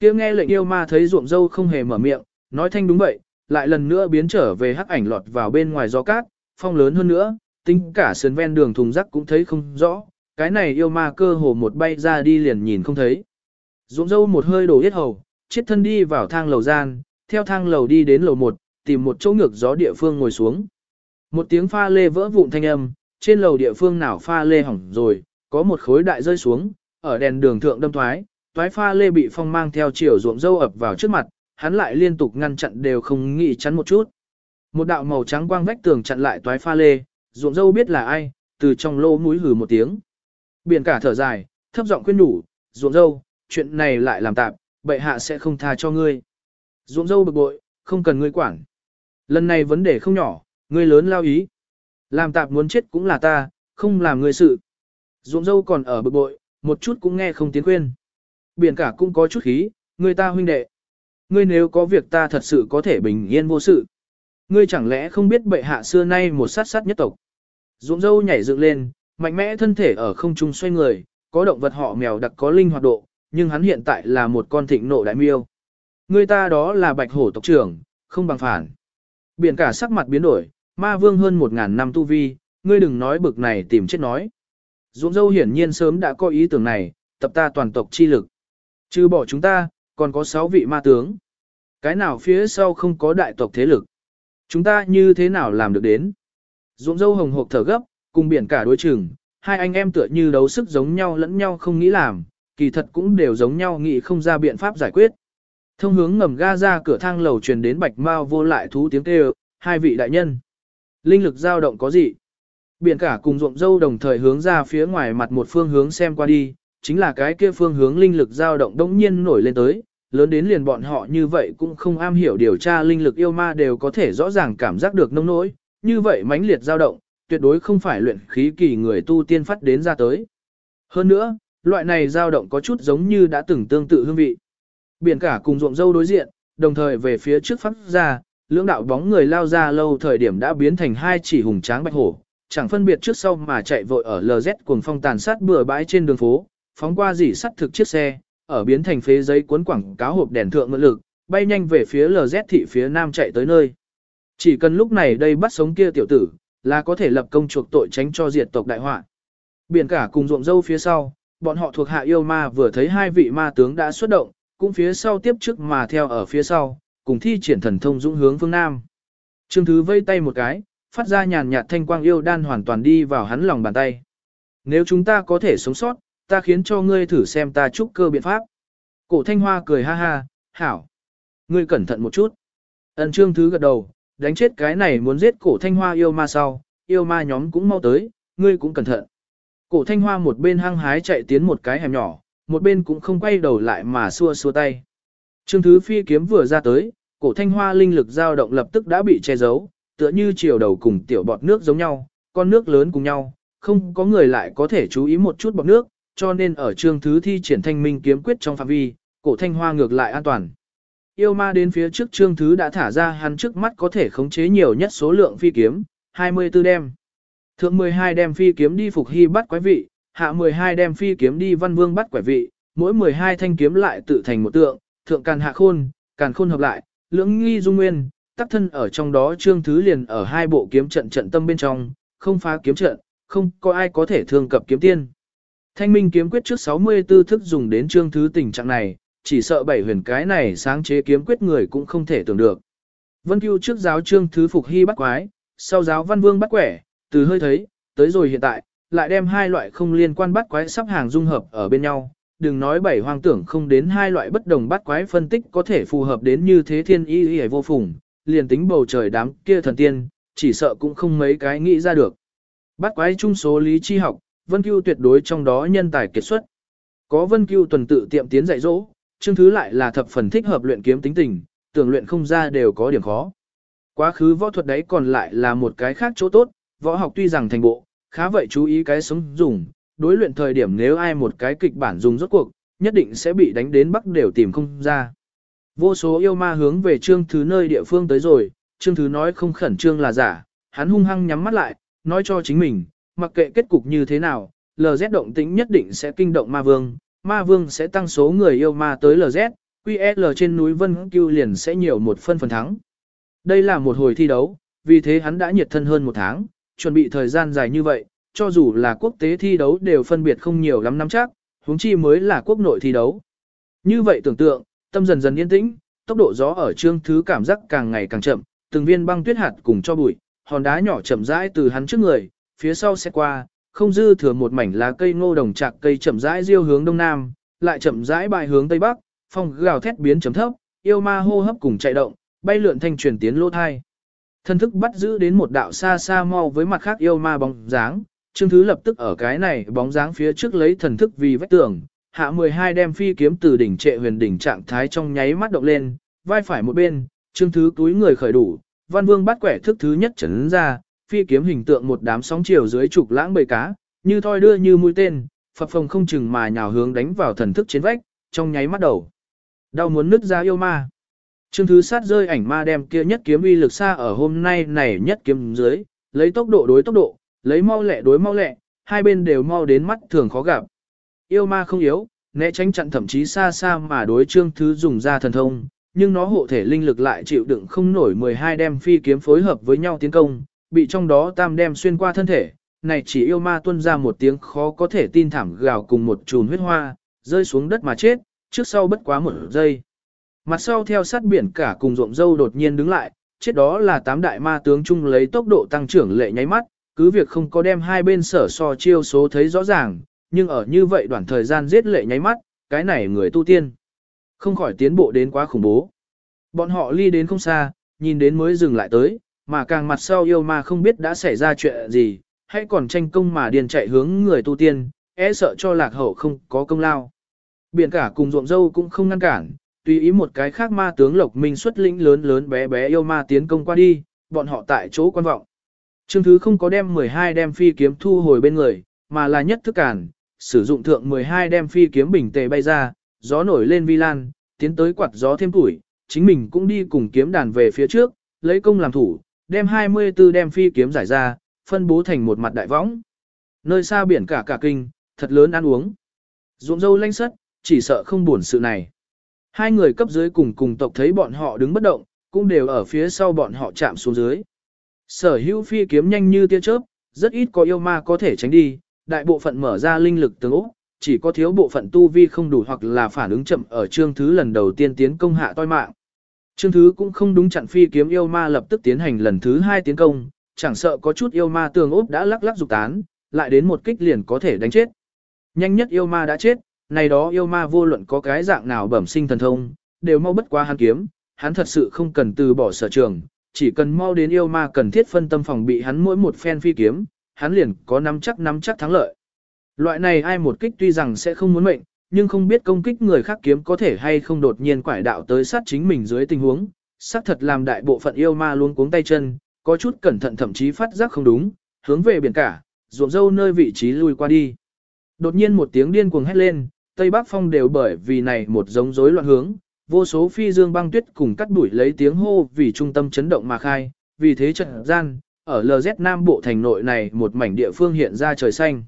kia nghe lệnh yêu ma thấy ruộng dâu không hề mở miệng, nói thanh đúng vậy, lại lần nữa biến trở về hắc ảnh lọt vào bên ngoài gió cát, phong lớn hơn nữa, tính cả sườn ven đường thùng rắc cũng thấy không rõ, cái này yêu ma cơ hồ một bay ra đi liền nhìn không thấy. Ruộng dâu một hơi đổ yết hầu, chết thân đi vào thang lầu gian, theo thang lầu đi đến lầu một, tìm một chỗ ngược gió địa phương ngồi xuống. Một tiếng pha lê vỡ vụn thanh âm, trên lầu địa phương nào pha lê hỏng rồi, có một khối đại rơi xuống, ở đèn đường thượng đâm thoái, thoái pha lê bị phong mang theo chiều ruộng dâu ập vào trước mặt, hắn lại liên tục ngăn chặn đều không nghĩ chắn một chút. Một đạo màu trắng quang vách tường chặn lại toái pha lê, ruộng dâu biết là ai, từ trong lỗ mũi hừ một tiếng. Biển cả thở dài, thấp giọng khuyên nhủ, ruộng dâu, chuyện này lại làm tạm, bệ hạ sẽ không tha cho ngươi. Ruộng dâu bực bội, không cần ngươi quản. Lần này vấn đề không nhỏ, ngươi lớn lao ý. Làm tạp muốn chết cũng là ta, không làm người sự. Ruộng dâu còn ở bực bội, một chút cũng nghe không tiến khuyên. Biển cả cũng có chút khí, người ta huynh đệ. Ngươi nếu có việc ta thật sự có thể bình yên vô sự. Ngươi chẳng lẽ không biết bệ hạ xưa nay một sát sát nhất tộc. Ruộng dâu nhảy dựng lên, mạnh mẽ thân thể ở không trung xoay người, có động vật họ mèo đặc có linh hoạt độ, nhưng hắn hiện tại là một con thịnh nộ đại miêu. Người ta đó là bạch hổ tộc trưởng, không bằng phản. Biển cả sắc mặt biến đổi, ma vương hơn một ngàn năm tu vi, ngươi đừng nói bực này tìm chết nói. Dũng dâu hiển nhiên sớm đã có ý tưởng này, tập ta toàn tộc chi lực. Trừ bỏ chúng ta, còn có sáu vị ma tướng. Cái nào phía sau không có đại tộc thế lực. Chúng ta như thế nào làm được đến? Dũng dâu hồng hộp thở gấp, cùng biển cả đối chừng, hai anh em tựa như đấu sức giống nhau lẫn nhau không nghĩ làm, kỳ thật cũng đều giống nhau nghĩ không ra biện pháp giải quyết. Thông hướng ngầm ga ra cửa thang lầu truyền đến bạch mao vô lại thú tiếng kêu, hai vị đại nhân. Linh lực dao động có gì? Biển cả cùng ruộng dâu đồng thời hướng ra phía ngoài mặt một phương hướng xem qua đi, chính là cái kia phương hướng linh lực dao động đống nhiên nổi lên tới, lớn đến liền bọn họ như vậy cũng không am hiểu điều tra linh lực yêu ma đều có thể rõ ràng cảm giác được nông nỗi, như vậy mãnh liệt dao động, tuyệt đối không phải luyện khí kỳ người tu tiên phát đến ra tới. Hơn nữa, loại này dao động có chút giống như đã từng tương tự hương vị. Biển cả cùng ruộng dâu đối diện, đồng thời về phía trước phát ra, lưỡng đạo bóng người lao ra lâu thời điểm đã biến thành hai chỉ hùng tráng bạch hổ, chẳng phân biệt trước sau mà chạy vội ở LZ cuồng phong tàn sát bừa bãi trên đường phố, phóng qua dỉ sắt thực chiếc xe, ở biến thành phế giấy cuốn quảng cáo hộp đèn thượng ngựa lực, bay nhanh về phía LZ thị phía nam chạy tới nơi. Chỉ cần lúc này đây bắt sống kia tiểu tử, là có thể lập công chuộc tội tránh cho diệt tộc đại họa. Biển cả cùng ruộng dâu phía sau, bọn họ thuộc hạ yêu ma vừa thấy hai vị ma tướng đã xuất động, cũng phía sau tiếp trước mà theo ở phía sau, cùng thi triển thần thông dũng hướng phương Nam. Trương Thứ vây tay một cái, phát ra nhàn nhạt thanh quang yêu đan hoàn toàn đi vào hắn lòng bàn tay. Nếu chúng ta có thể sống sót, ta khiến cho ngươi thử xem ta trúc cơ biện pháp. Cổ thanh hoa cười ha ha, hảo. Ngươi cẩn thận một chút. Ân trương thứ gật đầu, đánh chết cái này muốn giết cổ thanh hoa yêu ma sau, yêu ma nhóm cũng mau tới, ngươi cũng cẩn thận. Cổ thanh hoa một bên hăng hái chạy tiến một cái hẻm nhỏ, một bên cũng không quay đầu lại mà xua xua tay. Trương thứ phi kiếm vừa ra tới, cổ thanh hoa linh lực dao động lập tức đã bị che giấu, tựa như chiều đầu cùng tiểu bọt nước giống nhau, con nước lớn cùng nhau, không có người lại có thể chú ý một chút bọt nước, cho nên ở trương thứ thi triển thanh minh kiếm quyết trong phạm vi, cổ thanh hoa ngược lại an toàn. Yêu ma đến phía trước trương thứ đã thả ra hắn trước mắt có thể khống chế nhiều nhất số lượng phi kiếm, 24 đem. Thượng 12 đem phi kiếm đi phục hy bắt quái vị, hạ 12 đem phi kiếm đi văn vương bắt quẻ vị, mỗi 12 thanh kiếm lại tự thành một tượng, thượng càn hạ khôn, càn khôn hợp lại, lưỡng nghi dung nguyên, tắc thân ở trong đó trương thứ liền ở hai bộ kiếm trận trận tâm bên trong, không phá kiếm trận, không có ai có thể thương cập kiếm tiên. Thanh minh kiếm quyết trước 64 thức dùng đến trương thứ tình trạng này, chỉ sợ bảy huyền cái này sáng chế kiếm quyết người cũng không thể tưởng được. Vân Cưu trước giáo trương thứ phục hy bắt quái, sau giáo văn vương bắt quẻ, từ hơi thấy, tới rồi hiện tại, lại đem hai loại không liên quan bắt quái sắp hàng dung hợp ở bên nhau. Đừng nói bảy hoang tưởng không đến hai loại bất đồng bắt quái phân tích có thể phù hợp đến như thế thiên y y vô phùng, liền tính bầu trời đám kia thần tiên, chỉ sợ cũng không mấy cái nghĩ ra được. Bắt quái chung số lý chi học, Vân Cưu tuyệt đối trong đó nhân tài kết xuất. Có Vân Cưu tuần tự tiệm tiến dạy dỗ, chương thứ lại là thập phần thích hợp luyện kiếm tính tình, tưởng luyện không ra đều có điểm khó. Quá khứ võ thuật đấy còn lại là một cái khác chỗ tốt, võ học tuy rằng thành bộ, khá vậy chú ý cái sống dùng, đối luyện thời điểm nếu ai một cái kịch bản dùng rốt cuộc, nhất định sẽ bị đánh đến bắc đều tìm không ra. Vô số yêu ma hướng về trương thứ nơi địa phương tới rồi, trương thứ nói không khẩn trương là giả, hắn hung hăng nhắm mắt lại, nói cho chính mình, mặc kệ kết cục như thế nào, LZ động tĩnh nhất định sẽ kinh động ma vương, ma vương sẽ tăng số người yêu ma tới LZ, QL trên núi Vân Cưu liền sẽ nhiều một phân phần thắng. Đây là một hồi thi đấu, vì thế hắn đã nhiệt thân hơn một tháng, chuẩn bị thời gian dài như vậy, cho dù là quốc tế thi đấu đều phân biệt không nhiều lắm năm chắc, huống chi mới là quốc nội thi đấu. Như vậy tưởng tượng, tâm dần dần yên tĩnh, tốc độ gió ở trương thứ cảm giác càng ngày càng chậm, từng viên băng tuyết hạt cùng cho bụi, hòn đá nhỏ chậm rãi từ hắn trước người, phía sau sẽ qua, không dư thừa một mảnh lá cây ngô đồng chạc cây chậm rãi diêu hướng đông nam, lại chậm rãi bài hướng tây bắc, phong gào thét biến chấm thấp, yêu ma hô hấp cùng chạy động, bay lượn thanh truyền tiến lỗ thai. Thân thức bắt giữ đến một đạo xa xa mau với mặt khác yêu ma bóng dáng, Trương Thứ lập tức ở cái này bóng dáng phía trước lấy thần thức vì vách tường, hạ 12 đem phi kiếm từ đỉnh trệ huyền đỉnh trạng thái trong nháy mắt động lên, vai phải một bên, Trương Thứ túi người khởi đủ, Văn Vương bắt quẻ thức thứ nhất chấn ra, phi kiếm hình tượng một đám sóng chiều dưới trục lãng bầy cá, như thoi đưa như mũi tên, phập phồng không chừng mà nhào hướng đánh vào thần thức trên vách, trong nháy mắt đầu. Đau muốn nứt ra yêu ma. Trương Thứ sát rơi ảnh ma đem kia nhất kiếm uy lực xa ở hôm nay này nhất kiếm dưới, lấy tốc độ đối tốc độ, lấy mau lẹ đối mau lẹ, hai bên đều mau đến mắt thường khó gặp. Yêu ma không yếu, né tránh chặn thậm chí xa xa mà đối Trương Thứ dùng ra thần thông, nhưng nó hộ thể linh lực lại chịu đựng không nổi 12 đem phi kiếm phối hợp với nhau tiến công, bị trong đó tam đem xuyên qua thân thể, này chỉ yêu ma tuôn ra một tiếng khó có thể tin thảm gào cùng một chùm huyết hoa, rơi xuống đất mà chết, trước sau bất quá một giây. Mặt sau theo sát biển cả cùng ruộng dâu đột nhiên đứng lại, chết đó là tám đại ma tướng chung lấy tốc độ tăng trưởng lệ nháy mắt, cứ việc không có đem hai bên sở so chiêu số thấy rõ ràng, nhưng ở như vậy đoạn thời gian giết lệ nháy mắt, cái này người tu tiên. Không khỏi tiến bộ đến quá khủng bố. Bọn họ ly đến không xa, nhìn đến mới dừng lại tới, mà càng mặt sau yêu ma không biết đã xảy ra chuyện gì, hay còn tranh công mà điền chạy hướng người tu tiên, e sợ cho lạc hậu không có công lao. Biển cả cùng ruộng dâu cũng không ngăn cản, tùy ý một cái khác ma tướng Lộc Minh xuất lĩnh lớn lớn bé bé yêu ma tiến công qua đi, bọn họ tại chỗ quan vọng. Trương Thứ không có đem 12 đem phi kiếm thu hồi bên người, mà là nhất thức cản, sử dụng thượng 12 đem phi kiếm bình tề bay ra, gió nổi lên vi lan, tiến tới quạt gió thêm tuổi, chính mình cũng đi cùng kiếm đàn về phía trước, lấy công làm thủ, đem 24 đem phi kiếm giải ra, phân bố thành một mặt đại võng. Nơi xa biển cả cả kinh, thật lớn ăn uống. Ruộng dâu lanh sất, chỉ sợ không buồn sự này. Hai người cấp dưới cùng cùng tộc thấy bọn họ đứng bất động, cũng đều ở phía sau bọn họ chạm xuống dưới. Sở hữu phi kiếm nhanh như tia chớp, rất ít có yêu ma có thể tránh đi, đại bộ phận mở ra linh lực tướng ốc, chỉ có thiếu bộ phận tu vi không đủ hoặc là phản ứng chậm ở chương thứ lần đầu tiên tiến công hạ toi mạng. Chương thứ cũng không đúng chặn phi kiếm yêu ma lập tức tiến hành lần thứ hai tiến công, chẳng sợ có chút yêu ma tường ốp đã lắc lắc dục tán, lại đến một kích liền có thể đánh chết. Nhanh nhất yêu ma đã chết, này đó yêu ma vô luận có cái dạng nào bẩm sinh thần thông, đều mau bất qua hắn kiếm, hắn thật sự không cần từ bỏ sở trường, chỉ cần mau đến yêu ma cần thiết phân tâm phòng bị hắn mỗi một phen phi kiếm, hắn liền có nắm chắc nắm chắc thắng lợi. Loại này ai một kích tuy rằng sẽ không muốn mệnh, nhưng không biết công kích người khác kiếm có thể hay không đột nhiên quải đạo tới sát chính mình dưới tình huống, xác thật làm đại bộ phận yêu ma luôn cuống tay chân, có chút cẩn thận thậm chí phát giác không đúng, hướng về biển cả, ruộng dâu nơi vị trí lui qua đi. Đột nhiên một tiếng điên cuồng hét lên, Tây Bắc Phong đều bởi vì này một giống rối loạn hướng, vô số phi dương băng tuyết cùng cắt đuổi lấy tiếng hô vì trung tâm chấn động mà khai, vì thế trận gian, ở LZ Nam Bộ thành nội này một mảnh địa phương hiện ra trời xanh.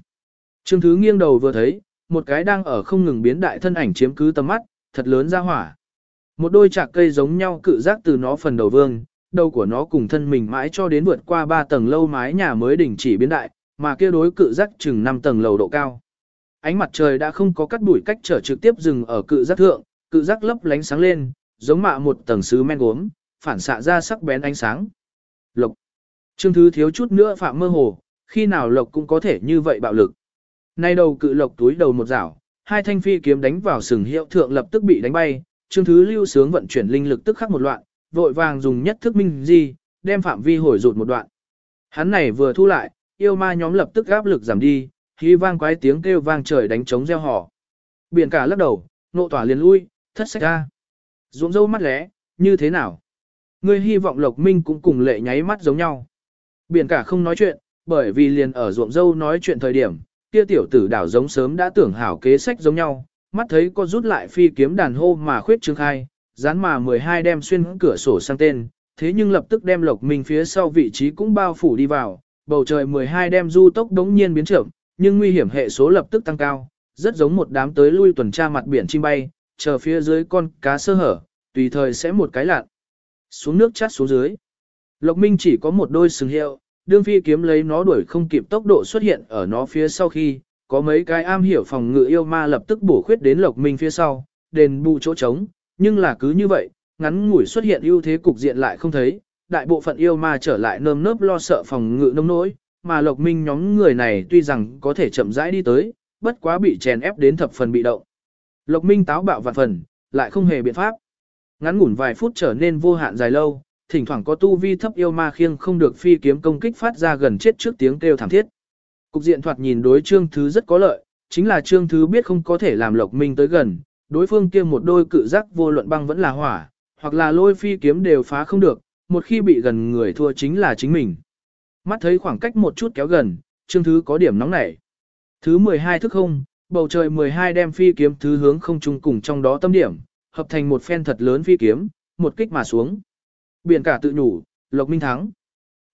Trương Thứ nghiêng đầu vừa thấy, một cái đang ở không ngừng biến đại thân ảnh chiếm cứ tầm mắt, thật lớn ra hỏa. Một đôi chạc cây giống nhau cự giác từ nó phần đầu vương, đầu của nó cùng thân mình mãi cho đến vượt qua 3 tầng lâu mái nhà mới đỉnh chỉ biến đại, mà kia đối cự giác chừng 5 tầng lầu độ cao. Ánh mặt trời đã không có cắt đuổi cách trở trực tiếp dừng ở cự giác thượng, cự giác lấp lánh sáng lên, giống mạ một tầng sứ men gốm, phản xạ ra sắc bén ánh sáng. Lộc. Trương Thứ thiếu chút nữa phạm mơ hồ, khi nào lộc cũng có thể như vậy bạo lực. Nay đầu cự lộc túi đầu một rảo, hai thanh phi kiếm đánh vào sừng hiệu thượng lập tức bị đánh bay, Trương Thứ lưu sướng vận chuyển linh lực tức khắc một loạn, vội vàng dùng nhất thức minh di, đem phạm vi hồi rụt một đoạn. Hắn này vừa thu lại, yêu ma nhóm lập tức áp lực giảm đi, khí vang quái tiếng kêu vang trời đánh trống gieo họ. Biển cả lắc đầu, nộ tỏa liền lui, thất sách ra. Dũng dâu mắt lẽ, như thế nào? Ngươi hy vọng Lộc Minh cũng cùng lệ nháy mắt giống nhau. Biển cả không nói chuyện, bởi vì liền ở ruộng dâu nói chuyện thời điểm, kia tiểu tử đảo giống sớm đã tưởng hảo kế sách giống nhau, mắt thấy có rút lại phi kiếm đàn hô mà khuyết trương khai, dán mà 12 đem xuyên cửa sổ sang tên, thế nhưng lập tức đem Lộc Minh phía sau vị trí cũng bao phủ đi vào, bầu trời 12 đem du tốc đống nhiên biến chậm, nhưng nguy hiểm hệ số lập tức tăng cao, rất giống một đám tới lui tuần tra mặt biển chim bay, chờ phía dưới con cá sơ hở, tùy thời sẽ một cái lạn. Xuống nước chát xuống dưới. Lộc Minh chỉ có một đôi sừng hiệu, đương phi kiếm lấy nó đuổi không kịp tốc độ xuất hiện ở nó phía sau khi, có mấy cái am hiểu phòng ngự yêu ma lập tức bổ khuyết đến Lộc Minh phía sau, đền bù chỗ trống, nhưng là cứ như vậy, ngắn ngủi xuất hiện ưu thế cục diện lại không thấy, đại bộ phận yêu ma trở lại nơm nớp lo sợ phòng ngự nông nỗi, mà Lộc Minh nhóm người này tuy rằng có thể chậm rãi đi tới, bất quá bị chèn ép đến thập phần bị động. Lộc Minh táo bạo vạn phần, lại không hề biện pháp. Ngắn ngủn vài phút trở nên vô hạn dài lâu, thỉnh thoảng có tu vi thấp yêu ma khiêng không được phi kiếm công kích phát ra gần chết trước tiếng kêu thảm thiết. Cục diện thoạt nhìn đối Trương Thứ rất có lợi, chính là Trương Thứ biết không có thể làm Lộc Minh tới gần, đối phương kia một đôi cự giác vô luận băng vẫn là hỏa, hoặc là lôi phi kiếm đều phá không được, một khi bị gần người thua chính là chính mình. Mắt thấy khoảng cách một chút kéo gần, Trương Thứ có điểm nóng nảy. Thứ 12 thức không, bầu trời 12 đem phi kiếm thứ hướng không trung cùng trong đó tâm điểm, hợp thành một phen thật lớn phi kiếm, một kích mà xuống. Biển cả tự nhủ, Lộc Minh thắng.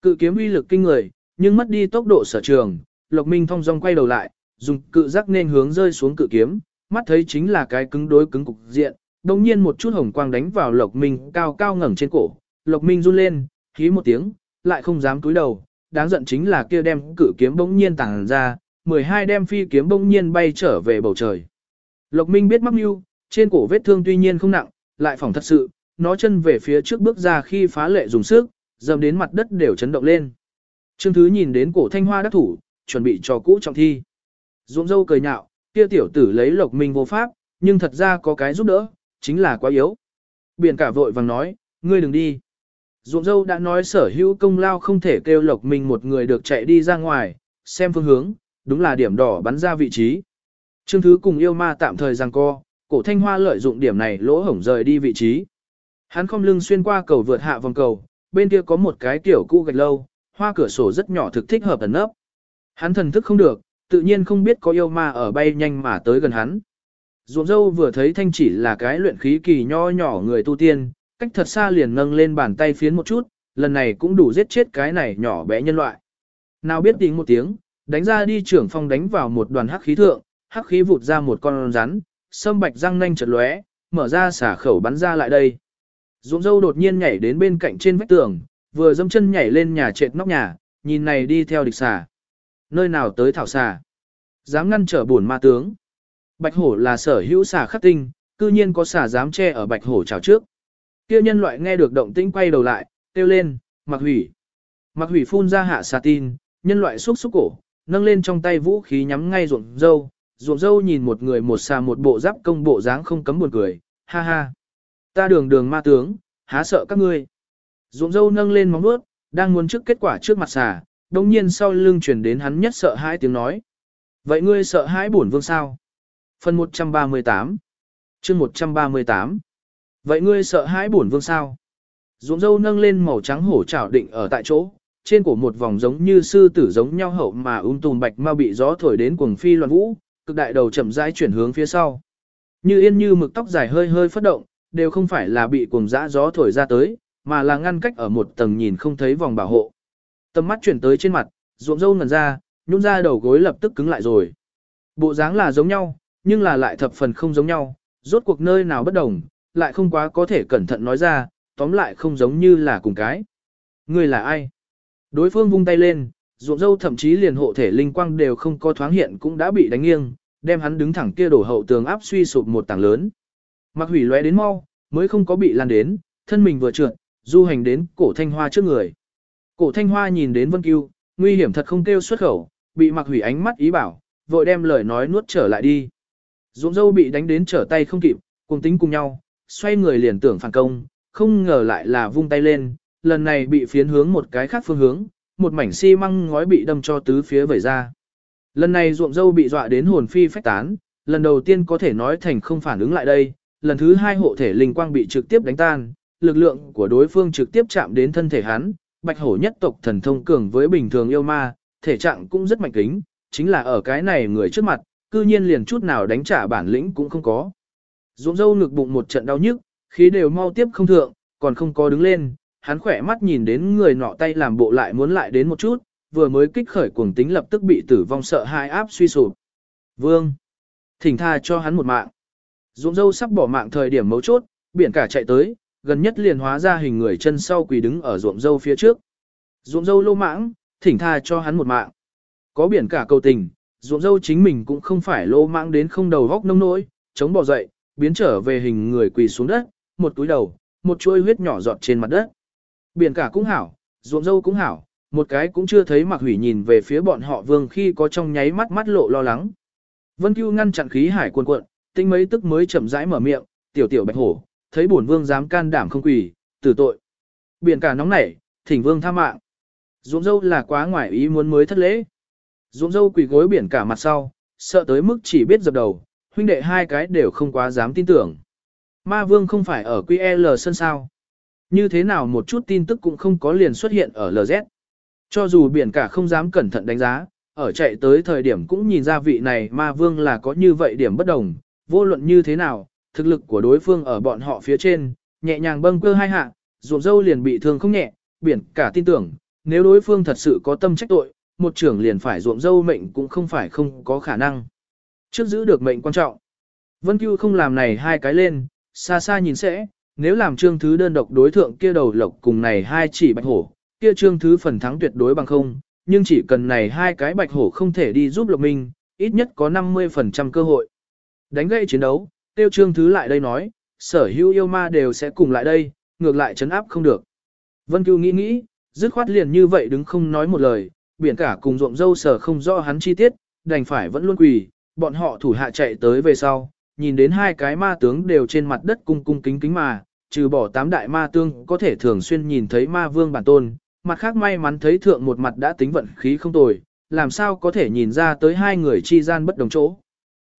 Cự kiếm uy lực kinh người, nhưng mất đi tốc độ sở trường, Lộc Minh thong dong quay đầu lại, dùng cự giác nên hướng rơi xuống cự kiếm, mắt thấy chính là cái cứng đối cứng cục diện, đồng nhiên một chút hồng quang đánh vào Lộc Minh cao cao ngẩng trên cổ, Lộc Minh run lên, khí một tiếng, lại không dám cúi đầu, đáng giận chính là kia đem cự kiếm bỗng nhiên tàng ra, 12 đem phi kiếm bỗng nhiên bay trở về bầu trời. Lộc Minh biết mắc mưu, trên cổ vết thương tuy nhiên không nặng, lại phỏng thật sự, nó chân về phía trước bước ra khi phá lệ dùng sức, dầm đến mặt đất đều chấn động lên. Trương Thứ nhìn đến cổ thanh hoa đắc thủ, chuẩn bị cho cũ trọng thi. Dũng dâu cười nhạo, kia tiểu tử lấy Lộc Minh vô pháp, nhưng thật ra có cái giúp đỡ, chính là quá yếu. Biển cả vội vàng nói, ngươi đừng đi. Dũng dâu đã nói sở hữu công lao không thể kêu Lộc Minh một người được chạy đi ra ngoài, xem phương hướng, đúng là điểm đỏ bắn ra vị trí. Trương Thứ cùng yêu ma tạm thời giằng co, cổ thanh hoa lợi dụng điểm này lỗ hổng rời đi vị trí. Hắn không lưng xuyên qua cầu vượt hạ vòng cầu, bên kia có một cái tiểu cũ gạch lâu, hoa cửa sổ rất nhỏ thực thích hợp ẩn nấp. Hắn thần thức không được, tự nhiên không biết có yêu ma ở bay nhanh mà tới gần hắn. Ruộng dâu vừa thấy thanh chỉ là cái luyện khí kỳ nho nhỏ người tu tiên, cách thật xa liền nâng lên bàn tay phiến một chút, lần này cũng đủ giết chết cái này nhỏ bé nhân loại. Nào biết tiếng một tiếng, đánh ra đi trưởng phong đánh vào một đoàn hắc khí thượng, hắc khí vụt ra một con rắn, sâm bạch răng nanh chật lóe, mở ra xả khẩu bắn ra lại đây. Dũng dâu đột nhiên nhảy đến bên cạnh trên vách tường, vừa dâm chân nhảy lên nhà trệt nóc nhà, nhìn này đi theo địch xà. Nơi nào tới thảo xà? Dám ngăn trở buồn ma tướng. Bạch hổ là sở hữu xà khắc tinh, cư nhiên có xà dám che ở bạch hổ chào trước. Kia nhân loại nghe được động tĩnh quay đầu lại, kêu lên, mặc hủy. Mặc hủy phun ra hạ xà tin, nhân loại xúc xúc cổ, nâng lên trong tay vũ khí nhắm ngay ruộng dâu. Ruộng dâu nhìn một người một xà một bộ giáp công bộ dáng không cấm buồn cười, ha ha. Ta đường đường ma tướng, há sợ các ngươi. Ruộng dâu nâng lên móng vuốt, đang muốn trước kết quả trước mặt xà, đồng nhiên sau lưng chuyển đến hắn nhất sợ hãi tiếng nói. Vậy ngươi sợ hãi bổn vương sao? Phần 138 chương 138 Vậy ngươi sợ hãi bổn vương sao? Ruộng dâu nâng lên màu trắng hổ trảo định ở tại chỗ, trên cổ một vòng giống như sư tử giống nhau hậu mà ung tùm bạch mau bị gió thổi đến cuồng phi loạn vũ, cực đại đầu chậm rãi chuyển hướng phía sau. Như yên như mực tóc dài hơi hơi phất động, đều không phải là bị cuồng dã gió thổi ra tới, mà là ngăn cách ở một tầng nhìn không thấy vòng bảo hộ. Tầm mắt chuyển tới trên mặt, ruộng râu ngần ra, nhún ra đầu gối lập tức cứng lại rồi. Bộ dáng là giống nhau, nhưng là lại thập phần không giống nhau, rốt cuộc nơi nào bất đồng, lại không quá có thể cẩn thận nói ra, tóm lại không giống như là cùng cái. Người là ai? Đối phương vung tay lên, ruộng dâu thậm chí liền hộ thể linh quang đều không có thoáng hiện cũng đã bị đánh nghiêng, đem hắn đứng thẳng kia đổ hậu tường áp suy sụp một tảng lớn. Mặc hủy lóe đến mau, mới không có bị lan đến, thân mình vừa trượt, du hành đến cổ thanh hoa trước người. Cổ thanh hoa nhìn đến Vân Cưu, nguy hiểm thật không kêu xuất khẩu, bị mặc hủy ánh mắt ý bảo, vội đem lời nói nuốt trở lại đi. Ruộng dâu bị đánh đến trở tay không kịp, cùng tính cùng nhau, xoay người liền tưởng phản công, không ngờ lại là vung tay lên, lần này bị phiến hướng một cái khác phương hướng, một mảnh xi măng ngói bị đâm cho tứ phía vẩy ra. Lần này ruộng dâu bị dọa đến hồn phi phách tán, lần đầu tiên có thể nói thành không phản ứng lại đây, lần thứ hai hộ thể linh quang bị trực tiếp đánh tan, lực lượng của đối phương trực tiếp chạm đến thân thể hắn, bạch hổ nhất tộc thần thông cường với bình thường yêu ma, thể trạng cũng rất mạnh kính, chính là ở cái này người trước mặt, cư nhiên liền chút nào đánh trả bản lĩnh cũng không có. Dũng dâu ngực bụng một trận đau nhức, khí đều mau tiếp không thượng, còn không có đứng lên, hắn khỏe mắt nhìn đến người nọ tay làm bộ lại muốn lại đến một chút, vừa mới kích khởi cuồng tính lập tức bị tử vong sợ hai áp suy sụp. Vương! Thỉnh tha cho hắn một mạng. Dũng dâu sắp bỏ mạng thời điểm mấu chốt, biển cả chạy tới, gần nhất liền hóa ra hình người chân sau quỳ đứng ở ruộng dâu phía trước. Ruộng dâu lô mãng, thỉnh tha cho hắn một mạng. Có biển cả cầu tình, ruộng dâu chính mình cũng không phải lô mãng đến không đầu góc nông nỗi, chống bỏ dậy, biến trở về hình người quỳ xuống đất, một túi đầu, một chuôi huyết nhỏ giọt trên mặt đất. Biển cả cũng hảo, ruộng dâu cũng hảo, một cái cũng chưa thấy mặc hủy nhìn về phía bọn họ vương khi có trong nháy mắt mắt lộ lo lắng. Vân Cưu ngăn chặn khí hải cuồn cuộn, tinh mấy tức mới chậm rãi mở miệng, tiểu tiểu bạch hổ, thấy bổn vương dám can đảm không quỳ, tử tội. Biển cả nóng nảy, thỉnh vương tha mạng. ruộng dâu là quá ngoài ý muốn mới thất lễ. ruộng dâu quỳ gối biển cả mặt sau, sợ tới mức chỉ biết dập đầu, huynh đệ hai cái đều không quá dám tin tưởng. Ma vương không phải ở QL e sân sao. Như thế nào một chút tin tức cũng không có liền xuất hiện ở LZ. Cho dù biển cả không dám cẩn thận đánh giá, ở chạy tới thời điểm cũng nhìn ra vị này ma vương là có như vậy điểm bất đồng, vô luận như thế nào, thực lực của đối phương ở bọn họ phía trên, nhẹ nhàng bâng cơ hai hạ, ruộng dâu liền bị thương không nhẹ, biển cả tin tưởng, nếu đối phương thật sự có tâm trách tội, một trưởng liền phải ruộng dâu mệnh cũng không phải không có khả năng. Trước giữ được mệnh quan trọng. Vân Cưu không làm này hai cái lên, xa xa nhìn sẽ, nếu làm trương thứ đơn độc đối thượng kia đầu lộc cùng này hai chỉ bạch hổ, kia trương thứ phần thắng tuyệt đối bằng không, nhưng chỉ cần này hai cái bạch hổ không thể đi giúp lộc minh, ít nhất có 50% cơ hội. Đánh gây chiến đấu, tiêu trương thứ lại đây nói, sở hữu yêu ma đều sẽ cùng lại đây, ngược lại chấn áp không được. Vân Cưu nghĩ nghĩ, dứt khoát liền như vậy đứng không nói một lời, biển cả cùng ruộng dâu sở không rõ hắn chi tiết, đành phải vẫn luôn quỳ, bọn họ thủ hạ chạy tới về sau, nhìn đến hai cái ma tướng đều trên mặt đất cung cung kính kính mà, trừ bỏ tám đại ma tương có thể thường xuyên nhìn thấy ma vương bản tôn, mặt khác may mắn thấy thượng một mặt đã tính vận khí không tồi, làm sao có thể nhìn ra tới hai người chi gian bất đồng chỗ.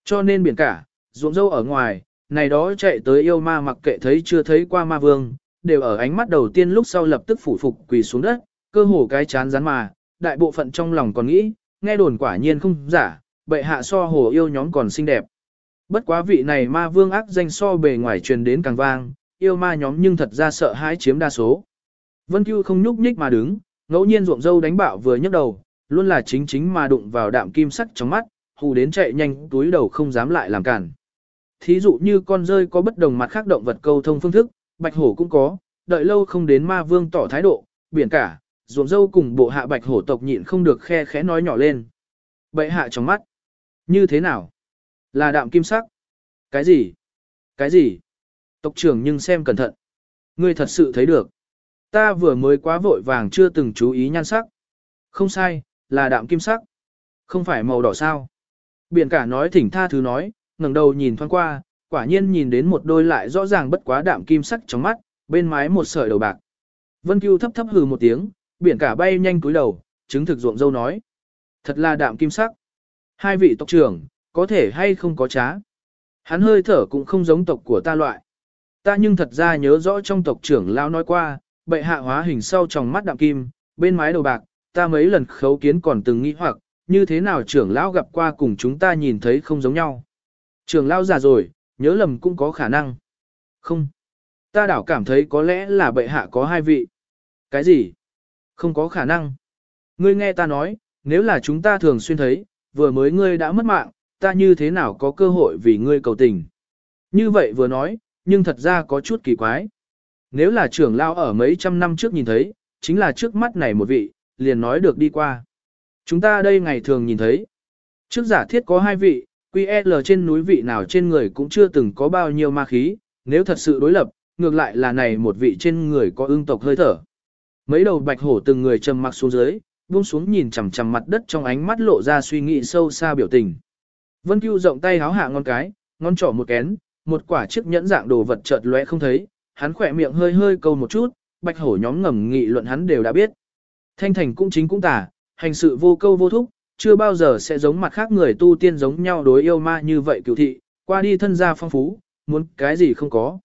Cho nên biển cả, ruộng dâu ở ngoài, này đó chạy tới yêu ma mặc kệ thấy chưa thấy qua ma vương, đều ở ánh mắt đầu tiên lúc sau lập tức phủ phục quỳ xuống đất, cơ hồ cái chán rán mà, đại bộ phận trong lòng còn nghĩ, nghe đồn quả nhiên không giả, bệ hạ so hồ yêu nhóm còn xinh đẹp. Bất quá vị này ma vương ác danh so bề ngoài truyền đến càng vang, yêu ma nhóm nhưng thật ra sợ hãi chiếm đa số. Vân Cưu không nhúc nhích mà đứng, ngẫu nhiên ruộng dâu đánh bạo vừa nhấc đầu, luôn là chính chính mà đụng vào đạm kim sắc trong mắt, hù đến chạy nhanh túi đầu không dám lại làm cản. Thí dụ như con rơi có bất đồng mặt khác động vật câu thông phương thức, bạch hổ cũng có, đợi lâu không đến ma vương tỏ thái độ, biển cả, ruộng dâu cùng bộ hạ bạch hổ tộc nhịn không được khe khẽ nói nhỏ lên. Bậy hạ trong mắt. Như thế nào? Là đạm kim sắc. Cái gì? Cái gì? Tộc trưởng nhưng xem cẩn thận. Ngươi thật sự thấy được. Ta vừa mới quá vội vàng chưa từng chú ý nhan sắc. Không sai, là đạm kim sắc. Không phải màu đỏ sao. Biển cả nói thỉnh tha thứ nói, ngẩng đầu nhìn thoáng qua, quả nhiên nhìn đến một đôi lại rõ ràng bất quá đạm kim sắc trong mắt, bên mái một sợi đầu bạc. Vân Cưu thấp thấp hừ một tiếng, biển cả bay nhanh cúi đầu, chứng thực ruộng dâu nói. Thật là đạm kim sắc. Hai vị tộc trưởng, có thể hay không có trá. Hắn hơi thở cũng không giống tộc của ta loại. Ta nhưng thật ra nhớ rõ trong tộc trưởng lão nói qua, bệ hạ hóa hình sau trong mắt đạm kim, bên mái đầu bạc, ta mấy lần khấu kiến còn từng nghĩ hoặc, như thế nào trưởng lão gặp qua cùng chúng ta nhìn thấy không giống nhau. Trưởng lão già rồi, nhớ lầm cũng có khả năng. Không. Ta đảo cảm thấy có lẽ là bệ hạ có hai vị. Cái gì? Không có khả năng. Ngươi nghe ta nói, nếu là chúng ta thường xuyên thấy, vừa mới ngươi đã mất mạng, ta như thế nào có cơ hội vì ngươi cầu tình. Như vậy vừa nói, nhưng thật ra có chút kỳ quái. Nếu là trưởng lao ở mấy trăm năm trước nhìn thấy, chính là trước mắt này một vị, liền nói được đi qua. Chúng ta đây ngày thường nhìn thấy. Trước giả thiết có hai vị, QL trên núi vị nào trên người cũng chưa từng có bao nhiêu ma khí, nếu thật sự đối lập, ngược lại là này một vị trên người có ương tộc hơi thở. Mấy đầu bạch hổ từng người trầm mặc xuống dưới, buông xuống nhìn chằm chằm mặt đất trong ánh mắt lộ ra suy nghĩ sâu xa biểu tình. Vân Cưu rộng tay háo hạ ngón cái, ngón trỏ một kén, một quả chiếc nhẫn dạng đồ vật chợt lóe không thấy, hắn khỏe miệng hơi hơi câu một chút, bạch hổ nhóm ngầm nghị luận hắn đều đã biết. Thanh thành cũng chính cũng tả, hành sự vô câu vô thúc, chưa bao giờ sẽ giống mặt khác người tu tiên giống nhau đối yêu ma như vậy cựu thị, qua đi thân gia phong phú, muốn cái gì không có.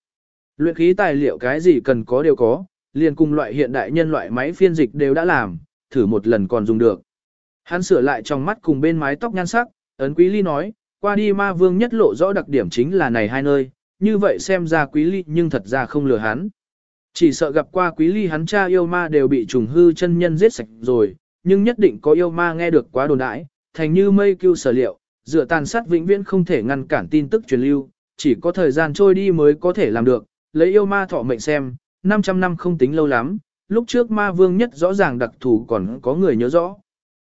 Luyện khí tài liệu cái gì cần có đều có, liền cùng loại hiện đại nhân loại máy phiên dịch đều đã làm, thử một lần còn dùng được. Hắn sửa lại trong mắt cùng bên mái tóc nhan sắc, ấn quý ly nói, qua đi ma vương nhất lộ rõ đặc điểm chính là này hai nơi, như vậy xem ra quý ly nhưng thật ra không lừa hắn. Chỉ sợ gặp qua quý ly hắn cha yêu ma đều bị trùng hư chân nhân giết sạch rồi, nhưng nhất định có yêu ma nghe được quá đồn đãi, thành như mây kêu sở liệu, dựa tàn sát vĩnh viễn không thể ngăn cản tin tức truyền lưu, chỉ có thời gian trôi đi mới có thể làm được, lấy yêu ma thọ mệnh xem, 500 năm không tính lâu lắm, lúc trước ma vương nhất rõ ràng đặc thù còn có người nhớ rõ.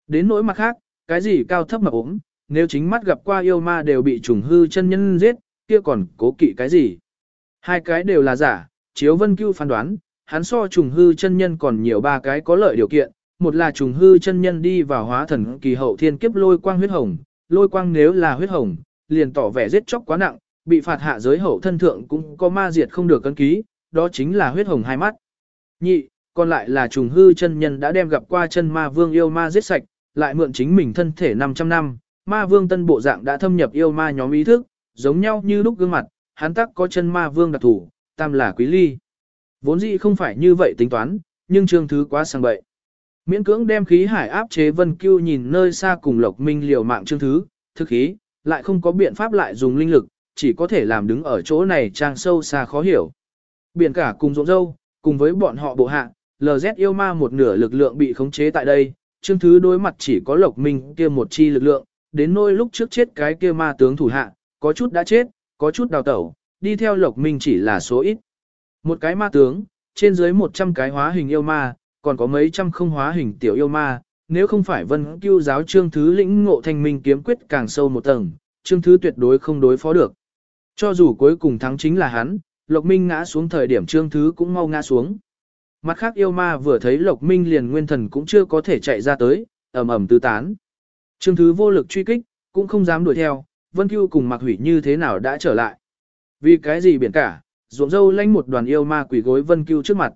Đến nỗi mặt khác, cái gì cao thấp mà ốm, nếu chính mắt gặp qua yêu ma đều bị trùng hư chân nhân giết, kia còn cố kỵ cái gì. Hai cái đều là giả, chiếu vân cưu phán đoán, hắn so trùng hư chân nhân còn nhiều ba cái có lợi điều kiện, một là trùng hư chân nhân đi vào hóa thần kỳ hậu thiên kiếp lôi quang huyết hồng, lôi quang nếu là huyết hồng, liền tỏ vẻ giết chóc quá nặng, bị phạt hạ giới hậu thân thượng cũng có ma diệt không được cân ký, đó chính là huyết hồng hai mắt. Nhị, còn lại là trùng hư chân nhân đã đem gặp qua chân ma vương yêu ma giết sạch, lại mượn chính mình thân thể 500 năm, ma vương tân bộ dạng đã thâm nhập yêu ma nhóm ý thức, giống nhau như lúc gương mặt, hắn tắc có chân ma vương đặc thủ, tam là quý ly. Vốn dĩ không phải như vậy tính toán, nhưng trương thứ quá sang bậy. Miễn cưỡng đem khí hải áp chế vân cưu nhìn nơi xa cùng lộc minh liều mạng trương thứ, thực khí, lại không có biện pháp lại dùng linh lực, chỉ có thể làm đứng ở chỗ này trang sâu xa khó hiểu. Biển cả cùng rộng dâu, cùng với bọn họ bộ hạ, LZ yêu ma một nửa lực lượng bị khống chế tại đây, chương thứ đối mặt chỉ có lộc minh kia một chi lực lượng, đến nôi lúc trước chết cái kia ma tướng thủ hạ, có chút đã chết, có chút đào tẩu, đi theo lộc minh chỉ là số ít. Một cái ma tướng, trên dưới 100 cái hóa hình yêu ma, còn có mấy trăm không hóa hình tiểu yêu ma, nếu không phải vân cứu giáo trương thứ lĩnh ngộ thanh minh kiếm quyết càng sâu một tầng, trương thứ tuyệt đối không đối phó được. Cho dù cuối cùng thắng chính là hắn, Lộc Minh ngã xuống thời điểm trương thứ cũng mau ngã xuống. Mặt khác yêu ma vừa thấy Lộc Minh liền nguyên thần cũng chưa có thể chạy ra tới, ầm ầm tứ tán. Trương thứ vô lực truy kích, cũng không dám đuổi theo, Vân Cưu cùng Mạc Hủy như thế nào đã trở lại. Vì cái gì biển cả, ruộng dâu lanh một đoàn yêu ma quỷ gối Vân Cưu trước mặt.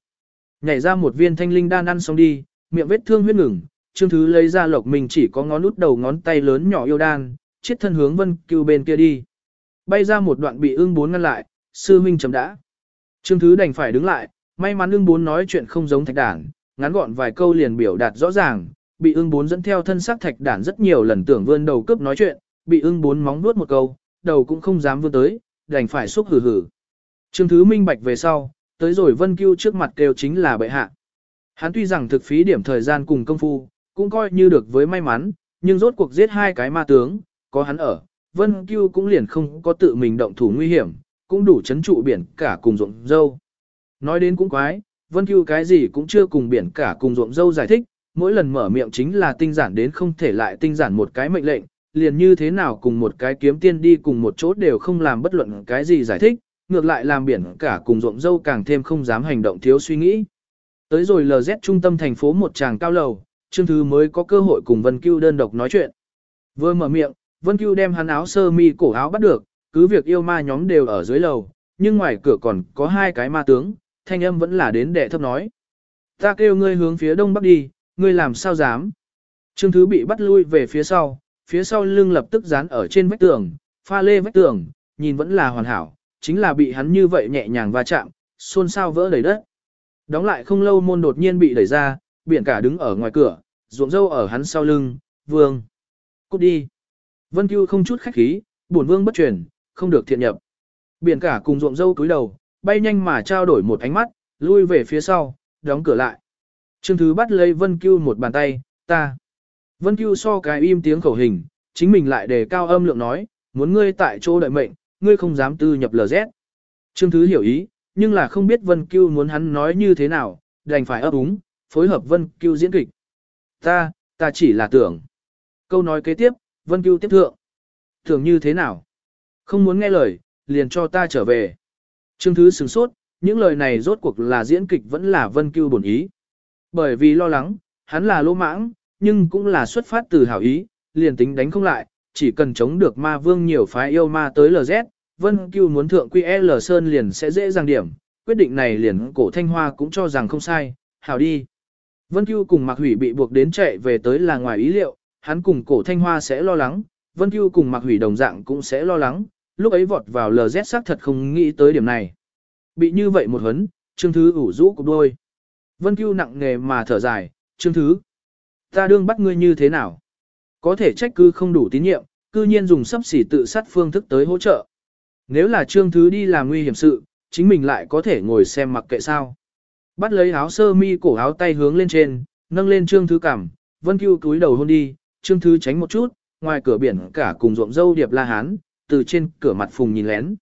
Nhảy ra một viên thanh linh đan ăn xong đi, miệng vết thương huyết ngừng, Trương thứ lấy ra Lộc mình chỉ có ngón út đầu ngón tay lớn nhỏ yêu đan, chết thân hướng Vân Cưu bên kia đi. Bay ra một đoạn bị ưng bốn ngăn lại, sư huynh chấm đã. Trương Thứ đành phải đứng lại, may mắn ưng bốn nói chuyện không giống thạch đản, ngắn gọn vài câu liền biểu đạt rõ ràng, bị ưng bốn dẫn theo thân xác thạch đản rất nhiều lần tưởng vươn đầu cướp nói chuyện, bị ưng bốn móng nuốt một câu, đầu cũng không dám vươn tới, đành phải xúc hử hử. Trương Thứ minh bạch về sau, tới rồi Vân Cưu trước mặt kêu chính là bệ hạ. Hắn tuy rằng thực phí điểm thời gian cùng công phu, cũng coi như được với may mắn, nhưng rốt cuộc giết hai cái ma tướng, có hắn ở, Vân Cưu cũng liền không có tự mình động thủ nguy hiểm, cũng đủ chấn trụ biển cả cùng ruộng dâu. Nói đến cũng quái, Vân Cưu cái gì cũng chưa cùng biển cả cùng ruộng dâu giải thích, mỗi lần mở miệng chính là tinh giản đến không thể lại tinh giản một cái mệnh lệnh, liền như thế nào cùng một cái kiếm tiên đi cùng một chỗ đều không làm bất luận cái gì giải thích, ngược lại làm biển cả cùng ruộng dâu càng thêm không dám hành động thiếu suy nghĩ. Tới rồi LZ trung tâm thành phố một tràng cao lầu, Trương Thứ mới có cơ hội cùng Vân Cưu đơn độc nói chuyện. Vừa mở miệng, Vân Cưu đem hắn áo sơ mi cổ áo bắt được, cứ việc yêu ma nhóm đều ở dưới lầu, nhưng ngoài cửa còn có hai cái ma tướng, thanh âm vẫn là đến đệ thấp nói. Ta kêu ngươi hướng phía đông bắc đi, ngươi làm sao dám. Trương Thứ bị bắt lui về phía sau, phía sau lưng lập tức dán ở trên vách tường, pha lê vách tường, nhìn vẫn là hoàn hảo, chính là bị hắn như vậy nhẹ nhàng va chạm, xôn xao vỡ đầy đất. Đóng lại không lâu môn đột nhiên bị đẩy ra, biển cả đứng ở ngoài cửa, ruộng dâu ở hắn sau lưng, vương. Cút đi. Vân Cưu không chút khách khí, bổn vương bất chuyển, không được thiện nhập. Biển cả cùng ruộng dâu cúi đầu, bay nhanh mà trao đổi một ánh mắt, lui về phía sau, đóng cửa lại. Trương Thứ bắt lấy Vân Cưu một bàn tay, ta. Vân Cưu so cái im tiếng khẩu hình, chính mình lại đề cao âm lượng nói, muốn ngươi tại chỗ đợi mệnh, ngươi không dám tư nhập LZ. Trương Thứ hiểu ý, nhưng là không biết Vân Cưu muốn hắn nói như thế nào, đành phải ấp úng, phối hợp Vân Cưu diễn kịch. Ta, ta chỉ là tưởng. Câu nói kế tiếp, Vân Cưu tiếp thượng. Tưởng như thế nào? Không muốn nghe lời, liền cho ta trở về. Trương Thứ sừng sốt, những lời này rốt cuộc là diễn kịch vẫn là Vân Cưu bổn ý. Bởi vì lo lắng, hắn là lô mãng, nhưng cũng là xuất phát từ hảo ý, liền tính đánh không lại, chỉ cần chống được ma vương nhiều phái yêu ma tới LZ, Vân Cưu muốn thượng quy L Sơn liền sẽ dễ dàng điểm, quyết định này liền cổ thanh hoa cũng cho rằng không sai, hảo đi. Vân Cưu cùng Mạc Hủy bị buộc đến chạy về tới là ngoài ý liệu, hắn cùng cổ thanh hoa sẽ lo lắng, Vân Cưu cùng Mạc Hủy đồng dạng cũng sẽ lo lắng, lúc ấy vọt vào LZ xác thật không nghĩ tới điểm này. Bị như vậy một hấn, Trương Thứ ủ rũ cục đôi. Vân Cưu nặng nghề mà thở dài, Trương Thứ. Ta đương bắt ngươi như thế nào? Có thể trách cư không đủ tín nhiệm, cư nhiên dùng sắp xỉ tự sát phương thức tới hỗ trợ. Nếu là Trương Thứ đi làm nguy hiểm sự, chính mình lại có thể ngồi xem mặc kệ sao. Bắt lấy áo sơ mi cổ áo tay hướng lên trên, nâng lên Trương Thứ cảm, Vân Cưu túi đầu hôn đi, Trương Thứ tránh một chút, ngoài cửa biển cả cùng ruộng dâu điệp la hán, từ trên cửa mặt phùng nhìn lén.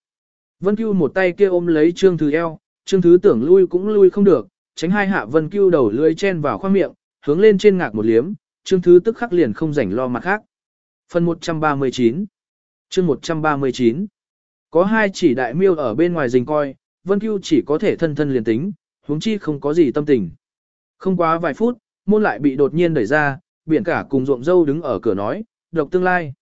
Vân Cưu một tay kia ôm lấy Trương Thứ eo, Trương Thứ tưởng lui cũng lui không được, tránh hai hạ Vân Cưu đầu lưỡi chen vào khoang miệng, hướng lên trên ngạc một liếm, Trương Thứ tức khắc liền không rảnh lo mặt khác. Phần 139 Chương 139 Có hai chỉ đại miêu ở bên ngoài rình coi, Vân Cưu chỉ có thể thân thân liền tính, huống chi không có gì tâm tình. Không quá vài phút, môn lại bị đột nhiên đẩy ra, biển cả cùng ruộng dâu đứng ở cửa nói, độc tương lai.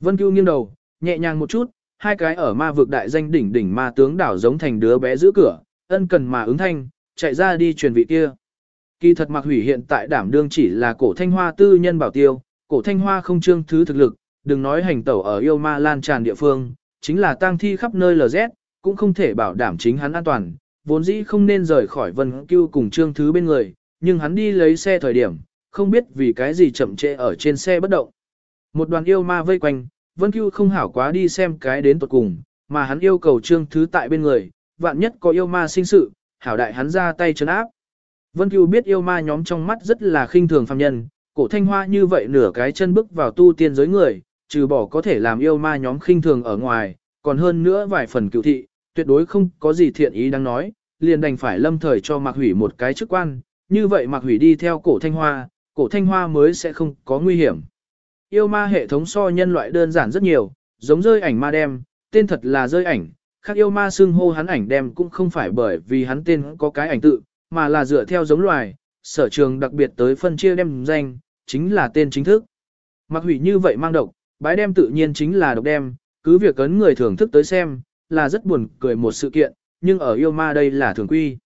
Vân Cưu nghiêng đầu, nhẹ nhàng một chút, hai cái ở ma vực đại danh đỉnh đỉnh ma tướng đảo giống thành đứa bé giữ cửa, ân cần mà ứng thanh, chạy ra đi truyền vị kia. Kỳ thật mặc hủy hiện tại đảm đương chỉ là cổ thanh hoa tư nhân bảo tiêu, cổ thanh hoa không trương thứ thực lực, đừng nói hành tẩu ở yêu ma lan tràn địa phương, chính là tang thi khắp nơi LZ, cũng không thể bảo đảm chính hắn an toàn, vốn dĩ không nên rời khỏi vân cưu cùng trương thứ bên người, nhưng hắn đi lấy xe thời điểm, không biết vì cái gì chậm trễ ở trên xe bất động. Một đoàn yêu ma vây quanh, vân cưu không hảo quá đi xem cái đến tuột cùng, mà hắn yêu cầu trương thứ tại bên người, vạn nhất có yêu ma sinh sự, hảo đại hắn ra tay chấn áp. Vân Cưu biết yêu ma nhóm trong mắt rất là khinh thường phàm nhân, cổ thanh hoa như vậy nửa cái chân bước vào tu tiên giới người, trừ bỏ có thể làm yêu ma nhóm khinh thường ở ngoài, còn hơn nữa vài phần cựu thị, tuyệt đối không có gì thiện ý đang nói, liền đành phải lâm thời cho Mạc Hủy một cái chức quan, như vậy Mạc Hủy đi theo cổ thanh hoa, cổ thanh hoa mới sẽ không có nguy hiểm. Yêu ma hệ thống so nhân loại đơn giản rất nhiều, giống rơi ảnh ma đem, tên thật là rơi ảnh, khác yêu ma xưng hô hắn ảnh đem cũng không phải bởi vì hắn tên có cái ảnh tự, mà là dựa theo giống loài, sở trường đặc biệt tới phân chia đem danh, chính là tên chính thức. Mặc hủy như vậy mang độc, bái đem tự nhiên chính là độc đem, cứ việc ấn người thưởng thức tới xem, là rất buồn cười một sự kiện, nhưng ở yêu ma đây là thường quy.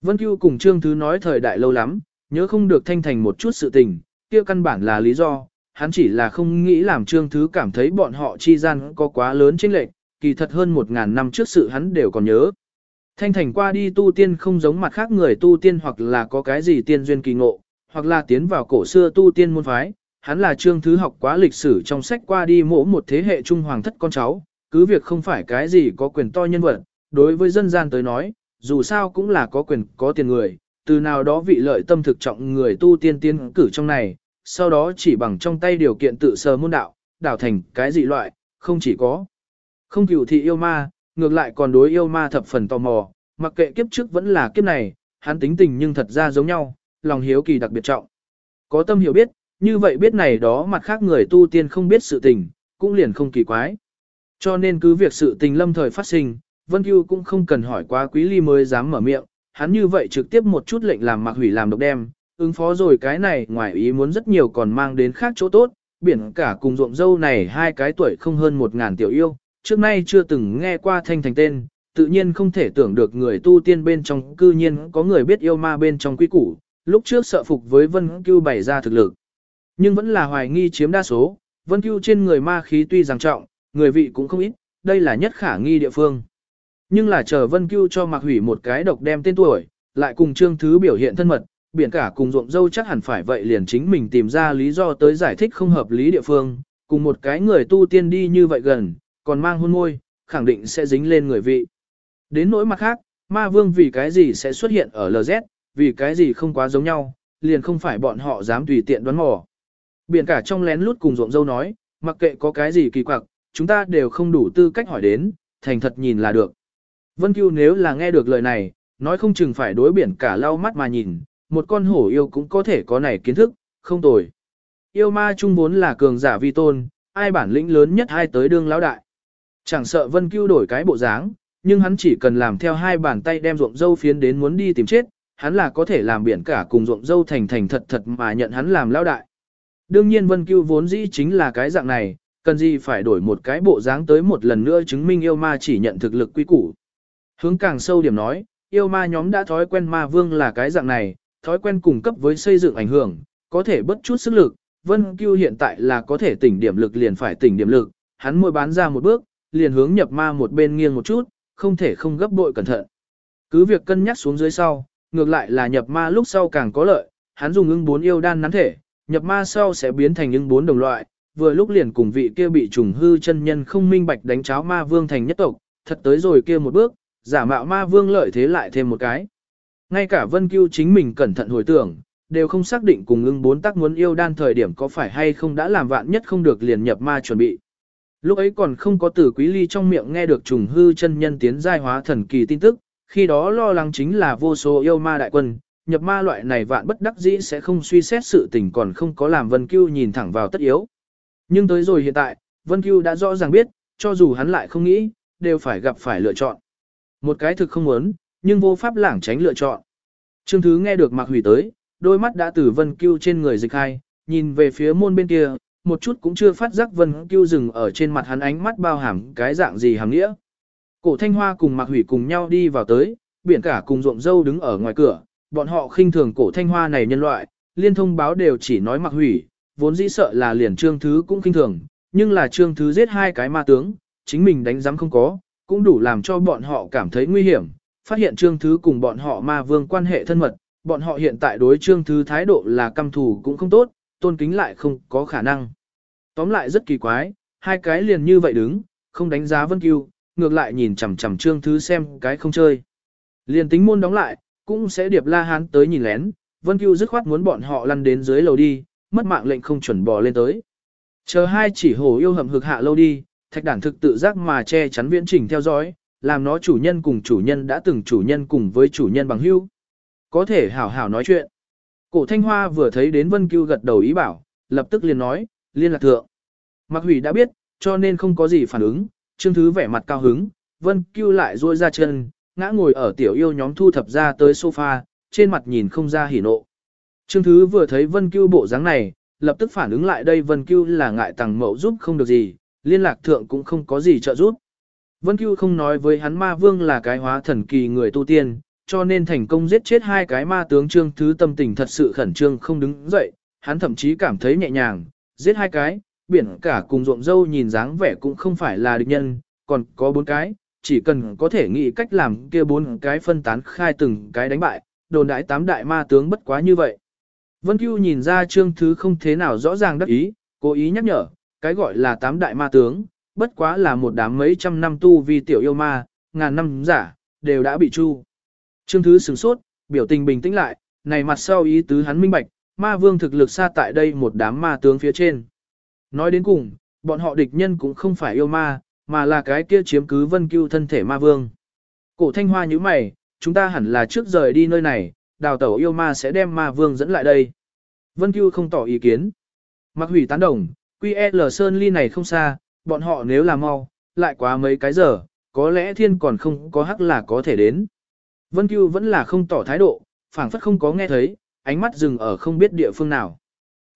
Vân Cưu cùng Trương Thứ nói thời đại lâu lắm, nhớ không được thanh thành một chút sự tình, kia căn bản là lý do, hắn chỉ là không nghĩ làm Trương Thứ cảm thấy bọn họ chi gian có quá lớn chênh lệch, kỳ thật hơn một ngàn năm trước sự hắn đều còn nhớ. Thanh thành qua đi tu tiên không giống mặt khác người tu tiên hoặc là có cái gì tiên duyên kỳ ngộ, hoặc là tiến vào cổ xưa tu tiên môn phái, hắn là trương thứ học quá lịch sử trong sách qua đi mỗ một thế hệ trung hoàng thất con cháu, cứ việc không phải cái gì có quyền to nhân vật, đối với dân gian tới nói, dù sao cũng là có quyền có tiền người, từ nào đó vị lợi tâm thực trọng người tu tiên tiên cử trong này, sau đó chỉ bằng trong tay điều kiện tự sờ môn đạo, đảo thành cái gì loại, không chỉ có không cửu thị yêu ma, ngược lại còn đối yêu ma thập phần tò mò, mặc kệ kiếp trước vẫn là kiếp này, hắn tính tình nhưng thật ra giống nhau, lòng hiếu kỳ đặc biệt trọng. Có tâm hiểu biết, như vậy biết này đó mặt khác người tu tiên không biết sự tình, cũng liền không kỳ quái. Cho nên cứ việc sự tình lâm thời phát sinh, Vân Cưu cũng không cần hỏi quá quý ly mới dám mở miệng, hắn như vậy trực tiếp một chút lệnh làm mặc hủy làm độc đem, ứng phó rồi cái này ngoài ý muốn rất nhiều còn mang đến khác chỗ tốt, biển cả cùng ruộng dâu này hai cái tuổi không hơn một ngàn tiểu yêu, trước nay chưa từng nghe qua thanh thành tên, tự nhiên không thể tưởng được người tu tiên bên trong cư nhiên có người biết yêu ma bên trong quy củ, lúc trước sợ phục với Vân Cưu bày ra thực lực. Nhưng vẫn là hoài nghi chiếm đa số, Vân Cưu trên người ma khí tuy rằng trọng, người vị cũng không ít, đây là nhất khả nghi địa phương. Nhưng là chờ Vân Cưu cho Mạc Hủy một cái độc đem tên tuổi, lại cùng Trương Thứ biểu hiện thân mật, biển cả cùng ruộng dâu chắc hẳn phải vậy liền chính mình tìm ra lý do tới giải thích không hợp lý địa phương, cùng một cái người tu tiên đi như vậy gần, còn mang hôn môi, khẳng định sẽ dính lên người vị. Đến nỗi mặt khác, ma vương vì cái gì sẽ xuất hiện ở LZ, vì cái gì không quá giống nhau, liền không phải bọn họ dám tùy tiện đoán mò. Biển cả trong lén lút cùng ruộng dâu nói, mặc kệ có cái gì kỳ quặc, chúng ta đều không đủ tư cách hỏi đến, thành thật nhìn là được. Vân Cưu nếu là nghe được lời này, nói không chừng phải đối biển cả lau mắt mà nhìn, một con hổ yêu cũng có thể có này kiến thức, không tồi. Yêu ma trung vốn là cường giả vi tôn, ai bản lĩnh lớn nhất hai tới đương lão đại. Chẳng sợ Vân Cưu đổi cái bộ dáng, nhưng hắn chỉ cần làm theo hai bàn tay đem ruộng dâu phiến đến muốn đi tìm chết, hắn là có thể làm biển cả cùng ruộng dâu thành thành thật thật mà nhận hắn làm lão đại. Đương nhiên Vân Cưu vốn dĩ chính là cái dạng này, cần gì phải đổi một cái bộ dáng tới một lần nữa chứng minh yêu ma chỉ nhận thực lực quy củ. Hướng càng sâu điểm nói, yêu ma nhóm đã thói quen ma vương là cái dạng này, thói quen cung cấp với xây dựng ảnh hưởng, có thể bất chút sức lực, Vân Cưu hiện tại là có thể tỉnh điểm lực liền phải tỉnh điểm lực, hắn môi bán ra một bước, liền hướng nhập ma một bên nghiêng một chút, không thể không gấp bội cẩn thận. Cứ việc cân nhắc xuống dưới sau, ngược lại là nhập ma lúc sau càng có lợi, hắn dùng ưng bốn yêu đan nắn thể, nhập ma sau sẽ biến thành ưng bốn đồng loại, vừa lúc liền cùng vị kia bị trùng hư chân nhân không minh bạch đánh cháo ma vương thành nhất tộc, thật tới rồi kia một bước, giả mạo ma vương lợi thế lại thêm một cái. Ngay cả Vân Cưu chính mình cẩn thận hồi tưởng, đều không xác định cùng ưng bốn tác muốn yêu đan thời điểm có phải hay không đã làm vạn nhất không được liền nhập ma chuẩn bị. Lúc ấy còn không có tử quý ly trong miệng nghe được trùng hư chân nhân tiến giai hóa thần kỳ tin tức, khi đó lo lắng chính là vô số yêu ma đại quân, nhập ma loại này vạn bất đắc dĩ sẽ không suy xét sự tình còn không có làm Vân Cưu nhìn thẳng vào tất yếu. Nhưng tới rồi hiện tại, Vân Cưu đã rõ ràng biết, cho dù hắn lại không nghĩ, đều phải gặp phải lựa chọn. Một cái thực không muốn, nhưng vô pháp lảng tránh lựa chọn. Trương Thứ nghe được Mạc Hủy tới, đôi mắt đã từ Vân Cưu trên người dịch hai, nhìn về phía môn bên kia, một chút cũng chưa phát giác Vân Cưu dừng ở trên mặt hắn ánh mắt bao hàm cái dạng gì hàm nghĩa. Cổ Thanh Hoa cùng Mạc Hủy cùng nhau đi vào tới, biển cả cùng ruộng dâu đứng ở ngoài cửa, bọn họ khinh thường cổ Thanh Hoa này nhân loại, liên thông báo đều chỉ nói Mạc Hủy, vốn dĩ sợ là liền Trương Thứ cũng khinh thường, nhưng là Trương Thứ giết hai cái ma tướng, chính mình đánh giám không có, cũng đủ làm cho bọn họ cảm thấy nguy hiểm, phát hiện Trương Thứ cùng bọn họ ma vương quan hệ thân mật, bọn họ hiện tại đối Trương Thứ thái độ là căm thù cũng không tốt, tôn kính lại không có khả năng. Tóm lại rất kỳ quái, hai cái liền như vậy đứng, không đánh giá Vân Cưu, ngược lại nhìn chằm chằm Trương Thứ xem cái không chơi. Liền tính môn đóng lại, cũng sẽ điệp la hán tới nhìn lén, Vân Cưu dứt khoát muốn bọn họ lăn đến dưới lầu đi, mất mạng lệnh không chuẩn bò lên tới. Chờ hai chỉ hổ yêu hầm hực hạ lâu đi, thạch đản thực tự giác mà che chắn viễn trình theo dõi, làm nó chủ nhân cùng chủ nhân đã từng chủ nhân cùng với chủ nhân bằng hữu. Có thể hảo hảo nói chuyện. Cổ Thanh Hoa vừa thấy đến Vân Cưu gật đầu ý bảo, lập tức liền nói, liên lạc thượng. Mạc Hủy đã biết, cho nên không có gì phản ứng, Trương Thứ vẻ mặt cao hứng, Vân Cưu lại duỗi ra chân, ngã ngồi ở tiểu yêu nhóm thu thập ra tới sofa, trên mặt nhìn không ra hỉ nộ. Trương Thứ vừa thấy Vân Cưu bộ dáng này, lập tức phản ứng lại đây Vân Cưu là ngại tàng mậu giúp không được gì, liên lạc thượng cũng không có gì trợ giúp. Vân Cưu không nói với hắn ma vương là cái hóa thần kỳ người tu tiên, cho nên thành công giết chết hai cái ma tướng trương thứ tâm tình thật sự khẩn trương không đứng dậy, hắn thậm chí cảm thấy nhẹ nhàng, giết hai cái, biển cả cùng ruộng dâu nhìn dáng vẻ cũng không phải là địch nhân, còn có bốn cái, chỉ cần có thể nghĩ cách làm kia bốn cái phân tán khai từng cái đánh bại, đồn đại tám đại ma tướng bất quá như vậy. Vân Cưu nhìn ra trương thứ không thế nào rõ ràng đắc ý, cố ý nhắc nhở, cái gọi là tám đại ma tướng, bất quá là một đám mấy trăm năm tu vi tiểu yêu ma, ngàn năm giả, đều đã bị chu. Trương Thứ sửng sốt, biểu tình bình tĩnh lại, này mặt sau ý tứ hắn minh bạch, ma vương thực lực xa tại đây một đám ma tướng phía trên. Nói đến cùng, bọn họ địch nhân cũng không phải yêu ma, mà là cái kia chiếm cứ vân cưu thân thể ma vương. Cổ thanh hoa như mày, chúng ta hẳn là trước rời đi nơi này, đào tẩu yêu ma sẽ đem ma vương dẫn lại đây. Vân cưu không tỏ ý kiến. Mặc hủy tán đồng, QL Sơn ly này không xa, bọn họ nếu làm mau, lại quá mấy cái giờ, có lẽ thiên còn không có hắc là có thể đến. Vân Cưu vẫn là không tỏ thái độ, phảng phất không có nghe thấy, ánh mắt dừng ở không biết địa phương nào.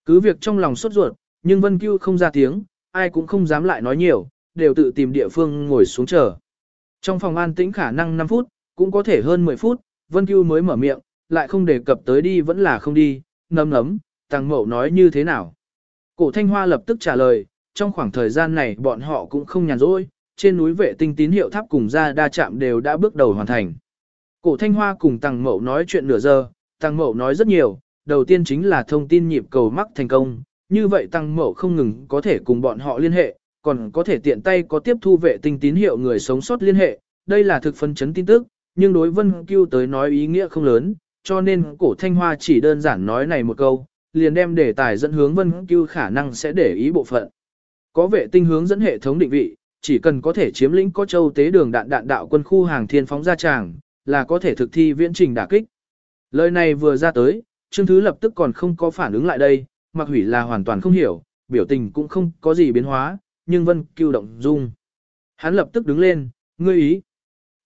Cứ việc trong lòng sốt ruột, nhưng Vân Cưu không ra tiếng, ai cũng không dám lại nói nhiều, đều tự tìm địa phương ngồi xuống chờ. Trong phòng an tĩnh khả năng 5 phút, cũng có thể hơn 10 phút, Vân Cưu mới mở miệng, lại không đề cập tới đi vẫn là không đi, nấm nấm, tăng mậu nói như thế nào. Cổ Thanh Hoa lập tức trả lời, trong khoảng thời gian này bọn họ cũng không nhàn rỗi, trên núi vệ tinh tín hiệu tháp cùng ra đa chạm đều đã bước đầu hoàn thành. Cổ Thanh Hoa cùng Tăng Mậu nói chuyện nửa giờ, Tăng Mậu nói rất nhiều, đầu tiên chính là thông tin nhịp cầu mắc thành công, như vậy Tăng Mậu không ngừng có thể cùng bọn họ liên hệ, còn có thể tiện tay có tiếp thu vệ tinh tín hiệu người sống sót liên hệ, đây là thực phân chấn tin tức, nhưng đối Vân Cưu tới nói ý nghĩa không lớn, cho nên cổ Thanh Hoa chỉ đơn giản nói này một câu, liền đem đề tài dẫn hướng Vân Cưu khả năng sẽ để ý bộ phận. Có vệ tinh hướng dẫn hệ thống định vị, chỉ cần có thể chiếm lĩnh có châu tế đường đạn đạn đạo quân khu hàng thiên phóng ra tràng, là có thể thực thi viễn trình đả kích. Lời này vừa ra tới, Trương Thứ lập tức còn không có phản ứng lại đây, mặc hủy là hoàn toàn không hiểu, biểu tình cũng không có gì biến hóa, nhưng Vân Cưu động dung. Hắn lập tức đứng lên, ngươi ý.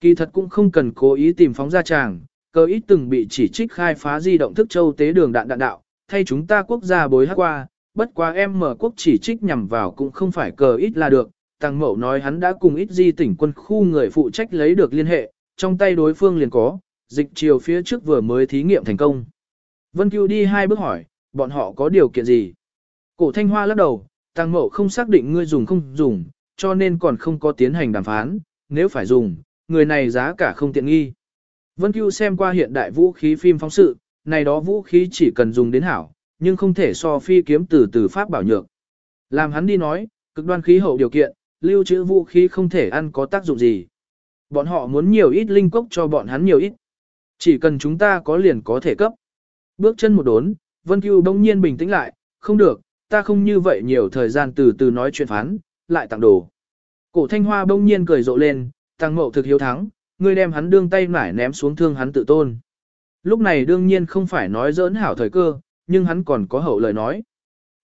Kỳ thật cũng không cần cố ý tìm phóng ra chàng, cơ ít từng bị chỉ trích khai phá di động thức châu tế đường đạn đạn đạo, thay chúng ta quốc gia bối hát qua, bất quá em mở quốc chỉ trích nhằm vào cũng không phải cờ ít là được. Tăng Mậu nói hắn đã cùng ít di tỉnh quân khu người phụ trách lấy được liên hệ, trong tay đối phương liền có, dịch chiều phía trước vừa mới thí nghiệm thành công. Vân Cưu đi hai bước hỏi, bọn họ có điều kiện gì? Cổ Thanh Hoa lắc đầu, Tăng Mậu không xác định ngươi dùng không dùng, cho nên còn không có tiến hành đàm phán, nếu phải dùng, người này giá cả không tiện nghi. Vân Cưu xem qua hiện đại vũ khí phim phóng sự, này đó vũ khí chỉ cần dùng đến hảo, nhưng không thể so phi kiếm từ từ pháp bảo nhược. Làm hắn đi nói, cực đoan khí hậu điều kiện, lưu trữ vũ khí không thể ăn có tác dụng gì. Bọn họ muốn nhiều ít linh cốc cho bọn hắn nhiều ít. Chỉ cần chúng ta có liền có thể cấp. Bước chân một đốn, Vân Cưu đông nhiên bình tĩnh lại, không được, ta không như vậy nhiều thời gian từ từ nói chuyện phán, lại tặng đồ. Cổ thanh hoa đông nhiên cười rộ lên, tăng mậu thực hiếu thắng, ngươi đem hắn đương tay nải ném xuống thương hắn tự tôn. Lúc này đương nhiên không phải nói dỡn hảo thời cơ, nhưng hắn còn có hậu lời nói.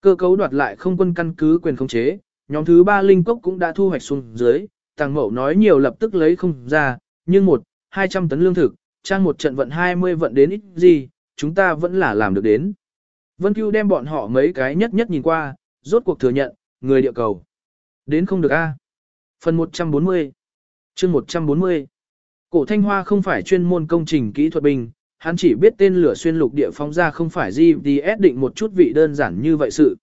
Cơ cấu đoạt lại không quân căn cứ quyền khống chế, nhóm thứ ba linh cốc cũng đã thu hoạch xuống dưới, Tàng Mậu nói nhiều lập tức lấy không ra, nhưng một, hai trăm tấn lương thực, trang một trận vận 20 vận đến ít gì, chúng ta vẫn là làm được đến. Vân Cưu đem bọn họ mấy cái nhất nhất nhìn qua, rốt cuộc thừa nhận, người địa cầu. Đến không được a. Phần 140 chương 140 Cổ Thanh Hoa không phải chuyên môn công trình kỹ thuật bình, hắn chỉ biết tên lửa xuyên lục địa phóng ra không phải GPS định một chút vị đơn giản như vậy sự.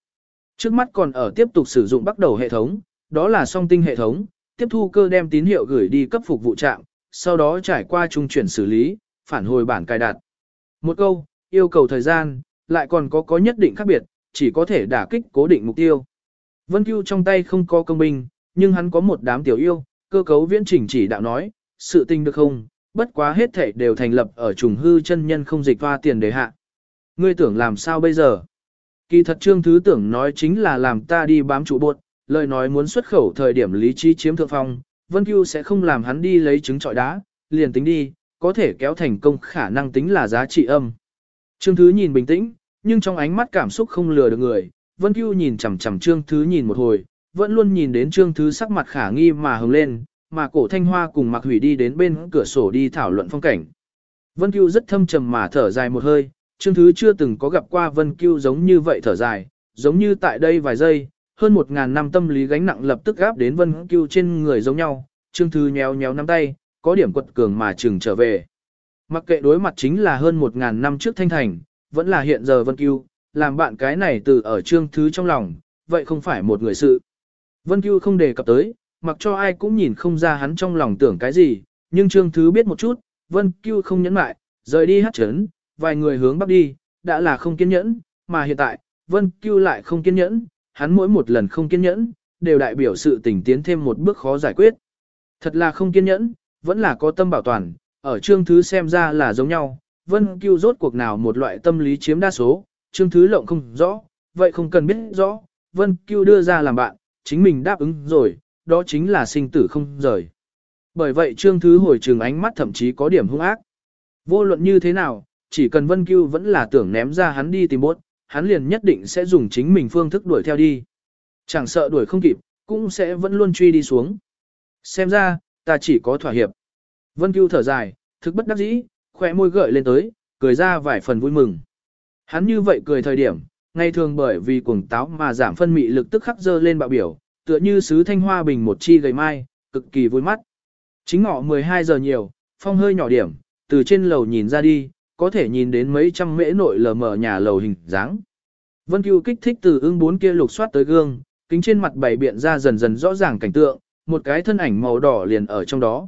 Trước mắt còn ở tiếp tục sử dụng bắt đầu hệ thống, đó là song tinh hệ thống, tiếp thu cơ đem tín hiệu gửi đi cấp phục vụ trạm, sau đó trải qua trung chuyển xử lý, phản hồi bản cài đặt. Một câu, yêu cầu thời gian, lại còn có có nhất định khác biệt, chỉ có thể đả kích cố định mục tiêu. Vân Cưu trong tay không có công binh, nhưng hắn có một đám tiểu yêu, cơ cấu viễn chỉnh chỉ đạo nói, sự tình được không, bất quá hết thể đều thành lập ở trùng hư chân nhân không dịch hoa tiền đề hạ. Ngươi tưởng làm sao bây giờ? Kỳ thật trương thứ tưởng nói chính là làm ta đi bám trụ buộc, lời nói muốn xuất khẩu thời điểm lý trí chiếm thượng phong, Vân Cưu sẽ không làm hắn đi lấy trứng trọi đá, liền tính đi, có thể kéo thành công khả năng tính là giá trị âm. Trương Thứ nhìn bình tĩnh, nhưng trong ánh mắt cảm xúc không lừa được người, Vân Cưu nhìn chằm chằm Trương Thứ nhìn một hồi, vẫn luôn nhìn đến Trương Thứ sắc mặt khả nghi mà hừng lên, mà cổ thanh hoa cùng Mạc Hủy đi đến bên cửa sổ đi thảo luận phong cảnh. Vân Cưu rất thâm trầm mà thở dài một hơi, Trương Thứ chưa từng có gặp qua Vân Cưu giống như vậy thở dài, giống như tại đây vài giây, hơn một ngàn năm tâm lý gánh nặng lập tức gáp đến Vân Cưu trên người giống nhau, Trương thư nhéo nhéo nắm tay, có điểm quật cường mà chừng trở về. Mặc kệ đối mặt chính là hơn một ngàn năm trước thanh thành, vẫn là hiện giờ Vân Cưu, làm bạn cái này từ ở Trương Thứ trong lòng, vậy không phải một người sự. Vân Cưu không đề cập tới, mặc cho ai cũng nhìn không ra hắn trong lòng tưởng cái gì, nhưng Trương Thứ biết một chút, Vân Cưu không nhẫn mại, rời đi hát chấn, vài người hướng bắc đi, đã là không kiên nhẫn, mà hiện tại, Vân Cưu lại không kiên nhẫn, hắn mỗi một lần không kiên nhẫn, đều đại biểu sự tình tiến thêm một bước khó giải quyết. Thật là không kiên nhẫn, vẫn là có tâm bảo toàn, ở chương Thứ xem ra là giống nhau, Vân Cưu rốt cuộc nào một loại tâm lý chiếm đa số, chương Thứ lộng không rõ, vậy không cần biết rõ, Vân Cưu đưa ra làm bạn, chính mình đáp ứng rồi, đó chính là sinh tử không rời. Bởi vậy Trương Thứ hồi trường ánh mắt thậm chí có điểm hung ác. Vô luận như thế nào, chỉ cần Vân Cưu vẫn là tưởng ném ra hắn đi tìm bốt, hắn liền nhất định sẽ dùng chính mình phương thức đuổi theo đi. Chẳng sợ đuổi không kịp, cũng sẽ vẫn luôn truy đi xuống. Xem ra, ta chỉ có thỏa hiệp. Vân Cưu thở dài, thực bất đắc dĩ, khỏe môi gợi lên tới, cười ra vài phần vui mừng. Hắn như vậy cười thời điểm, ngày thường bởi vì cuồng táo mà giảm phân mị lực tức khắc dơ lên bạo biểu, tựa như sứ thanh hoa bình một chi gầy mai, cực kỳ vui mắt. Chính ngọ 12 giờ nhiều, phong hơi nhỏ điểm, từ trên lầu nhìn ra đi, có thể nhìn đến mấy trăm mễ nội lờ mờ nhà lầu hình dáng. Vân Cưu kích thích từ ứng bốn kia lục soát tới gương, kính trên mặt bảy biện ra dần dần rõ ràng cảnh tượng, một cái thân ảnh màu đỏ liền ở trong đó.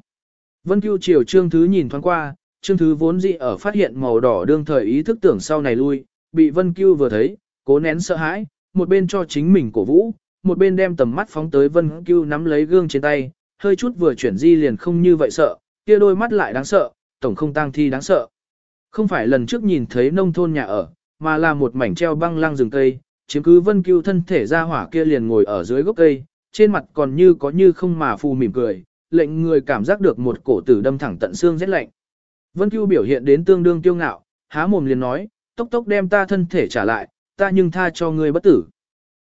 Vân Cưu chiều Trương Thứ nhìn thoáng qua, Trương Thứ vốn dị ở phát hiện màu đỏ đương thời ý thức tưởng sau này lui, bị Vân Cưu vừa thấy, cố nén sợ hãi, một bên cho chính mình cổ vũ, một bên đem tầm mắt phóng tới Vân Cưu nắm lấy gương trên tay, hơi chút vừa chuyển di liền không như vậy sợ, kia đôi mắt lại đáng sợ, tổng không tang thi đáng sợ. Không phải lần trước nhìn thấy nông thôn nhà ở, mà là một mảnh treo băng lăng rừng cây, chiếm cứ Vân Cưu thân thể ra hỏa kia liền ngồi ở dưới gốc cây, trên mặt còn như có như không mà phù mỉm cười, lệnh người cảm giác được một cổ tử đâm thẳng tận xương rét lạnh. Vân Cưu biểu hiện đến tương đương kiêu ngạo, há mồm liền nói, tốc tốc đem ta thân thể trả lại, ta nhưng tha cho ngươi bất tử.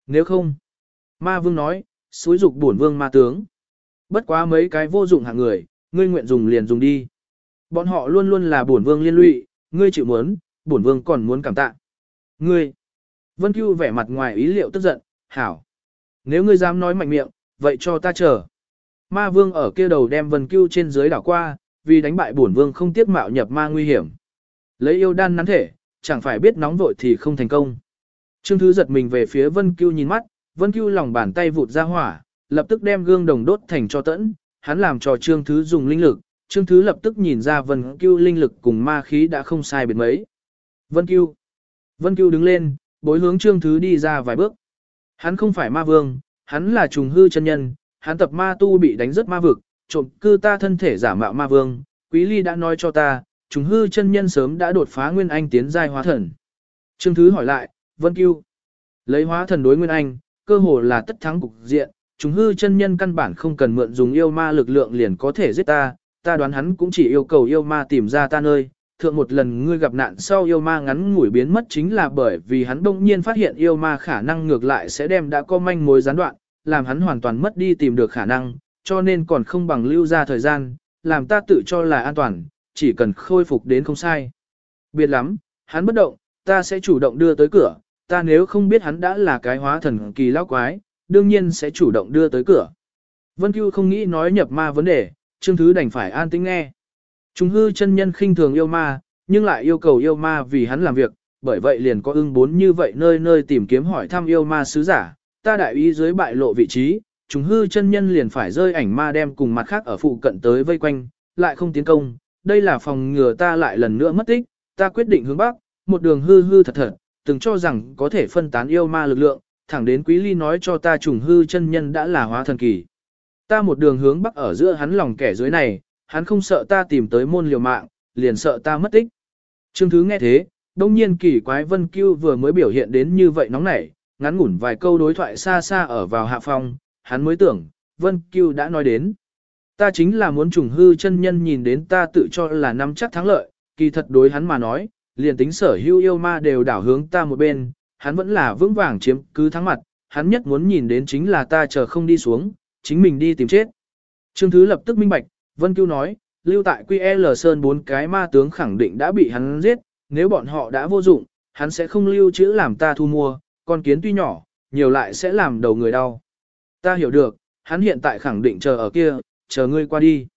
Nếu không, ma vương nói, xúi dục bổn vương ma tướng. Bất quá mấy cái vô dụng hạng người, ngươi nguyện dùng liền dùng đi. Bọn họ luôn luôn là bổn vương liên lụy, ngươi chịu muốn, bổn vương còn muốn cảm tạ. Ngươi, Vân Cưu vẻ mặt ngoài ý liệu tức giận, hảo. Nếu ngươi dám nói mạnh miệng, vậy cho ta chờ. Ma vương ở kia đầu đem Vân Cưu trên dưới đảo qua, vì đánh bại bổn vương không tiếc mạo nhập ma nguy hiểm. Lấy yêu đan nắn thể, chẳng phải biết nóng vội thì không thành công. Trương Thứ giật mình về phía Vân Cưu nhìn mắt, Vân Cưu lòng bàn tay vụt ra hỏa, lập tức đem gương đồng đốt thành cho tẫn, hắn làm cho Trương Thứ dùng linh lực, Trương Thứ lập tức nhìn ra Vân Cưu linh lực cùng ma khí đã không sai biệt mấy. Vân Cưu. Vân Cưu đứng lên, bối hướng Trương Thứ đi ra vài bước. Hắn không phải ma vương, hắn là trùng hư chân nhân, hắn tập ma tu bị đánh rất ma vực, trộm cư ta thân thể giả mạo ma vương, Quý Ly đã nói cho ta, trùng hư chân nhân sớm đã đột phá Nguyên Anh tiến giai hóa thần. Trương Thứ hỏi lại, Vân Cưu. Lấy hóa thần đối Nguyên Anh, cơ hồ là tất thắng cục diện, trùng hư chân nhân căn bản không cần mượn dùng yêu ma lực lượng liền có thể giết ta, ta đoán hắn cũng chỉ yêu cầu yêu ma tìm ra ta nơi. Thượng một lần ngươi gặp nạn sau yêu ma ngắn ngủi biến mất chính là bởi vì hắn đông nhiên phát hiện yêu ma khả năng ngược lại sẽ đem đã có manh mối gián đoạn, làm hắn hoàn toàn mất đi tìm được khả năng, cho nên còn không bằng lưu ra thời gian, làm ta tự cho là an toàn, chỉ cần khôi phục đến không sai. Biệt lắm, hắn bất động, ta sẽ chủ động đưa tới cửa, ta nếu không biết hắn đã là cái hóa thần kỳ lão quái, đương nhiên sẽ chủ động đưa tới cửa. Vân Cưu không nghĩ nói nhập ma vấn đề, Trương Thứ đành phải an tĩnh nghe. Trung hư chân nhân khinh thường yêu ma, nhưng lại yêu cầu yêu ma vì hắn làm việc, bởi vậy liền có ưng bốn như vậy nơi nơi tìm kiếm hỏi thăm yêu ma sứ giả, ta đại ý dưới bại lộ vị trí, Trung hư chân nhân liền phải rơi ảnh ma đem cùng mặt khác ở phụ cận tới vây quanh, lại không tiến công, đây là phòng ngừa ta lại lần nữa mất tích, ta quyết định hướng bắc, một đường hư hư thật thật, từng cho rằng có thể phân tán yêu ma lực lượng, thẳng đến Quý Ly nói cho ta trùng hư chân nhân đã là hóa thần kỳ. Ta một đường hướng bắc ở giữa hắn lòng kẻ dưới này, hắn không sợ ta tìm tới môn liều mạng, liền sợ ta mất tích. Trương Thứ nghe thế, đông nhiên kỳ quái Vân Cưu vừa mới biểu hiện đến như vậy nóng nảy, ngắn ngủn vài câu đối thoại xa xa ở vào hạ phòng, hắn mới tưởng, Vân Cưu đã nói đến. Ta chính là muốn trùng hư chân nhân nhìn đến ta tự cho là nắm chắc thắng lợi, kỳ thật đối hắn mà nói, liền tính sở hưu yêu ma đều đảo hướng ta một bên, hắn vẫn là vững vàng chiếm cứ thắng mặt, hắn nhất muốn nhìn đến chính là ta chờ không đi xuống, chính mình đi tìm chết. Trương Thứ lập tức minh bạch, Vân Cưu nói, lưu tại QL Sơn bốn cái ma tướng khẳng định đã bị hắn giết, nếu bọn họ đã vô dụng, hắn sẽ không lưu trữ làm ta thu mua, con kiến tuy nhỏ, nhiều lại sẽ làm đầu người đau. Ta hiểu được, hắn hiện tại khẳng định chờ ở kia, chờ ngươi qua đi.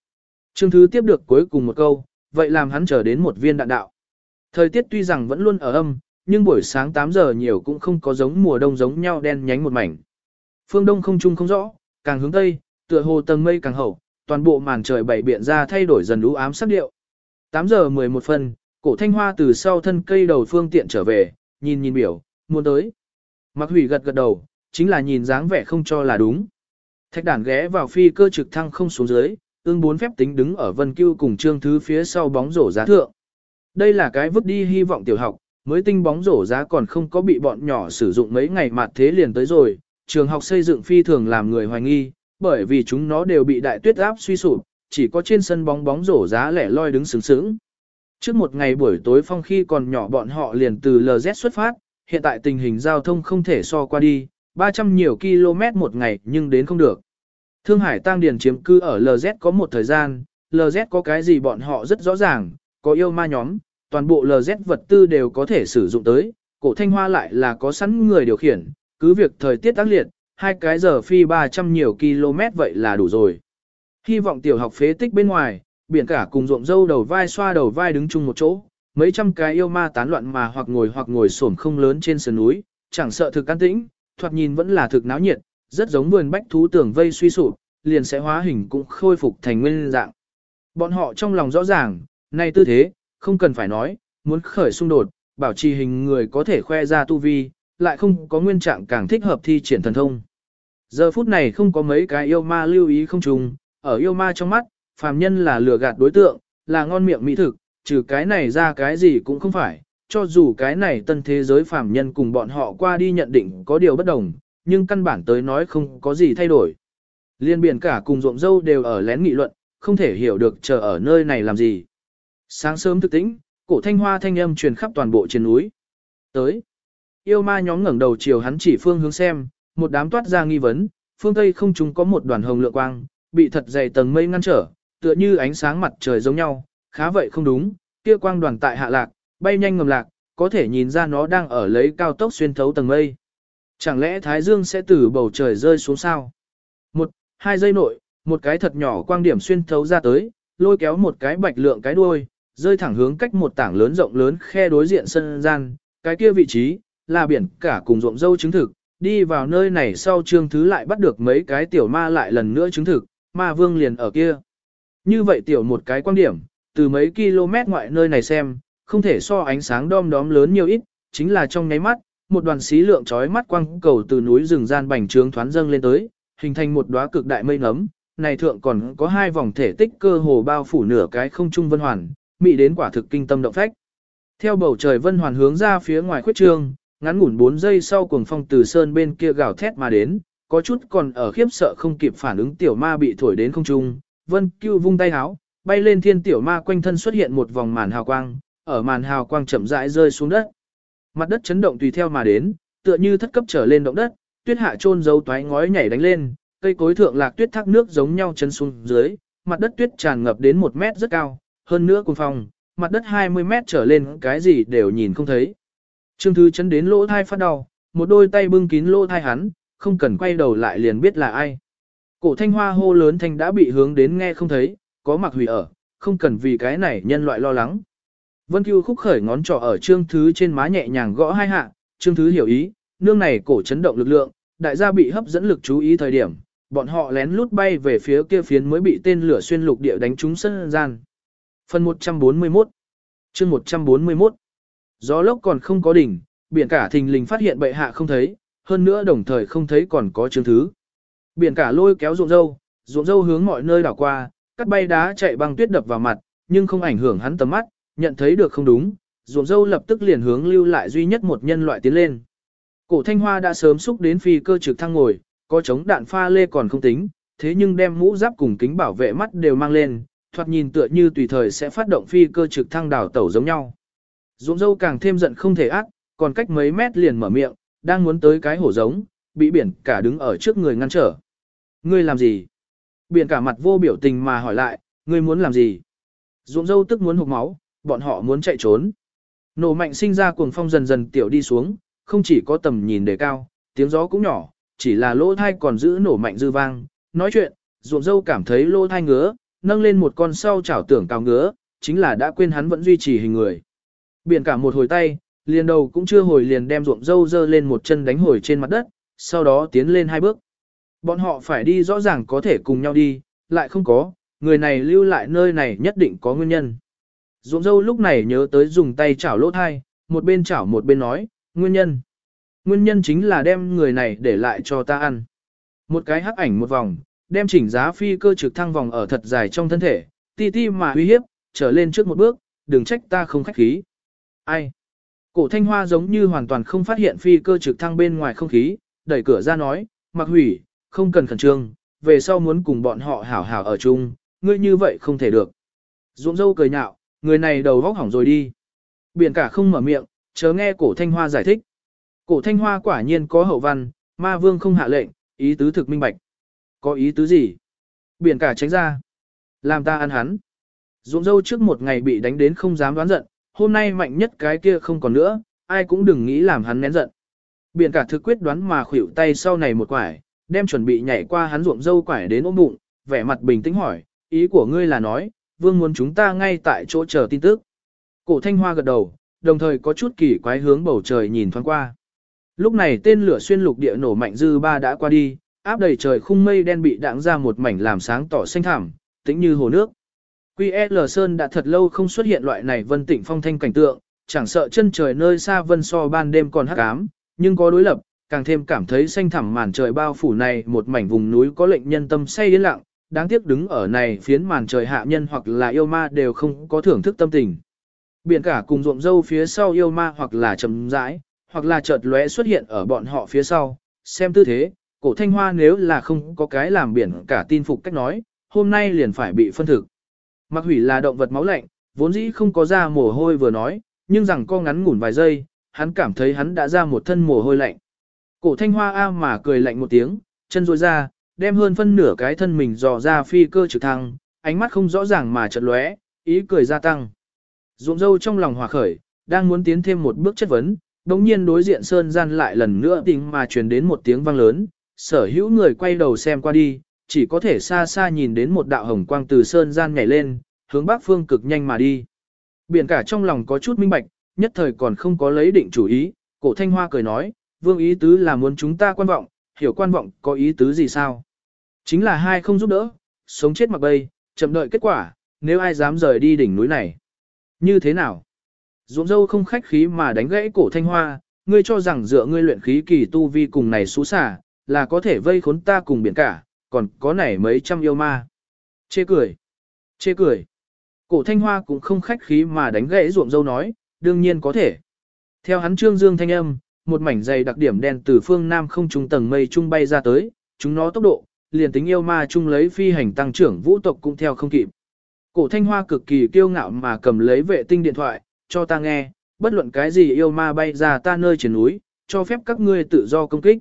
Trương Thứ tiếp được cuối cùng một câu, vậy làm hắn chờ đến một viên đạn đạo. Thời tiết tuy rằng vẫn luôn ở âm, nhưng buổi sáng 8 giờ nhiều cũng không có giống mùa đông giống nhau đen nhánh một mảnh. Phương đông không trung không rõ, càng hướng tây, tựa hồ tầng mây càng hậu, toàn bộ màn trời bảy biện ra thay đổi dần lũ ám sắc điệu. 8 giờ 11 phân, cổ thanh hoa từ sau thân cây đầu phương tiện trở về, nhìn nhìn biểu, muốn tới. Mặc hủy gật gật đầu, chính là nhìn dáng vẻ không cho là đúng. Thạch đản ghé vào phi cơ trực thăng không xuống dưới, ương bốn phép tính đứng ở vân cưu cùng trương thứ phía sau bóng rổ giá thượng. Đây là cái vứt đi hy vọng tiểu học, mới tinh bóng rổ giá còn không có bị bọn nhỏ sử dụng mấy ngày mà thế liền tới rồi, trường học xây dựng phi thường làm người hoài nghi, bởi vì chúng nó đều bị đại tuyết áp suy sụp, chỉ có trên sân bóng bóng rổ giá lẻ loi đứng sướng sướng. Trước một ngày buổi tối phong khi còn nhỏ bọn họ liền từ LZ xuất phát, hiện tại tình hình giao thông không thể so qua đi, 300 nhiều km một ngày nhưng đến không được. Thương Hải Tăng Điền chiếm cư ở LZ có một thời gian, LZ có cái gì bọn họ rất rõ ràng, có yêu ma nhóm, toàn bộ LZ vật tư đều có thể sử dụng tới, cổ thanh hoa lại là có sẵn người điều khiển, cứ việc thời tiết tác liệt, hai cái giờ phi 300 nhiều km vậy là đủ rồi. Hy vọng tiểu học phế tích bên ngoài, biển cả cùng ruộng dâu đầu vai xoa đầu vai đứng chung một chỗ, mấy trăm cái yêu ma tán loạn mà hoặc ngồi hoặc ngồi xổm không lớn trên sườn núi, chẳng sợ thực an tĩnh, thoạt nhìn vẫn là thực náo nhiệt, rất giống vườn bách thú tưởng vây suy sụp, liền sẽ hóa hình cũng khôi phục thành nguyên dạng. Bọn họ trong lòng rõ ràng, nay tư thế, không cần phải nói, muốn khởi xung đột, bảo trì hình người có thể khoe ra tu vi, lại không có nguyên trạng càng thích hợp thi triển thần thông. Giờ phút này không có mấy cái yêu ma lưu ý không trùng, ở yêu ma trong mắt, phàm nhân là lừa gạt đối tượng, là ngon miệng mỹ thực, trừ cái này ra cái gì cũng không phải, cho dù cái này tân thế giới phàm nhân cùng bọn họ qua đi nhận định có điều bất đồng, nhưng căn bản tới nói không có gì thay đổi. Liên biển cả cùng ruộng dâu đều ở lén nghị luận, không thể hiểu được chờ ở nơi này làm gì. Sáng sớm thức tĩnh, cổ thanh hoa thanh âm truyền khắp toàn bộ trên núi. Tới, yêu ma nhóm ngẩng đầu chiều hắn chỉ phương hướng xem, một đám toát ra nghi vấn, phương Tây không chúng có một đoàn hồng lượng quang, bị thật dày tầng mây ngăn trở, tựa như ánh sáng mặt trời giống nhau, khá vậy không đúng, kia quang đoàn tại hạ lạc, bay nhanh ngầm lạc, có thể nhìn ra nó đang ở lấy cao tốc xuyên thấu tầng mây. Chẳng lẽ Thái Dương sẽ từ bầu trời rơi xuống sao? Một, hai giây nội, một cái thật nhỏ quang điểm xuyên thấu ra tới, lôi kéo một cái bạch lượng cái đuôi, rơi thẳng hướng cách một tảng lớn rộng lớn khe đối diện sân gian, cái kia vị trí, là biển cả cùng ruộng dâu chứng thực, đi vào nơi này sau trương thứ lại bắt được mấy cái tiểu ma lại lần nữa chứng thực, ma vương liền ở kia. Như vậy tiểu một cái quan điểm, từ mấy km ngoại nơi này xem, không thể so ánh sáng đom đóm lớn nhiều ít, chính là trong nháy mắt, một đoàn xí lượng chói mắt quang cầu từ núi rừng gian bành trướng thoáng dâng lên tới, hình thành một đóa cực đại mây nấm, này thượng còn có hai vòng thể tích cơ hồ bao phủ nửa cái không trung vân hoàn, mị đến quả thực kinh tâm động phách. Theo bầu trời vân hoàn hướng ra phía ngoài khuyết trương, ngắn ngủn 4 giây sau cuồng phong từ sơn bên kia gào thét mà đến, có chút còn ở khiếp sợ không kịp phản ứng tiểu ma bị thổi đến không trung, vân cưu vung tay háo, bay lên thiên tiểu ma quanh thân xuất hiện một vòng màn hào quang, ở màn hào quang chậm rãi rơi xuống đất. Mặt đất chấn động tùy theo mà đến, tựa như thất cấp trở lên động đất, tuyết hạ trôn dấu toái ngói nhảy đánh lên, cây cối thượng lạc tuyết thác nước giống nhau chân xuống dưới, mặt đất tuyết tràn ngập đến một mét rất cao, hơn nữa cuồng phong, mặt đất 20 mét trở lên cái gì đều nhìn không thấy. Trương Thứ chấn đến lỗ thai phát đau, một đôi tay bưng kín lỗ thai hắn, không cần quay đầu lại liền biết là ai. Cổ thanh hoa hô lớn thanh đã bị hướng đến nghe không thấy, có mặc hủy ở, không cần vì cái này nhân loại lo lắng. Vân Cưu khúc khởi ngón trỏ ở Trương Thứ trên má nhẹ nhàng gõ hai hạ, Trương Thứ hiểu ý, nương này cổ chấn động lực lượng, đại gia bị hấp dẫn lực chú ý thời điểm, bọn họ lén lút bay về phía kia phiến mới bị tên lửa xuyên lục địa đánh trúng sân gian. Phần 141 chương 141 Gió lốc còn không có đỉnh, biển cả thình lình phát hiện bệ hạ không thấy, hơn nữa đồng thời không thấy còn có chứng thứ. Biển cả lôi kéo ruộng dâu, ruộng dâu hướng mọi nơi đảo qua, cắt bay đá chạy băng tuyết đập vào mặt, nhưng không ảnh hưởng hắn tầm mắt, nhận thấy được không đúng, ruộng dâu lập tức liền hướng lưu lại duy nhất một nhân loại tiến lên. Cổ thanh hoa đã sớm xúc đến phi cơ trực thăng ngồi, có chống đạn pha lê còn không tính, thế nhưng đem mũ giáp cùng kính bảo vệ mắt đều mang lên, thoạt nhìn tựa như tùy thời sẽ phát động phi cơ trực thăng đảo tẩu giống nhau. Dũng dâu càng thêm giận không thể ác, còn cách mấy mét liền mở miệng, đang muốn tới cái hổ giống, bị biển cả đứng ở trước người ngăn trở. Ngươi làm gì? Biển cả mặt vô biểu tình mà hỏi lại, ngươi muốn làm gì? Dũng dâu tức muốn hụt máu, bọn họ muốn chạy trốn. Nổ mạnh sinh ra cuồng phong dần dần tiểu đi xuống, không chỉ có tầm nhìn đề cao, tiếng gió cũng nhỏ, chỉ là lỗ thai còn giữ nổ mạnh dư vang. Nói chuyện, ruộng dâu cảm thấy lỗ thai ngứa, nâng lên một con sau chảo tưởng cao ngứa, chính là đã quên hắn vẫn duy trì hình người. Biển cả một hồi tay, liền đầu cũng chưa hồi liền đem ruộng dâu dơ lên một chân đánh hồi trên mặt đất, sau đó tiến lên hai bước. Bọn họ phải đi rõ ràng có thể cùng nhau đi, lại không có, người này lưu lại nơi này nhất định có nguyên nhân. Ruộng dâu lúc này nhớ tới dùng tay chảo lỗ thai, một bên chảo một bên nói, nguyên nhân. Nguyên nhân chính là đem người này để lại cho ta ăn. Một cái hắc ảnh một vòng, đem chỉnh giá phi cơ trực thăng vòng ở thật dài trong thân thể, ti ti mà uy hiếp, trở lên trước một bước, đừng trách ta không khách khí. Ai? Cổ thanh hoa giống như hoàn toàn không phát hiện phi cơ trực thăng bên ngoài không khí, đẩy cửa ra nói, mặc hủy, không cần khẩn trương, về sau muốn cùng bọn họ hảo hảo ở chung, ngươi như vậy không thể được. Dũng dâu cười nhạo, người này đầu vóc hỏng rồi đi. Biển cả không mở miệng, chớ nghe cổ thanh hoa giải thích. Cổ thanh hoa quả nhiên có hậu văn, ma vương không hạ lệnh, ý tứ thực minh bạch. Có ý tứ gì? Biển cả tránh ra. Làm ta ăn hắn. Dũng dâu trước một ngày bị đánh đến không dám đoán giận, hôm nay mạnh nhất cái kia không còn nữa, ai cũng đừng nghĩ làm hắn nén giận. Biển cả thực quyết đoán mà khuỷu tay sau này một quải, đem chuẩn bị nhảy qua hắn ruộng dâu quải đến ôm bụng, vẻ mặt bình tĩnh hỏi, ý của ngươi là nói, vương muốn chúng ta ngay tại chỗ chờ tin tức. Cổ thanh hoa gật đầu, đồng thời có chút kỳ quái hướng bầu trời nhìn thoáng qua. Lúc này tên lửa xuyên lục địa nổ mạnh dư ba đã qua đi, áp đầy trời khung mây đen bị đãng ra một mảnh làm sáng tỏ xanh thẳm, tĩnh như hồ nước. QL Sơn đã thật lâu không xuất hiện loại này vân tịnh phong thanh cảnh tượng, chẳng sợ chân trời nơi xa vân so ban đêm còn hắc ám, nhưng có đối lập, càng thêm cảm thấy xanh thẳm màn trời bao phủ này một mảnh vùng núi có lệnh nhân tâm say yên lặng, đáng tiếc đứng ở này phiến màn trời hạ nhân hoặc là yêu ma đều không có thưởng thức tâm tình. Biển cả cùng ruộng dâu phía sau yêu ma hoặc là trầm rãi, hoặc là chợt lóe xuất hiện ở bọn họ phía sau, xem tư thế, cổ thanh hoa nếu là không có cái làm biển cả tin phục cách nói, hôm nay liền phải bị phân thực. Mặc hủy là động vật máu lạnh, vốn dĩ không có ra mồ hôi vừa nói, nhưng rằng co ngắn ngủn vài giây, hắn cảm thấy hắn đã ra một thân mồ hôi lạnh. Cổ thanh hoa a mà cười lạnh một tiếng, chân rôi ra, đem hơn phân nửa cái thân mình dò ra phi cơ trực thăng, ánh mắt không rõ ràng mà chợt lóe, ý cười gia tăng. Ruộng dâu trong lòng hòa khởi, đang muốn tiến thêm một bước chất vấn, đồng nhiên đối diện Sơn Gian lại lần nữa tình mà truyền đến một tiếng vang lớn, sở hữu người quay đầu xem qua đi, chỉ có thể xa xa nhìn đến một đạo hồng quang từ Sơn Gian nhảy lên, hướng bắc phương cực nhanh mà đi. Biển cả trong lòng có chút minh bạch, nhất thời còn không có lấy định chủ ý, cổ thanh hoa cười nói, vương ý tứ là muốn chúng ta quan vọng, hiểu quan vọng có ý tứ gì sao? Chính là hai không giúp đỡ, sống chết mặc bay, chậm đợi kết quả, nếu ai dám rời đi đỉnh núi này. Như thế nào? Dũng dâu không khách khí mà đánh gãy cổ thanh hoa, ngươi cho rằng dựa ngươi luyện khí kỳ tu vi cùng này xú xả, là có thể vây khốn ta cùng biển cả, còn có này mấy trăm yêu ma. Chê cười. Chê cười. Cổ thanh hoa cũng không khách khí mà đánh gãy ruộng dâu nói, đương nhiên có thể. Theo hắn trương dương thanh âm, một mảnh dày đặc điểm đen từ phương nam không trung tầng mây trung bay ra tới, chúng nó tốc độ, liền tính yêu ma chung lấy phi hành tăng trưởng vũ tộc cũng theo không kịp. Cổ thanh hoa cực kỳ kiêu ngạo mà cầm lấy vệ tinh điện thoại, cho ta nghe, bất luận cái gì yêu ma bay ra ta nơi trên núi, cho phép các ngươi tự do công kích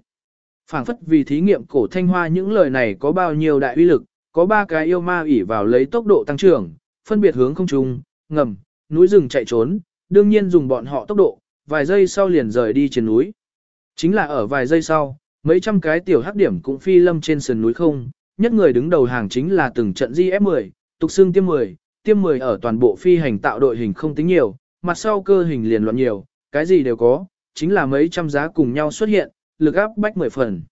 phảng phất vì thí nghiệm cổ thanh hoa những lời này có bao nhiêu đại uy lực, có ba cái yêu ma ỉ vào lấy tốc độ tăng trưởng, phân biệt hướng không trung, ngầm, núi rừng chạy trốn, đương nhiên dùng bọn họ tốc độ, vài giây sau liền rời đi trên núi. Chính là ở vài giây sau, mấy trăm cái tiểu hắc điểm cũng phi lâm trên sườn núi không, nhất người đứng đầu hàng chính là từng trận GF10, tục xương tiêm 10, tiêm 10 ở toàn bộ phi hành tạo đội hình không tính nhiều, mặt sau cơ hình liền loạn nhiều, cái gì đều có, chính là mấy trăm giá cùng nhau xuất hiện, lực áp bách 10 phần.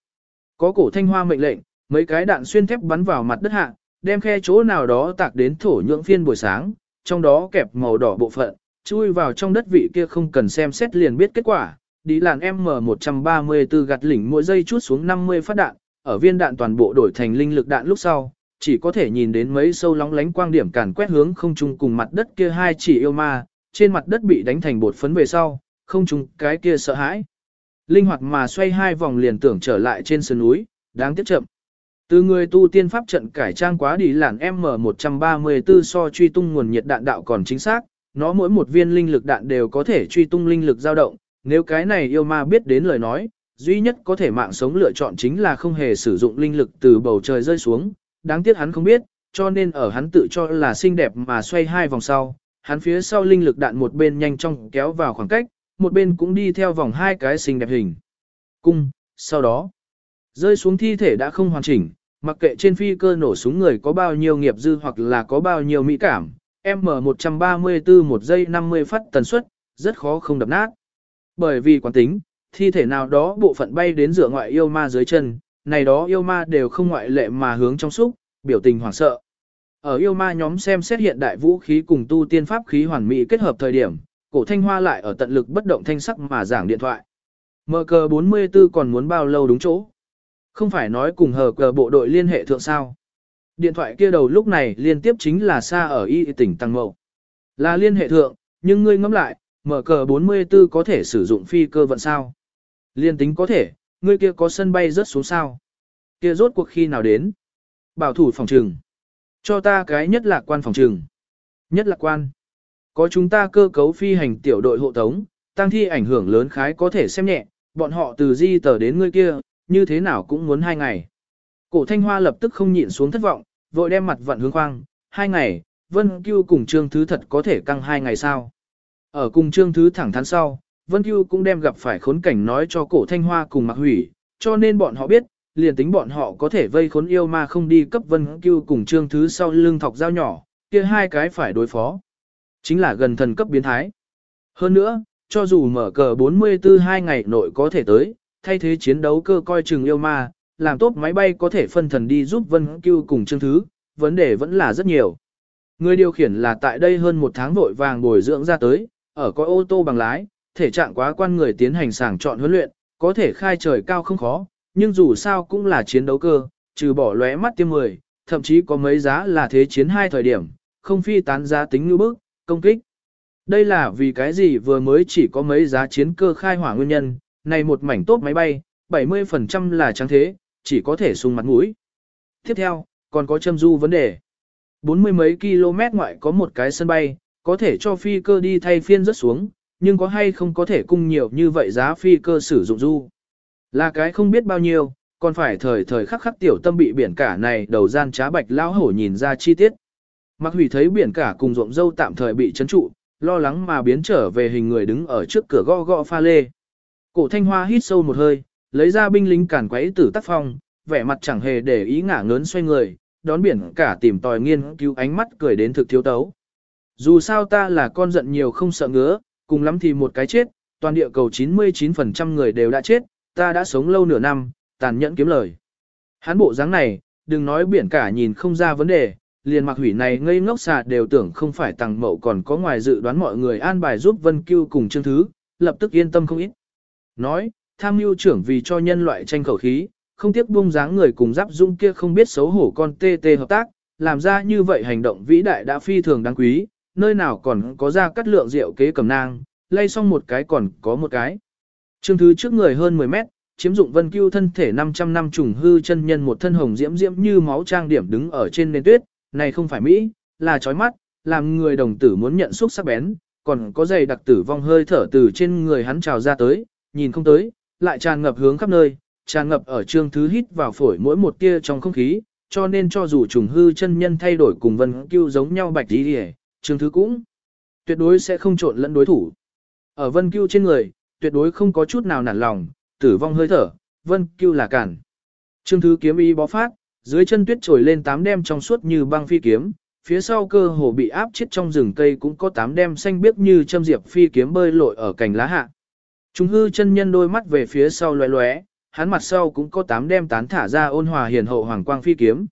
Có cổ thanh hoa mệnh lệnh, mấy cái đạn xuyên thép bắn vào mặt đất hạ, đem khe chỗ nào đó tạc đến thổ nhưỡng phiên buổi sáng, trong đó kẹp màu đỏ bộ phận, chui vào trong đất vị kia không cần xem xét liền biết kết quả. Đi làn M134 gạt lỉnh mỗi giây chút xuống 50 phát đạn, ở viên đạn toàn bộ đổi thành linh lực đạn lúc sau, chỉ có thể nhìn đến mấy sâu lóng lánh quang điểm càn quét hướng không trung cùng mặt đất kia hai chỉ yêu ma, trên mặt đất bị đánh thành bột phấn về sau, không trung cái kia sợ hãi. Linh hoạt mà xoay hai vòng liền tưởng trở lại trên sườn núi, đáng tiếc chậm. Từ người tu tiên pháp trận cải trang quá đi làn M134 so truy tung nguồn nhiệt đạn đạo còn chính xác, nó mỗi một viên linh lực đạn đều có thể truy tung linh lực dao động, nếu cái này yêu ma biết đến lời nói, duy nhất có thể mạng sống lựa chọn chính là không hề sử dụng linh lực từ bầu trời rơi xuống, đáng tiếc hắn không biết, cho nên ở hắn tự cho là xinh đẹp mà xoay hai vòng sau, hắn phía sau linh lực đạn một bên nhanh chóng kéo vào khoảng cách, một bên cũng đi theo vòng hai cái xinh đẹp hình. Cung, sau đó, rơi xuống thi thể đã không hoàn chỉnh, mặc kệ trên phi cơ nổ súng người có bao nhiêu nghiệp dư hoặc là có bao nhiêu mỹ cảm, M134 một giây 50 phát tần suất, rất khó không đập nát. Bởi vì quán tính, thi thể nào đó bộ phận bay đến giữa ngoại yêu ma dưới chân, này đó yêu ma đều không ngoại lệ mà hướng trong xúc, biểu tình hoảng sợ. Ở yêu ma nhóm xem xét hiện đại vũ khí cùng tu tiên pháp khí hoàn mỹ kết hợp thời điểm, cổ thanh hoa lại ở tận lực bất động thanh sắc mà giảng điện thoại. Mở cờ 44 còn muốn bao lâu đúng chỗ. Không phải nói cùng hờ cờ bộ đội liên hệ thượng sao. Điện thoại kia đầu lúc này liên tiếp chính là xa ở y tỉnh Tăng Mậu. Là liên hệ thượng, nhưng ngươi ngẫm lại, mở cờ 44 có thể sử dụng phi cơ vận sao. Liên tính có thể, ngươi kia có sân bay rớt xuống sao. Kia rốt cuộc khi nào đến. Bảo thủ phòng trừng. Cho ta cái nhất lạc quan phòng trừng. Nhất lạc quan. Có chúng ta cơ cấu phi hành tiểu đội hộ tống, tăng thi ảnh hưởng lớn khái có thể xem nhẹ, bọn họ từ di tờ đến ngươi kia, như thế nào cũng muốn hai ngày. Cổ thanh hoa lập tức không nhịn xuống thất vọng, vội đem mặt vận hướng khoang, hai ngày, Vân Cưu cùng Trương Thứ thật có thể căng hai ngày sao. Ở cùng Trương Thứ thẳng thắn sau, Vân Cưu cũng đem gặp phải khốn cảnh nói cho cổ thanh hoa cùng mặc hủy, cho nên bọn họ biết, liền tính bọn họ có thể vây khốn yêu mà không đi cấp Vân Cưu cùng Trương Thứ sau lưng thọc dao nhỏ, kia hai cái phải đối phó. Chính là gần thần cấp biến thái. Hơn nữa, cho dù mở cờ 44 hai ngày nội có thể tới, thay thế chiến đấu cơ coi chừng yêu ma, làm tốt máy bay có thể phân thần đi giúp Vân Cưu cùng Trương Thứ, vấn đề vẫn là rất nhiều. Người điều khiển là tại đây hơn một tháng vội vàng bồi dưỡng ra tới, ở có ô tô bằng lái, thể trạng quá quan người tiến hành sàng chọn huấn luyện, có thể khai trời cao không khó, nhưng dù sao cũng là chiến đấu cơ, trừ bỏ lóe mắt tiêm 10, thậm chí có mấy giá là thế chiến hai thời điểm, không phi tán giá tính như bức, công kích. Đây là vì cái gì vừa mới chỉ có mấy giá chiến cơ khai hỏa nguyên nhân, này một mảnh tốt máy bay, 70% là trắng thế, chỉ có thể sung mặt mũi. Tiếp theo, còn có châm du vấn đề. Bốn mươi mấy km ngoại có một cái sân bay, có thể cho phi cơ đi thay phiên rớt xuống, nhưng có hay không có thể cung nhiều như vậy giá phi cơ sử dụng du. Là cái không biết bao nhiêu, còn phải thời thời khắc khắc tiểu tâm bị biển cả này đầu gian trá bạch lao hổ nhìn ra chi tiết. Mặc hủy thấy biển cả cùng ruộng dâu tạm thời bị chấn trụ, lo lắng mà biến trở về hình người đứng ở trước cửa gõ gõ pha lê. Cổ thanh hoa hít sâu một hơi, lấy ra binh lính cản quấy tử tác phong, vẻ mặt chẳng hề để ý ngả ngớn xoay người, đón biển cả tìm tòi nghiên cứu ánh mắt cười đến thực thiếu tấu. Dù sao ta là con giận nhiều không sợ ngứa, cùng lắm thì một cái chết, toàn địa cầu 99% người đều đã chết, ta đã sống lâu nửa năm, tàn nhẫn kiếm lời. Hán bộ dáng này, đừng nói biển cả nhìn không ra vấn đề, liền mặc hủy này ngây ngốc xà đều tưởng không phải tăng mậu còn có ngoài dự đoán mọi người an bài giúp Vân Cưu cùng chương thứ, lập tức yên tâm không ít. Nói, tham mưu trưởng vì cho nhân loại tranh khẩu khí, không tiếc buông dáng người cùng giáp dung kia không biết xấu hổ con tê tê hợp tác, làm ra như vậy hành động vĩ đại đã phi thường đáng quý, nơi nào còn có ra cắt lượng rượu kế cầm nang, lay xong một cái còn có một cái. Trương thứ trước người hơn 10 mét, chiếm dụng vân cưu thân thể 500 năm trùng hư chân nhân một thân hồng diễm diễm như máu trang điểm đứng ở trên nền tuyết, này không phải Mỹ, là chói mắt, làm người đồng tử muốn nhận xúc sắc bén, còn có dày đặc tử vong hơi thở từ trên người hắn trào ra tới, nhìn không tới, lại tràn ngập hướng khắp nơi, tràn ngập ở trương thứ hít vào phổi mỗi một tia trong không khí, cho nên cho dù trùng hư chân nhân thay đổi cùng vân cưu giống nhau bạch đi đi trương thứ cũng tuyệt đối sẽ không trộn lẫn đối thủ. Ở vân cưu trên người, tuyệt đối không có chút nào nản lòng, tử vong hơi thở, vân cưu là cản. Trương thứ kiếm y bó phát, dưới chân tuyết trồi lên tám đem trong suốt như băng phi kiếm, phía sau cơ hồ bị áp chết trong rừng cây cũng có tám đem xanh biếc như châm diệp phi kiếm bơi lội ở cành lá hạ. Trung hư chân nhân đôi mắt về phía sau lóe lóe, hắn mặt sau cũng có tám đem tán thả ra ôn hòa hiền hậu hoàng quang phi kiếm.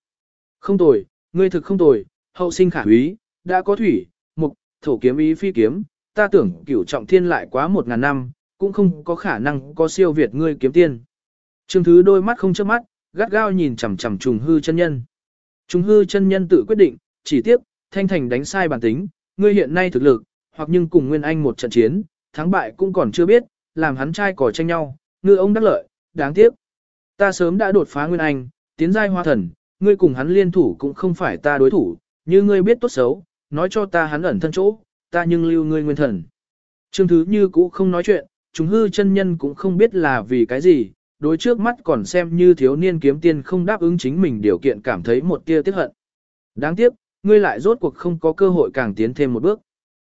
Không tồi, ngươi thực không tồi, hậu sinh khả úy, đã có thủy, mục, thổ kiếm ý phi kiếm, ta tưởng cửu trọng thiên lại quá một ngàn năm, cũng không có khả năng có siêu việt ngươi kiếm tiên. Trương thứ đôi mắt không chớp mắt, gắt gao nhìn chằm chằm trùng hư chân nhân. Trùng hư chân nhân tự quyết định, chỉ tiếp, thanh thành đánh sai bản tính, ngươi hiện nay thực lực, hoặc nhưng cùng Nguyên Anh một trận chiến, thắng bại cũng còn chưa biết, làm hắn trai cỏ tranh nhau, ngư ông đắc lợi, đáng tiếc. Ta sớm đã đột phá Nguyên Anh, tiến giai hoa thần, ngươi cùng hắn liên thủ cũng không phải ta đối thủ, như ngươi biết tốt xấu, nói cho ta hắn ẩn thân chỗ, ta nhưng lưu ngươi nguyên thần. Trương Thứ Như cũ không nói chuyện, chúng hư chân nhân cũng không biết là vì cái gì, đối trước mắt còn xem như thiếu niên kiếm tiên không đáp ứng chính mình điều kiện cảm thấy một tia tiếc hận. Đáng tiếc, ngươi lại rốt cuộc không có cơ hội càng tiến thêm một bước.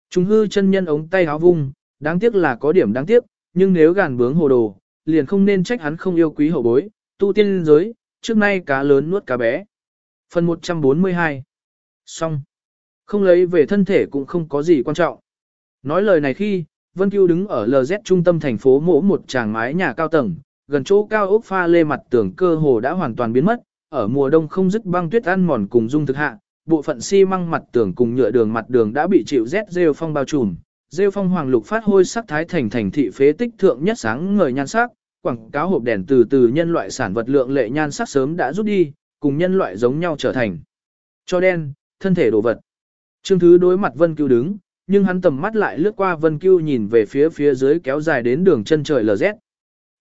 Chúng hư chân nhân ống tay háo vung, đáng tiếc là có điểm đáng tiếc, nhưng nếu gàn bướng hồ đồ, liền không nên trách hắn không yêu quý hậu bối, tu tiên giới, trước nay cá lớn nuốt cá bé. Phần 142 Xong. Không lấy về thân thể cũng không có gì quan trọng. Nói lời này khi, Vân Cưu đứng ở LZ trung tâm thành phố mỗ một tràng mái nhà cao tầng, gần chỗ cao ốc pha lê mặt tường cơ hồ đã hoàn toàn biến mất, ở mùa đông không dứt băng tuyết ăn mòn cùng dung thực hạ, bộ phận xi măng mặt tường cùng nhựa đường mặt đường đã bị chịu rét rêu phong bao trùm, rêu phong hoàng lục phát hôi sắc thái thành thành thị phế tích thượng nhất sáng ngời nhan sắc, quảng cáo hộp đèn từ từ nhân loại sản vật lượng lệ nhan sắc sớm đã rút đi, cùng nhân loại giống nhau trở thành cho đen, thân thể đồ vật. Trương Thứ đối mặt Vân Cưu đứng, nhưng hắn tầm mắt lại lướt qua Vân Cưu nhìn về phía phía dưới kéo dài đến đường chân trời LZ.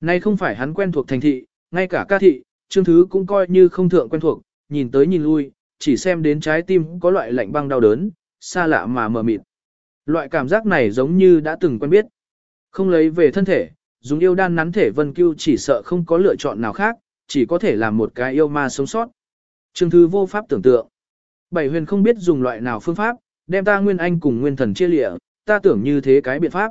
Nay không phải hắn quen thuộc thành thị, ngay cả ca thị, Trương Thứ cũng coi như không thượng quen thuộc, nhìn tới nhìn lui, chỉ xem đến trái tim có loại lạnh băng đau đớn, xa lạ mà mờ mịt. Loại cảm giác này giống như đã từng quen biết. Không lấy về thân thể, dùng yêu đan nắn thể Vân Cưu chỉ sợ không có lựa chọn nào khác, chỉ có thể làm một cái yêu ma sống sót. Trương Thứ vô pháp tưởng tượng. Bảy huyền không biết dùng loại nào phương pháp, đem ta nguyên anh cùng nguyên thần chia lịa, ta tưởng như thế cái biện pháp.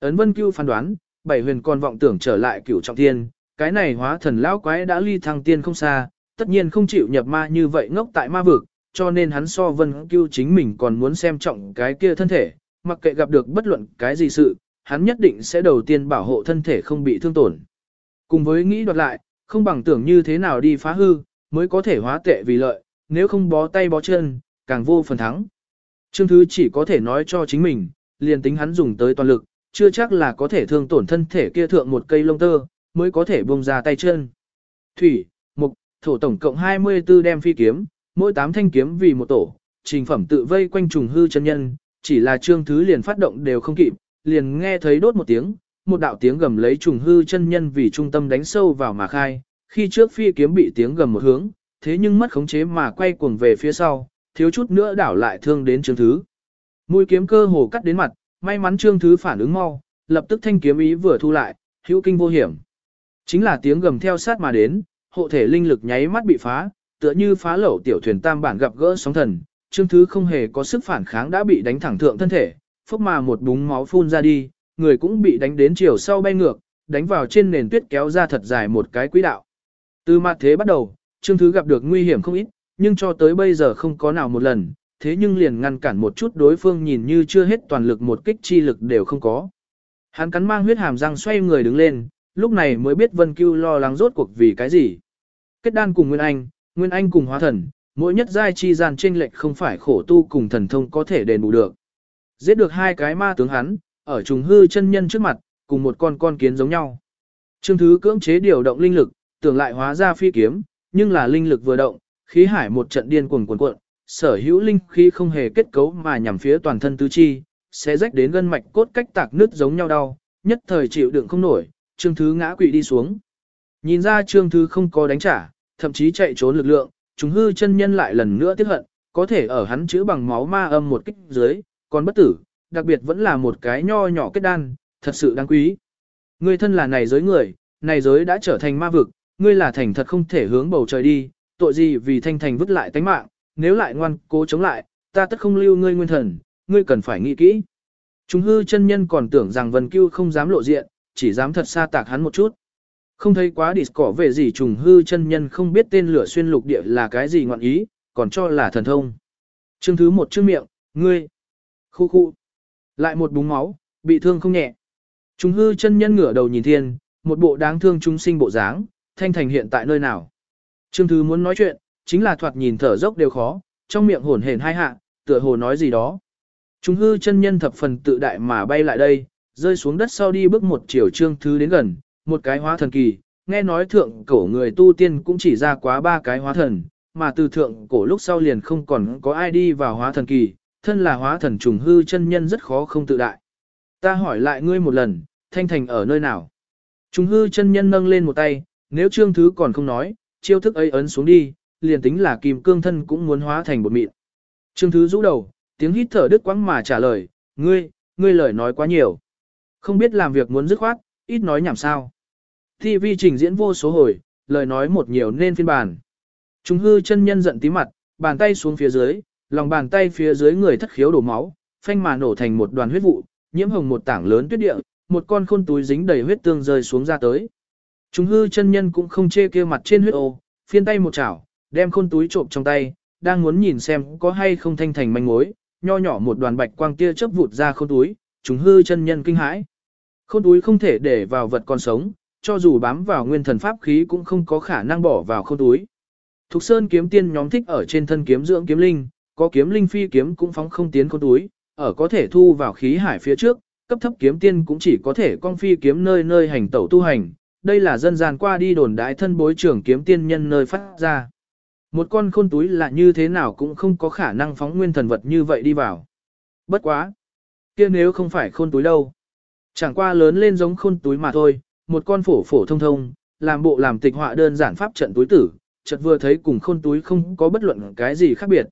Ấn Vân Cưu phán đoán, bảy huyền còn vọng tưởng trở lại cửu trọng thiên, cái này hóa thần lão quái đã ly thăng tiên không xa, tất nhiên không chịu nhập ma như vậy ngốc tại ma vực, cho nên hắn so Vân Cưu chính mình còn muốn xem trọng cái kia thân thể, mặc kệ gặp được bất luận cái gì sự, hắn nhất định sẽ đầu tiên bảo hộ thân thể không bị thương tổn. Cùng với nghĩ đoạt lại, không bằng tưởng như thế nào đi phá hư, mới có thể hóa tệ vì lợi, nếu không bó tay bó chân, càng vô phần thắng. Trương Thứ chỉ có thể nói cho chính mình, liền tính hắn dùng tới toàn lực, chưa chắc là có thể thương tổn thân thể kia thượng một cây lông tơ, mới có thể buông ra tay chân. Thủy, mục, thổ tổng cộng 24 đem phi kiếm, mỗi 8 thanh kiếm vì một tổ, trình phẩm tự vây quanh trùng hư chân nhân, chỉ là trương thứ liền phát động đều không kịp, liền nghe thấy đốt một tiếng, một đạo tiếng gầm lấy trùng hư chân nhân vì trung tâm đánh sâu vào mà khai, khi trước phi kiếm bị tiếng gầm một hướng, thế nhưng mất khống chế mà quay cuồng về phía sau, thiếu chút nữa đảo lại thương đến trương thứ. Mũi kiếm cơ hồ cắt đến mặt, may mắn trương thứ phản ứng mau, lập tức thanh kiếm ý vừa thu lại, hữu kinh vô hiểm. Chính là tiếng gầm theo sát mà đến, hộ thể linh lực nháy mắt bị phá, tựa như phá lẩu tiểu thuyền tam bản gặp gỡ sóng thần, Trương Thứ không hề có sức phản kháng đã bị đánh thẳng thượng thân thể, phốc mà một búng máu phun ra đi, người cũng bị đánh đến chiều sau bay ngược, đánh vào trên nền tuyết kéo ra thật dài một cái quỹ đạo. Từ mặt thế bắt đầu, Trương Thứ gặp được nguy hiểm không ít, nhưng cho tới bây giờ không có nào một lần, thế nhưng liền ngăn cản một chút đối phương nhìn như chưa hết toàn lực một kích chi lực đều không có. Hắn cắn mang huyết hàm răng xoay người đứng lên, lúc này mới biết Vân Cưu lo lắng rốt cuộc vì cái gì. Kết đan cùng Nguyên Anh, Nguyên Anh cùng hóa thần, mỗi nhất giai chi gian chênh lệch không phải khổ tu cùng thần thông có thể đền bù được. Giết được hai cái ma tướng hắn, ở trùng hư chân nhân trước mặt, cùng một con con kiến giống nhau. Trương Thứ cưỡng chế điều động linh lực, tưởng lại hóa ra phi kiếm, nhưng là linh lực vừa động, khí hải một trận điên cuồng cuồn cuộn, sở hữu linh khí không hề kết cấu mà nhằm phía toàn thân tứ chi, sẽ rách đến gân mạch cốt cách tạc nứt giống nhau đau, nhất thời chịu đựng không nổi, Trương Thứ ngã quỵ đi xuống. Nhìn ra Trương Thứ không có đánh trả, thậm chí chạy trốn lực lượng, chúng hư chân nhân lại lần nữa tiếc hận, có thể ở hắn chữa bằng máu ma âm một kích dưới, còn bất tử, đặc biệt vẫn là một cái nho nhỏ kết đan, thật sự đáng quý. Ngươi thân là này giới người, này giới đã trở thành ma vực, ngươi là thành thật không thể hướng bầu trời đi, tội gì vì thanh thành vứt lại tánh mạng, nếu lại ngoan cố chống lại, ta tất không lưu ngươi nguyên thần, ngươi cần phải nghĩ kỹ. Chúng hư chân nhân còn tưởng rằng Vân Cưu không dám lộ diện, chỉ dám thật xa tạc hắn một chút. Không thấy quá địch cỏ về gì trùng hư chân nhân không biết tên lửa xuyên lục địa là cái gì ngọn ý, còn cho là thần thông. Chương thứ một chương miệng, ngươi. Khu khu. Lại một búng máu, bị thương không nhẹ. chúng hư chân nhân ngửa đầu nhìn thiên, một bộ đáng thương chúng sinh bộ dáng, thanh thành hiện tại nơi nào. Trương thứ muốn nói chuyện, chính là thoạt nhìn thở dốc đều khó, trong miệng hồn hển hai hạ, tựa hồ nói gì đó. Trung hư chân nhân thập phần tự đại mà bay lại đây, rơi xuống đất sau đi bước một chiều trương thứ đến gần, một cái hóa thần kỳ, nghe nói thượng cổ người tu tiên cũng chỉ ra quá ba cái hóa thần, mà từ thượng cổ lúc sau liền không còn có ai đi vào hóa thần kỳ, thân là hóa thần trùng hư chân nhân rất khó không tự đại. Ta hỏi lại ngươi một lần, thanh thành ở nơi nào? Trùng hư chân nhân nâng lên một tay, nếu trương thứ còn không nói, chiêu thức ấy ấn xuống đi, liền tính là kim cương thân cũng muốn hóa thành bột mịn. Trương thứ rũ đầu, tiếng hít thở đứt quãng mà trả lời, ngươi, ngươi lời nói quá nhiều. Không biết làm việc muốn dứt khoát, ít nói nhảm sao. TV trình diễn vô số hồi, lời nói một nhiều nên phiên bản. Trung hư chân nhân giận tí mặt, bàn tay xuống phía dưới, lòng bàn tay phía dưới người thất khiếu đổ máu, phanh mà nổ thành một đoàn huyết vụ, nhiễm hồng một tảng lớn tuyết địa, một con khôn túi dính đầy huyết tương rơi xuống ra tới. Trung hư chân nhân cũng không chê kia mặt trên huyết ô, phiên tay một chảo, đem khôn túi trộm trong tay, đang muốn nhìn xem có hay không thanh thành manh mối, nho nhỏ một đoàn bạch quang tia chớp vụt ra khôn túi, chúng hư chân nhân kinh hãi. Khôn túi không thể để vào vật còn sống, cho dù bám vào nguyên thần pháp khí cũng không có khả năng bỏ vào khôn túi. Thục Sơn kiếm tiên nhóm thích ở trên thân kiếm dưỡng kiếm linh, có kiếm linh phi kiếm cũng phóng không tiến khôn túi, ở có thể thu vào khí hải phía trước, cấp thấp kiếm tiên cũng chỉ có thể con phi kiếm nơi nơi hành tẩu tu hành. Đây là dân gian qua đi đồn đại thân bối trưởng kiếm tiên nhân nơi phát ra. Một con khôn túi là như thế nào cũng không có khả năng phóng nguyên thần vật như vậy đi vào. Bất quá. kia nếu không phải khôn túi đâu. Chẳng qua lớn lên giống khôn túi mà thôi, một con phổ phổ thông thông, làm bộ làm tịch họa đơn giản pháp trận túi tử, chợt vừa thấy cùng khôn túi không có bất luận cái gì khác biệt.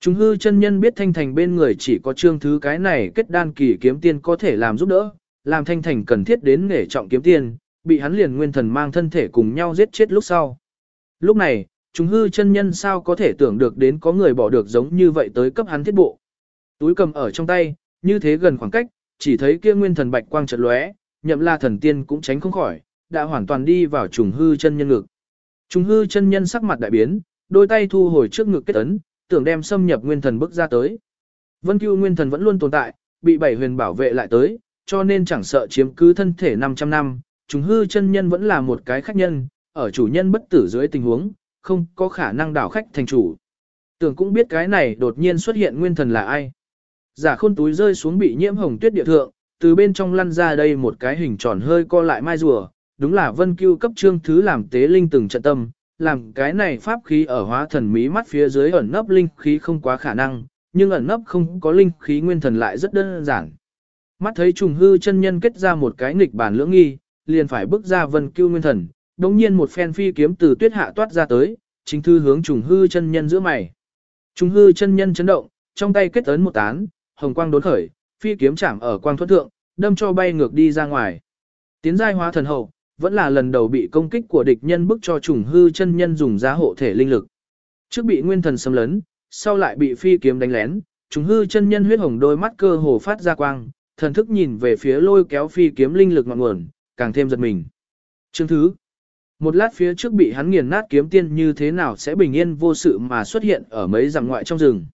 Chúng hư chân nhân biết thanh thành bên người chỉ có trương thứ cái này kết đan kỳ kiếm tiên có thể làm giúp đỡ, làm thanh thành cần thiết đến nghề trọng kiếm tiên, bị hắn liền nguyên thần mang thân thể cùng nhau giết chết lúc sau. Lúc này, chúng hư chân nhân sao có thể tưởng được đến có người bỏ được giống như vậy tới cấp hắn thiết bộ. Túi cầm ở trong tay, như thế gần khoảng cách, chỉ thấy kia nguyên thần bạch quang chợt lóe, nhậm la thần tiên cũng tránh không khỏi, đã hoàn toàn đi vào trùng hư chân nhân ngực. Trùng hư chân nhân sắc mặt đại biến, đôi tay thu hồi trước ngực kết ấn, tưởng đem xâm nhập nguyên thần bước ra tới. Vân Cưu nguyên thần vẫn luôn tồn tại, bị bảy huyền bảo vệ lại tới, cho nên chẳng sợ chiếm cứ thân thể 500 năm, trùng hư chân nhân vẫn là một cái khách nhân, ở chủ nhân bất tử dưới tình huống, không có khả năng đảo khách thành chủ. Tưởng cũng biết cái này đột nhiên xuất hiện nguyên thần là ai. Giả khôn túi rơi xuống bị nhiễm hồng tuyết địa thượng, từ bên trong lăn ra đây một cái hình tròn hơi co lại mai rùa, đúng là vân cưu cấp trương thứ làm tế linh từng trận tâm, làm cái này pháp khí ở hóa thần mí mắt phía dưới ẩn nấp linh khí không quá khả năng, nhưng ẩn nấp không có linh khí nguyên thần lại rất đơn giản. Mắt thấy trùng hư chân nhân kết ra một cái nghịch bản lưỡng nghi, liền phải bước ra vân cưu nguyên thần, đồng nhiên một phen phi kiếm từ tuyết hạ toát ra tới, chính thư hướng trùng hư chân nhân giữa mày. Trùng hư chân nhân chấn động, trong tay kết ấn một tán, hồng quang đốn khởi, phi kiếm chạm ở quang thuẫn thượng, đâm cho bay ngược đi ra ngoài. Tiến giai hóa thần hậu, vẫn là lần đầu bị công kích của địch nhân bức cho trùng hư chân nhân dùng giá hộ thể linh lực. Trước bị nguyên thần xâm lấn, sau lại bị phi kiếm đánh lén, trùng hư chân nhân huyết hồng đôi mắt cơ hồ phát ra quang, thần thức nhìn về phía lôi kéo phi kiếm linh lực ngọn nguồn, càng thêm giật mình. Chương thứ một lát phía trước bị hắn nghiền nát kiếm tiên như thế nào sẽ bình yên vô sự mà xuất hiện ở mấy dặm ngoại trong rừng.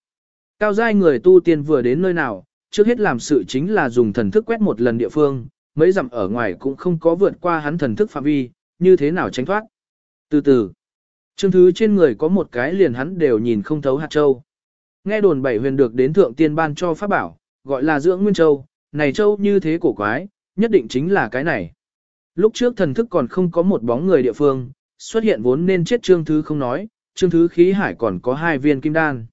Cao giai người tu tiên vừa đến nơi nào, trước hết làm sự chính là dùng thần thức quét một lần địa phương, mấy dặm ở ngoài cũng không có vượt qua hắn thần thức phạm vi, như thế nào tránh thoát. Từ từ, chương thứ trên người có một cái liền hắn đều nhìn không thấu hạt châu. Nghe đồn bảy huyền được đến thượng tiên ban cho pháp bảo, gọi là dưỡng nguyên châu, này châu như thế cổ quái, nhất định chính là cái này. Lúc trước thần thức còn không có một bóng người địa phương, xuất hiện vốn nên chết trương thứ không nói, trương thứ khí hải còn có hai viên kim đan.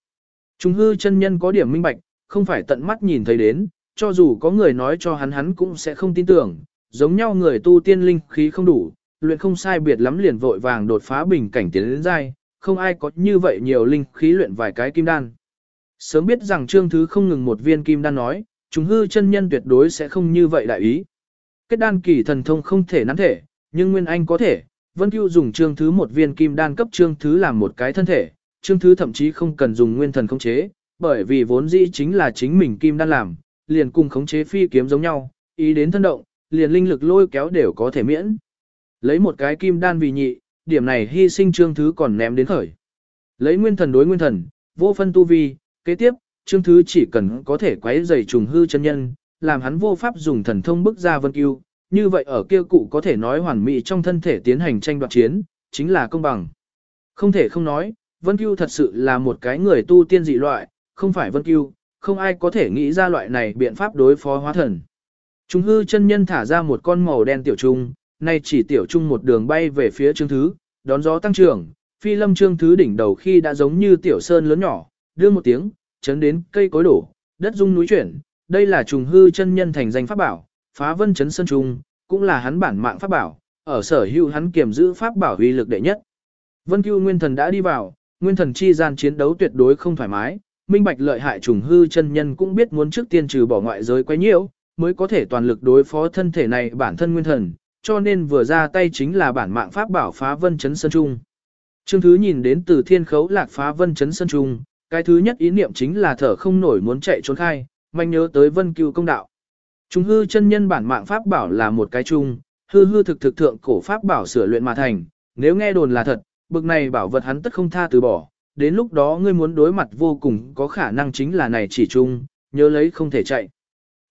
Trung hư chân nhân có điểm minh bạch, không phải tận mắt nhìn thấy đến, cho dù có người nói cho hắn hắn cũng sẽ không tin tưởng, giống nhau người tu tiên linh khí không đủ, luyện không sai biệt lắm liền vội vàng đột phá bình cảnh tiến đến giai, không ai có như vậy nhiều linh khí luyện vài cái kim đan. Sớm biết rằng trương thứ không ngừng một viên kim đan nói, chúng hư chân nhân tuyệt đối sẽ không như vậy đại ý. Kết đan kỳ thần thông không thể nắn thể, nhưng Nguyên Anh có thể, Vân Cưu dùng trương thứ một viên kim đan cấp trương thứ làm một cái thân thể, trương thứ thậm chí không cần dùng nguyên thần khống chế, bởi vì vốn dĩ chính là chính mình kim đan làm, liền cùng khống chế phi kiếm giống nhau, ý đến thân động, liền linh lực lôi kéo đều có thể miễn. Lấy một cái kim đan vì nhị, điểm này hy sinh trương thứ còn ném đến khởi. Lấy nguyên thần đối nguyên thần, vô phân tu vi, kế tiếp, trương thứ chỉ cần có thể quấy giày trùng hư chân nhân, làm hắn vô pháp dùng thần thông bức ra vân cứu, như vậy ở kia cụ có thể nói hoàn mỹ trong thân thể tiến hành tranh đoạt chiến, chính là công bằng. Không thể không nói, Vân Cưu thật sự là một cái người tu tiên dị loại, không phải Vân Cưu, không ai có thể nghĩ ra loại này biện pháp đối phó hóa thần. Trung hư chân nhân thả ra một con màu đen tiểu trung, nay chỉ tiểu trung một đường bay về phía trương thứ, đón gió tăng trưởng, phi lâm trương thứ đỉnh đầu khi đã giống như tiểu sơn lớn nhỏ, đưa một tiếng, chấn đến cây cối đổ, đất rung núi chuyển, đây là trùng hư chân nhân thành danh pháp bảo, phá vân chấn sơn trùng cũng là hắn bản mạng pháp bảo, ở sở hữu hắn kiểm giữ pháp bảo uy lực đệ nhất. Vân Cưu Nguyên Thần đã đi vào, Nguyên Thần chi gian chiến đấu tuyệt đối không thoải mái, minh bạch lợi hại trùng hư chân nhân cũng biết muốn trước tiên trừ bỏ ngoại giới quấy nhiễu, mới có thể toàn lực đối phó thân thể này bản thân Nguyên Thần, cho nên vừa ra tay chính là bản mạng pháp bảo phá vân chấn sơn trung. Trương Thứ nhìn đến từ thiên khấu lạc phá vân chấn sơn trung, cái thứ nhất ý niệm chính là thở không nổi muốn chạy trốn khai, manh nhớ tới vân cưu công đạo. Trung hư chân nhân bản mạng pháp bảo là một cái chung, hư hư thực thực thượng cổ pháp bảo sửa luyện mà thành, nếu nghe đồn là thật, bực này bảo vật hắn tất không tha từ bỏ, đến lúc đó ngươi muốn đối mặt vô cùng có khả năng chính là này chỉ chung, nhớ lấy không thể chạy.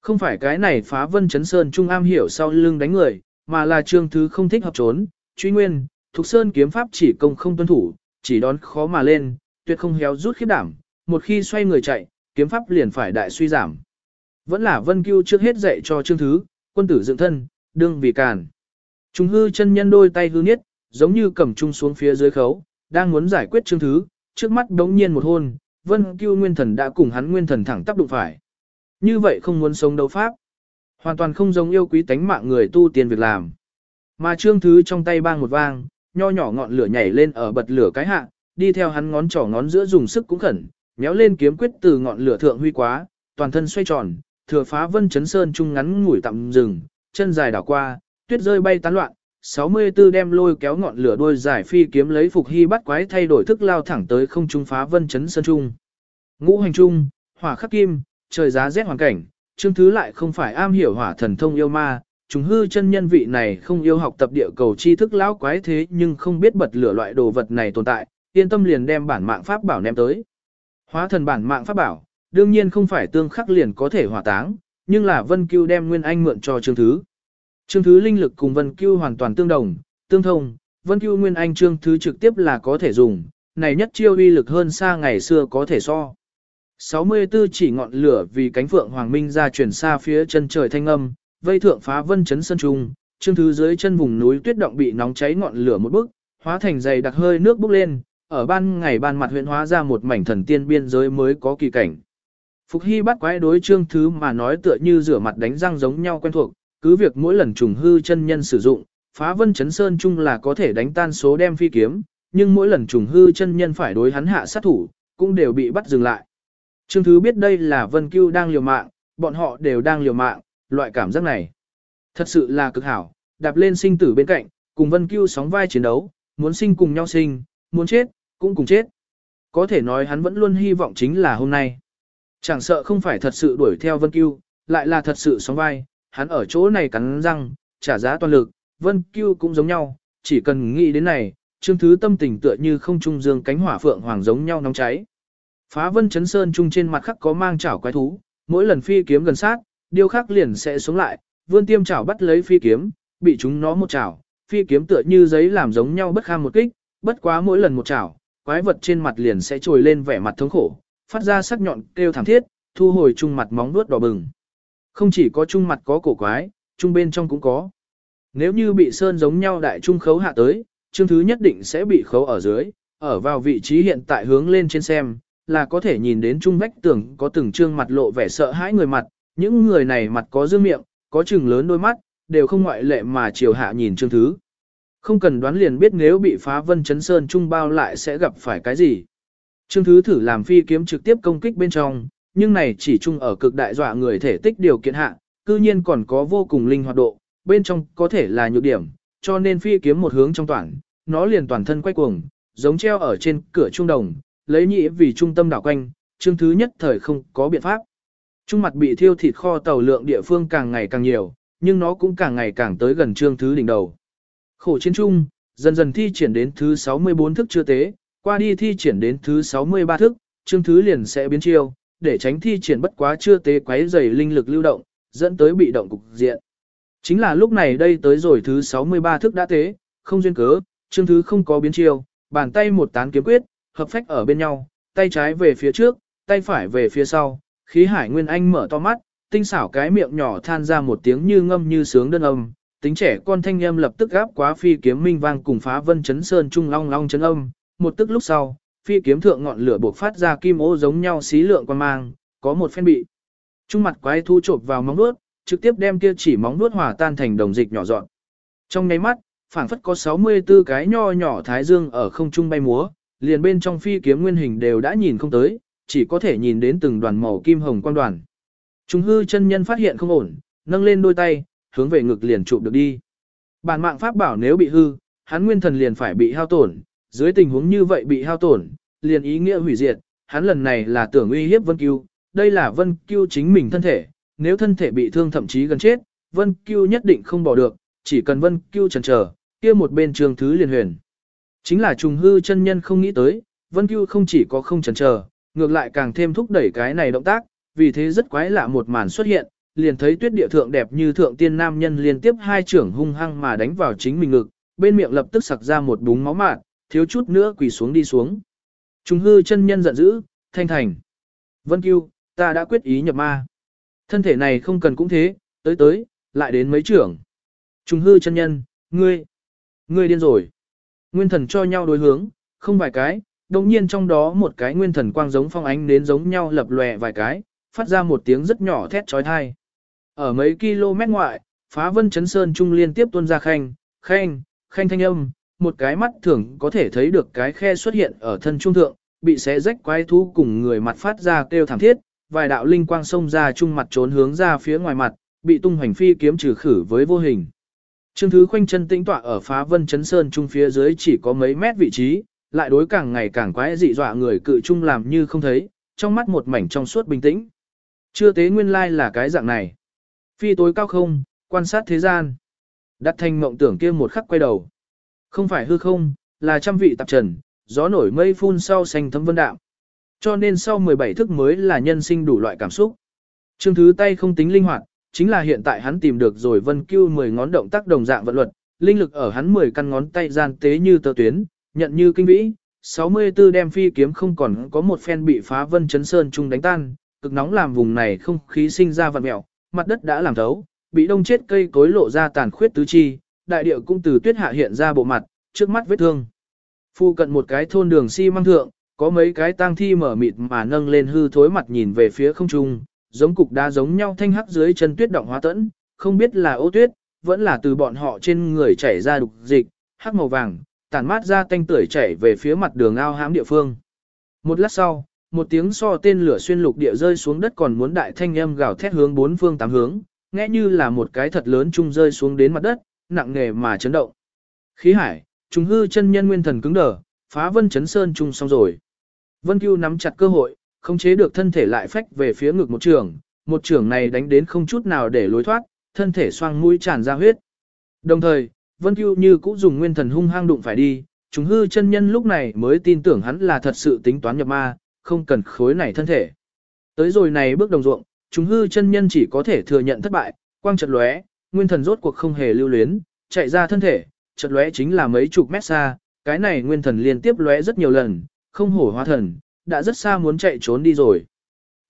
Không phải cái này phá vân chấn sơn trung am hiểu sau lưng đánh người, mà là trương thứ không thích hợp trốn, truy nguyên, thuộc sơn kiếm pháp chỉ công không tuân thủ, chỉ đón khó mà lên, tuyệt không héo rút khiếp đảm, một khi xoay người chạy, kiếm pháp liền phải đại suy giảm. Vẫn là Vân Cưu trước hết dạy cho Trương Thứ, quân tử dựng thân, đương vì càn. Trung hư chân nhân đôi tay hư niết, giống như cầm trung xuống phía dưới khấu, đang muốn giải quyết Trương Thứ, trước mắt đống nhiên một hôn, Vân Cưu nguyên thần đã cùng hắn nguyên thần thẳng tác đụng phải. Như vậy không muốn sống đấu pháp. Hoàn toàn không giống yêu quý tánh mạng người tu tiên việc làm. Mà Trương Thứ trong tay bang một vang, nho nhỏ ngọn lửa nhảy lên ở bật lửa cái hạ, đi theo hắn ngón trỏ ngón giữa dùng sức cũng khẩn, méo lên kiếm quyết từ ngọn lửa thượng huy quá, toàn thân xoay tròn, thừa phá vân chấn sơn trung ngắn ngủi tạm dừng, chân dài đảo qua, tuyết rơi bay tán loạn, 64 đem lôi kéo ngọn lửa đôi giải phi kiếm lấy phục hy bắt quái thay đổi thức lao thẳng tới không trung phá vân chấn sơn trung. Ngũ hành trung, hỏa khắc kim, trời giá rét hoàn cảnh, chương thứ lại không phải am hiểu hỏa thần thông yêu ma, chúng hư chân nhân vị này không yêu học tập địa cầu tri thức lão quái thế nhưng không biết bật lửa loại đồ vật này tồn tại, yên tâm liền đem bản mạng pháp bảo ném tới. Hóa thần bản mạng pháp bảo, đương nhiên không phải tương khắc liền có thể hỏa táng, nhưng là Vân Cưu đem Nguyên Anh mượn cho Trương Thứ. Trương Thứ linh lực cùng Vân Cưu hoàn toàn tương đồng, tương thông, Vân Cưu Nguyên Anh Trương Thứ trực tiếp là có thể dùng, này nhất chiêu uy lực hơn xa ngày xưa có thể so. 64 chỉ ngọn lửa vì cánh phượng hoàng minh ra chuyển xa phía chân trời thanh âm, vây thượng phá vân chấn sân trung, Trương Thứ dưới chân vùng núi tuyết động bị nóng cháy ngọn lửa một bức, hóa thành dày đặc hơi nước bốc lên, ở ban ngày ban mặt huyện hóa ra một mảnh thần tiên biên giới mới có kỳ cảnh. Phục Hy bắt quái đối trương thứ mà nói tựa như rửa mặt đánh răng giống nhau quen thuộc, cứ việc mỗi lần trùng hư chân nhân sử dụng, phá vân chấn sơn chung là có thể đánh tan số đem phi kiếm, nhưng mỗi lần trùng hư chân nhân phải đối hắn hạ sát thủ, cũng đều bị bắt dừng lại. Trương thứ biết đây là vân cưu đang liều mạng, bọn họ đều đang liều mạng, loại cảm giác này. Thật sự là cực hảo, đạp lên sinh tử bên cạnh, cùng vân cưu sóng vai chiến đấu, muốn sinh cùng nhau sinh, muốn chết, cũng cùng chết. Có thể nói hắn vẫn luôn hy vọng chính là hôm nay. Chẳng sợ không phải thật sự đuổi theo Vân Cưu, lại là thật sự sóng vai, hắn ở chỗ này cắn răng, trả giá toàn lực, Vân Cưu cũng giống nhau, chỉ cần nghĩ đến này, Trương Thứ tâm tình tựa như không trung dương cánh hỏa phượng hoàng giống nhau nóng cháy. Phá Vân Chấn Sơn trung trên mặt khắc có mang chảo quái thú, mỗi lần phi kiếm gần sát, điêu khắc liền sẽ xuống lại, vươn tiêm chảo bắt lấy phi kiếm, bị chúng nó một chảo, phi kiếm tựa như giấy làm giống nhau bất kham một kích, bất quá mỗi lần một chảo, quái vật trên mặt liền sẽ trồi lên vẻ mặt thống khổ, phát ra sắc nhọn kêu thảm thiết, thu hồi trung mặt móng vuốt đỏ bừng. Không chỉ có trung mặt có cổ quái, trung bên trong cũng có. Nếu như bị sơn giống nhau đại trung khấu hạ tới, chương thứ nhất định sẽ bị khấu ở dưới, ở vào vị trí hiện tại hướng lên trên xem, là có thể nhìn đến trung vách tường có từng trương mặt lộ vẻ sợ hãi người mặt, những người này mặt có dương miệng, có trừng lớn đôi mắt, đều không ngoại lệ mà chiều hạ nhìn chương thứ. Không cần đoán liền biết nếu bị phá vân chấn sơn trung bao lại sẽ gặp phải cái gì. Trương Thứ thử làm phi kiếm trực tiếp công kích bên trong, nhưng này chỉ chung ở cực đại dọa người thể tích điều kiện hạ, cư nhiên còn có vô cùng linh hoạt độ, bên trong có thể là nhược điểm, cho nên phi kiếm một hướng trong toàn, nó liền toàn thân quay cuồng, giống treo ở trên cửa trung đồng, lấy nhị vì trung tâm đảo quanh, Trương Thứ nhất thời không có biện pháp. Trung mặt bị thiêu thịt kho tàu lượng địa phương càng ngày càng nhiều, nhưng nó cũng càng ngày càng tới gần Trương Thứ đỉnh đầu. Khổ chiến chung, dần dần thi triển đến thứ 64 thức chưa tế, qua đi thi triển đến thứ 63 thức, chương thứ liền sẽ biến chiêu, để tránh thi triển bất quá chưa tế quấy dày linh lực lưu động, dẫn tới bị động cục diện. Chính là lúc này đây tới rồi thứ 63 thức đã tế, không duyên cớ, chương thứ không có biến chiêu, bàn tay một tán kiếm quyết, hợp phách ở bên nhau, tay trái về phía trước, tay phải về phía sau, khí hải nguyên anh mở to mắt, tinh xảo cái miệng nhỏ than ra một tiếng như ngâm như sướng đơn âm, tính trẻ con thanh âm lập tức gáp quá phi kiếm minh vang cùng phá vân chấn sơn trung long long chấn âm, một tức lúc sau, phi kiếm thượng ngọn lửa buộc phát ra kim ô giống nhau xí lượng quan mang, có một phen bị. Trung mặt quái thu chộp vào móng nuốt trực tiếp đem kia chỉ móng nuốt hòa tan thành đồng dịch nhỏ dọn. Trong nháy mắt, phảng phất có 64 cái nho nhỏ thái dương ở không trung bay múa, liền bên trong phi kiếm nguyên hình đều đã nhìn không tới, chỉ có thể nhìn đến từng đoàn màu kim hồng quang đoàn. Trung hư chân nhân phát hiện không ổn, nâng lên đôi tay, hướng về ngực liền chụp được đi. Bản mạng pháp bảo nếu bị hư, hắn nguyên thần liền phải bị hao tổn, dưới tình huống như vậy bị hao tổn, liền ý nghĩa hủy diệt, hắn lần này là tưởng uy hiếp Vân Cưu, đây là Vân Cưu chính mình thân thể, nếu thân thể bị thương thậm chí gần chết, Vân Cưu nhất định không bỏ được, chỉ cần Vân Cưu chần chờ, kia một bên trường thứ liền huyền. Chính là trùng hư chân nhân không nghĩ tới, Vân Cưu không chỉ có không chần chờ, ngược lại càng thêm thúc đẩy cái này động tác, vì thế rất quái lạ một màn xuất hiện, liền thấy tuyết địa thượng đẹp như thượng tiên nam nhân liên tiếp hai trưởng hung hăng mà đánh vào chính mình ngực, bên miệng lập tức sặc ra một búng máu mạt, thiếu chút nữa quỳ xuống đi xuống. Trung hư chân nhân giận dữ, thanh thành. Vân Cưu, ta đã quyết ý nhập ma. Thân thể này không cần cũng thế, tới tới, lại đến mấy trưởng. Trung hư chân nhân, ngươi, ngươi điên rồi. Nguyên thần cho nhau đối hướng, không vài cái, đồng nhiên trong đó một cái nguyên thần quang giống phong ánh đến giống nhau lập lòe vài cái, phát ra một tiếng rất nhỏ thét trói thai. Ở mấy km ngoại, phá vân chấn sơn trung liên tiếp tuôn ra khanh, khanh, khanh thanh âm, một cái mắt thường có thể thấy được cái khe xuất hiện ở thân trung thượng, bị xé rách quái thú cùng người mặt phát ra kêu thảm thiết, vài đạo linh quang xông ra trung mặt trốn hướng ra phía ngoài mặt, bị tung hoành phi kiếm trừ khử với vô hình. Trương Thứ khoanh chân tĩnh tọa ở phá vân chấn sơn trung phía dưới chỉ có mấy mét vị trí, lại đối càng ngày càng quái dị dọa người cự trung làm như không thấy, trong mắt một mảnh trong suốt bình tĩnh. Chưa tế nguyên lai là cái dạng này. Phi tối cao không, quan sát thế gian. Đặt thành mộng tưởng kia một khắc quay đầu. Không phải hư không, là trăm vị tạp trần, gió nổi mây phun sau xanh thấm vân đạm. Cho nên sau 17 thức mới là nhân sinh đủ loại cảm xúc. Trương thứ tay không tính linh hoạt, chính là hiện tại hắn tìm được rồi vân cưu 10 ngón động tác đồng dạng vận luật, linh lực ở hắn 10 căn ngón tay gian tế như tơ tuyến, nhận như kinh vĩ, 64 đem phi kiếm không còn có một phen bị phá vân chấn sơn chung đánh tan, cực nóng làm vùng này không khí sinh ra vạn mẹo, mặt đất đã làm thấu, bị đông chết cây cối lộ ra tàn khuyết tứ chi, đại địa cũng từ tuyết hạ hiện ra bộ mặt, trước mắt vết thương. Phu cận một cái thôn đường xi si măng thượng, có mấy cái tang thi mở mịt mà nâng lên hư thối mặt nhìn về phía không trung, giống cục đá giống nhau thanh hắc dưới chân tuyết động hóa tẫn, không biết là ô tuyết, vẫn là từ bọn họ trên người chảy ra đục dịch, hắc màu vàng, tản mát ra tanh tưởi chảy về phía mặt đường ao hãm địa phương. Một lát sau, một tiếng so tên lửa xuyên lục địa rơi xuống đất còn muốn đại thanh âm gào thét hướng bốn phương tám hướng, nghe như là một cái thật lớn trung rơi xuống đến mặt đất, nặng nề mà chấn động. Khí hải, trùng hư chân nhân nguyên thần cứng đờ, phá vân chấn sơn trung xong rồi. Vân Cưu nắm chặt cơ hội, không chế được thân thể lại phách về phía ngực một trường, một trường này đánh đến không chút nào để lối thoát, thân thể xoang mũi tràn ra huyết. Đồng thời, Vân Cưu như cũ dùng nguyên thần hung hăng đụng phải đi, trùng hư chân nhân lúc này mới tin tưởng hắn là thật sự tính toán nhập ma, không cần khối này thân thể. Tới rồi này bước đồng ruộng, chúng hư chân nhân chỉ có thể thừa nhận thất bại, quang chợt lóe, nguyên thần rốt cuộc không hề lưu luyến, chạy ra thân thể, chợt lóe chính là mấy chục mét xa, cái này nguyên thần liên tiếp lóe rất nhiều lần, không hổ hóa thần, đã rất xa muốn chạy trốn đi rồi.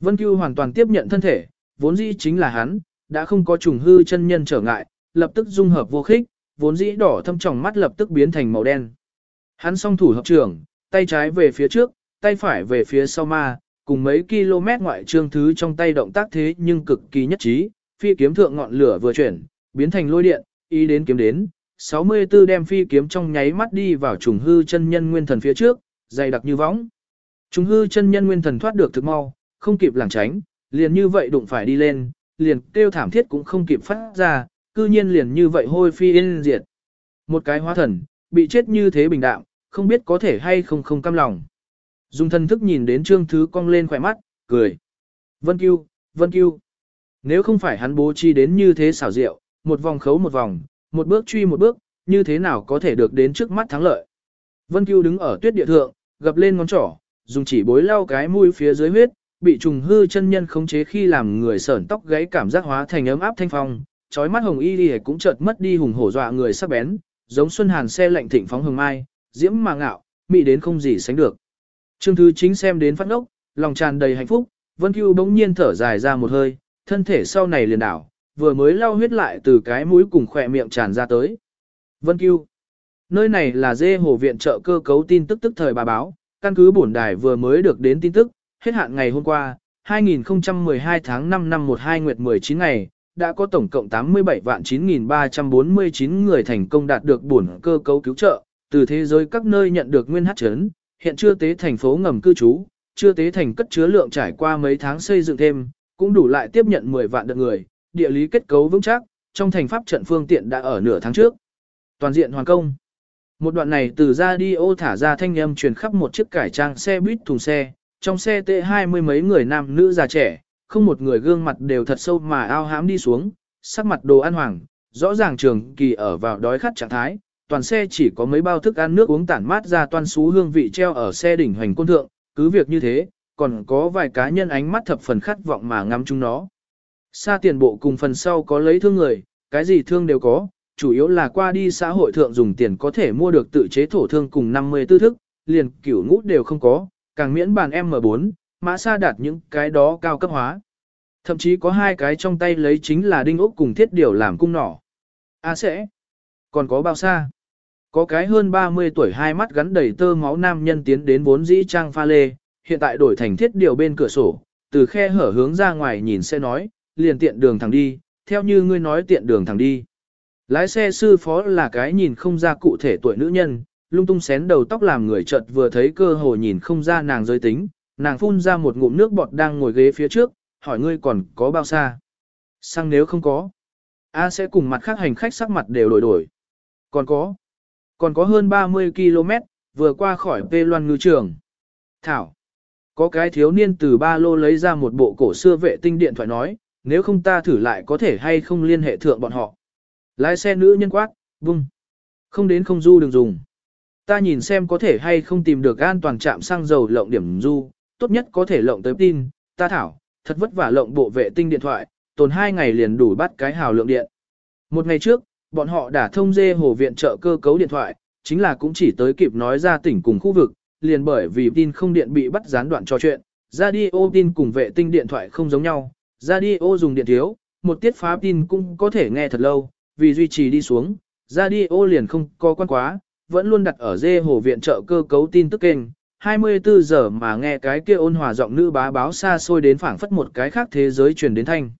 Vân Cưu hoàn toàn tiếp nhận thân thể, vốn dĩ chính là hắn, đã không có trùng hư chân nhân trở ngại, lập tức dung hợp vô khích, vốn dĩ đỏ thâm tròng mắt lập tức biến thành màu đen. Hắn song thủ hợp trưởng, tay trái về phía trước, tay phải về phía sau ma, cùng mấy km ngoại trương thứ trong tay động tác thế nhưng cực kỳ nhất trí, phi kiếm thượng ngọn lửa vừa chuyển, biến thành lôi điện, ý đến kiếm đến, 64 đem phi kiếm trong nháy mắt đi vào trùng hư chân nhân nguyên thần phía trước, dày đặc như võng. Trùng hư chân nhân nguyên thần thoát được thực mau, không kịp lảng tránh, liền như vậy đụng phải đi lên, liền kêu thảm thiết cũng không kịp phát ra, cư nhiên liền như vậy hôi phi yên diệt. Một cái hóa thần, bị chết như thế bình đạm, không biết có thể hay không không cam lòng. Dung thân thức nhìn đến trương thứ cong lên khỏe mắt, cười. Vân Cưu, Vân Cưu. Nếu không phải hắn bố trí đến như thế xảo diệu, một vòng khấu một vòng, một bước truy một bước, như thế nào có thể được đến trước mắt thắng lợi. Vân Cưu đứng ở tuyết địa thượng, gập lên ngón trỏ, dùng chỉ bối lau cái mũi phía dưới huyết, bị trùng hư chân nhân khống chế khi làm người sởn tóc gáy cảm giác hóa thành ấm áp thanh phong, chói mắt hồng y đi cũng chợt mất đi hùng hổ dọa người sắc bén, giống xuân hàn xe lạnh thịnh phóng hồng mai, diễm mà ngạo, mị đến không gì sánh được. Trương Thứ Chính xem đến phát ngốc, lòng tràn đầy hạnh phúc, Vân Cưu bỗng nhiên thở dài ra một hơi, thân thể sau này liền đảo, vừa mới lau huyết lại từ cái mũi cùng khỏe miệng tràn ra tới. Vân Cưu Nơi này là dê hồ viện trợ cơ cấu tin tức tức thời bà báo, căn cứ bổn đài vừa mới được đến tin tức, hết hạn ngày hôm qua, 2012 tháng 5 năm 12 nguyệt 19 ngày, đã có tổng cộng 87 vạn 9.349 người thành công đạt được bổn cơ cấu cứu trợ, từ thế giới các nơi nhận được nguyên hát chấn, hiện chưa tế thành phố ngầm cư trú, chưa tế thành cất chứa lượng trải qua mấy tháng xây dựng thêm, cũng đủ lại tiếp nhận 10 vạn đợt người, địa lý kết cấu vững chắc, trong thành pháp trận phương tiện đã ở nửa tháng trước. Toàn diện hoàn công. Một đoạn này từ ra đi ô thả ra thanh âm truyền khắp một chiếc cải trang xe buýt thùng xe, trong xe tệ hai mươi mấy người nam nữ già trẻ, không một người gương mặt đều thật sâu mà ao hãm đi xuống, sắc mặt đồ ăn hoàng, rõ ràng trường kỳ ở vào đói khát trạng thái, toàn xe chỉ có mấy bao thức ăn nước uống tản mát ra toan xú hương vị treo ở xe đỉnh hoành côn thượng, cứ việc như thế, còn có vài cá nhân ánh mắt thập phần khát vọng mà ngắm chúng nó. Xa tiền bộ cùng phần sau có lấy thương người, cái gì thương đều có, chủ yếu là qua đi xã hội thượng dùng tiền có thể mua được tự chế thổ thương cùng 50 tư thức, liền kiểu ngút đều không có, càng miễn bàn M4, mã xa đạt những cái đó cao cấp hóa. Thậm chí có hai cái trong tay lấy chính là đinh ốc cùng thiết điều làm cung nỏ. A sẽ. Còn có bao xa? Có cái hơn 30 tuổi hai mắt gắn đầy tơ máu nam nhân tiến đến vốn dĩ trang pha lê, hiện tại đổi thành thiết điều bên cửa sổ, từ khe hở hướng ra ngoài nhìn xe nói, liền tiện đường thẳng đi, theo như ngươi nói tiện đường thẳng đi. Lái xe sư phó là cái nhìn không ra cụ thể tuổi nữ nhân, lung tung xén đầu tóc làm người chợt vừa thấy cơ hội nhìn không ra nàng giới tính, nàng phun ra một ngụm nước bọt đang ngồi ghế phía trước, hỏi ngươi còn có bao xa. sang nếu không có. A sẽ cùng mặt khác hành khách sắc mặt đều đổi đổi. Còn có. Còn có hơn 30 km, vừa qua khỏi Tê Loan ngư trường. Thảo. Có cái thiếu niên từ ba lô lấy ra một bộ cổ xưa vệ tinh điện thoại nói, nếu không ta thử lại có thể hay không liên hệ thượng bọn họ. Lái xe nữ nhân quát, vung. Không đến không du đừng dùng. Ta nhìn xem có thể hay không tìm được an toàn trạm xăng dầu lộng điểm du, tốt nhất có thể lộng tới tin, ta thảo, thật vất vả lộng bộ vệ tinh điện thoại, tồn hai ngày liền đủ bắt cái hào lượng điện. Một ngày trước, bọn họ đã thông dê hồ viện trợ cơ cấu điện thoại, chính là cũng chỉ tới kịp nói ra tỉnh cùng khu vực, liền bởi vì tin không điện bị bắt gián đoạn trò chuyện, radio tin cùng vệ tinh điện thoại không giống nhau, radio dùng điện thiếu, một tiết phá tin cũng có thể nghe thật lâu, vì duy trì đi xuống, radio liền không có quan quá, vẫn luôn đặt ở dê hồ viện trợ cơ cấu tin tức kênh, 24 giờ mà nghe cái kia ôn hòa giọng nữ bá báo xa xôi đến phảng phất một cái khác thế giới truyền đến thanh.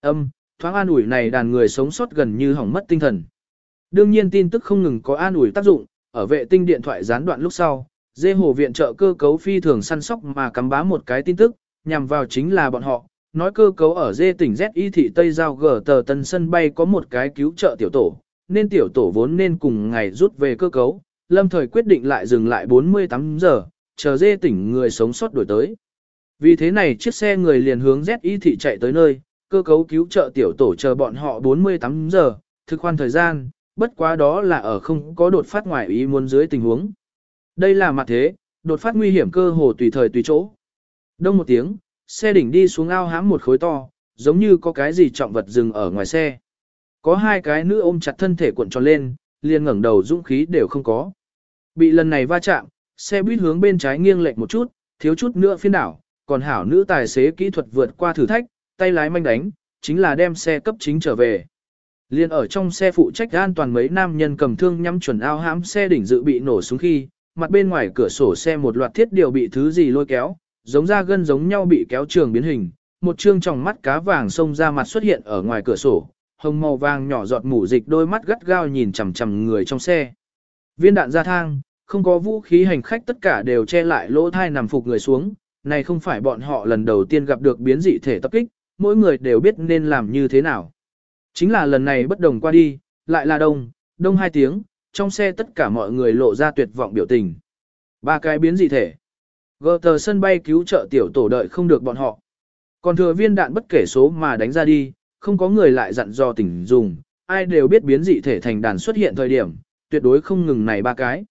Âm, thoáng an ủi này đàn người sống sót gần như hỏng mất tinh thần. Đương nhiên tin tức không ngừng có an ủi tác dụng, ở vệ tinh điện thoại gián đoạn lúc sau, dê hồ viện trợ cơ cấu phi thường săn sóc mà cắm bá một cái tin tức, nhằm vào chính là bọn họ, nói cơ cấu ở dê tỉnh ZY thị Tây Giao gờ tờ tân sân bay có một cái cứu trợ tiểu tổ, nên tiểu tổ vốn nên cùng ngày rút về cơ cấu, lâm thời quyết định lại dừng lại 48 giờ, chờ dê tỉnh người sống sót đổi tới. Vì thế này chiếc xe người liền hướng ZY thị chạy tới nơi, cơ cấu cứu trợ tiểu tổ chờ bọn họ 48 giờ, thực khoan thời gian, bất quá đó là ở không có đột phát ngoài ý muốn dưới tình huống. Đây là mặt thế, đột phát nguy hiểm cơ hồ tùy thời tùy chỗ. Đông một tiếng, xe đỉnh đi xuống ao hãm một khối to, giống như có cái gì trọng vật dừng ở ngoài xe. Có hai cái nữ ôm chặt thân thể cuộn tròn lên, liền ngẩng đầu dũng khí đều không có. Bị lần này va chạm, xe buýt hướng bên trái nghiêng lệch một chút, thiếu chút nữa phiên đảo, còn hảo nữ tài xế kỹ thuật vượt qua thử thách, tay lái manh đánh, chính là đem xe cấp chính trở về. Liên ở trong xe phụ trách an toàn mấy nam nhân cầm thương nhắm chuẩn ao hãm xe đỉnh dự bị nổ xuống khi, mặt bên ngoài cửa sổ xe một loạt thiết điều bị thứ gì lôi kéo, giống ra gân giống nhau bị kéo trường biến hình, một trương trong mắt cá vàng xông ra mặt xuất hiện ở ngoài cửa sổ, hồng màu vàng nhỏ giọt mủ dịch đôi mắt gắt gao nhìn chằm chằm người trong xe. Viên đạn ra thang, không có vũ khí hành khách tất cả đều che lại lỗ thai nằm phục người xuống, này không phải bọn họ lần đầu tiên gặp được biến dị thể tập kích, mỗi người đều biết nên làm như thế nào. Chính là lần này bất đồng qua đi, lại là đông, đông hai tiếng, trong xe tất cả mọi người lộ ra tuyệt vọng biểu tình. Ba cái biến dị thể. Gờ tờ sân bay cứu trợ tiểu tổ đợi không được bọn họ. Còn thừa viên đạn bất kể số mà đánh ra đi, không có người lại dặn dò tỉnh dùng, ai đều biết biến dị thể thành đàn xuất hiện thời điểm, tuyệt đối không ngừng này ba cái.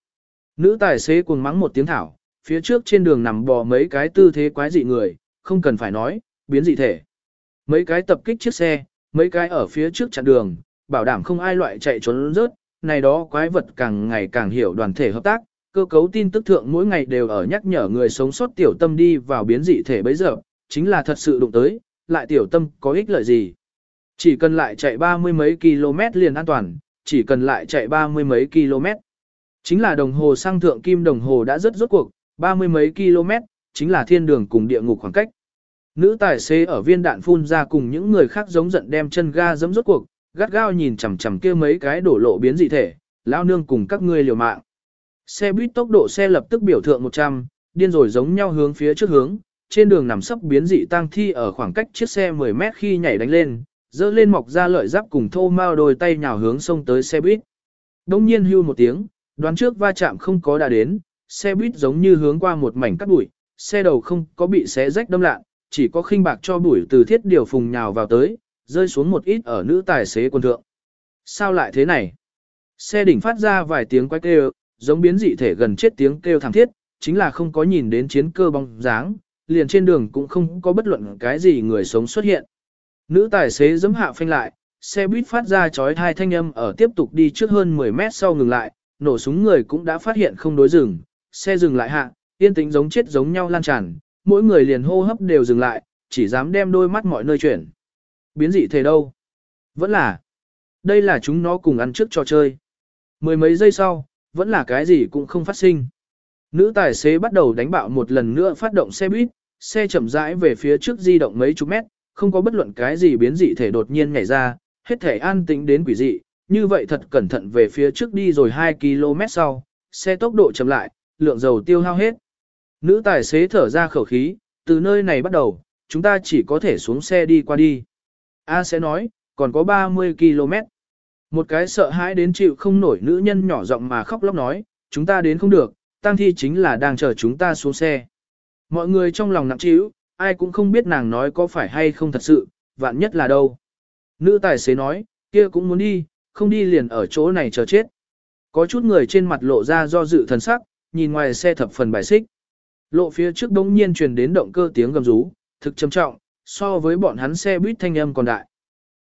Nữ tài xế cuồng mắng một tiếng thảo, phía trước trên đường nằm bò mấy cái tư thế quái dị người, không cần phải nói, biến dị thể. Mấy cái tập kích chiếc xe, mấy cái ở phía trước chặn đường, bảo đảm không ai loại chạy trốn rớt, này đó quái vật càng ngày càng hiểu đoàn thể hợp tác, cơ cấu tin tức thượng mỗi ngày đều ở nhắc nhở người sống sót tiểu tâm đi vào biến dị thể bấy giờ, chính là thật sự đụng tới, lại tiểu tâm có ích lợi gì. Chỉ cần lại chạy ba mươi mấy km liền an toàn, chỉ cần lại chạy ba mươi mấy km. Chính là đồng hồ sang thượng kim đồng hồ đã rất rốt cuộc, ba mươi mấy km, chính là thiên đường cùng địa ngục khoảng cách. Nữ tài xế ở viên đạn phun ra cùng những người khác giống giận đem chân ga giẫm rốt cuộc, gắt gao nhìn chằm chằm kia mấy cái đổ lộ biến dị thể, lao nương cùng các ngươi liều mạng. Xe buýt tốc độ xe lập tức biểu thượng 100, điên rồi giống nhau hướng phía trước hướng, trên đường nằm sấp biến dị tang thi ở khoảng cách chiếc xe 10 mét khi nhảy đánh lên, dơ lên mọc ra lợi giáp cùng thô mao đôi tay nhào hướng sông tới xe buýt. Đông nhiên hưu một tiếng, đoán trước va chạm không có đã đến, xe buýt giống như hướng qua một mảnh cắt bụi, xe đầu không có bị xé rách đâm lạ, chỉ có khinh bạc cho bụi từ thiết điều phùng nhào vào tới, rơi xuống một ít ở nữ tài xế quân thượng. Sao lại thế này? Xe đỉnh phát ra vài tiếng quay kêu, giống biến dị thể gần chết tiếng kêu thảm thiết, chính là không có nhìn đến chiến cơ bóng dáng, liền trên đường cũng không có bất luận cái gì người sống xuất hiện. Nữ tài xế giẫm hạ phanh lại, xe buýt phát ra chói hai thanh âm ở tiếp tục đi trước hơn 10 mét sau ngừng lại, nổ súng người cũng đã phát hiện không đối dừng, xe dừng lại hạ, yên tĩnh giống chết giống nhau lan tràn, mỗi người liền hô hấp đều dừng lại, chỉ dám đem đôi mắt mọi nơi chuyển. Biến dị thể đâu? Vẫn là. Đây là chúng nó cùng ăn trước trò chơi. Mười mấy giây sau, vẫn là cái gì cũng không phát sinh. Nữ tài xế bắt đầu đánh bạo một lần nữa phát động xe buýt, xe chậm rãi về phía trước di động mấy chục mét, không có bất luận cái gì biến dị thể đột nhiên nhảy ra, hết thể an tĩnh đến quỷ dị, như vậy thật cẩn thận về phía trước đi rồi 2 km sau, xe tốc độ chậm lại, lượng dầu tiêu hao hết. Nữ tài xế thở ra khẩu khí, từ nơi này bắt đầu, chúng ta chỉ có thể xuống xe đi qua đi. A sẽ nói, còn có 30 km. Một cái sợ hãi đến chịu không nổi nữ nhân nhỏ giọng mà khóc lóc nói, chúng ta đến không được, tang thi chính là đang chờ chúng ta xuống xe. Mọi người trong lòng nặng trĩu, ai cũng không biết nàng nói có phải hay không thật sự, vạn nhất là đâu. Nữ tài xế nói, kia cũng muốn đi, không đi liền ở chỗ này chờ chết. Có chút người trên mặt lộ ra do dự thần sắc, nhìn ngoài xe thập phần bài xích. Lộ phía trước đống nhiên truyền đến động cơ tiếng gầm rú, thực trầm trọng, so với bọn hắn xe buýt thanh âm còn đại.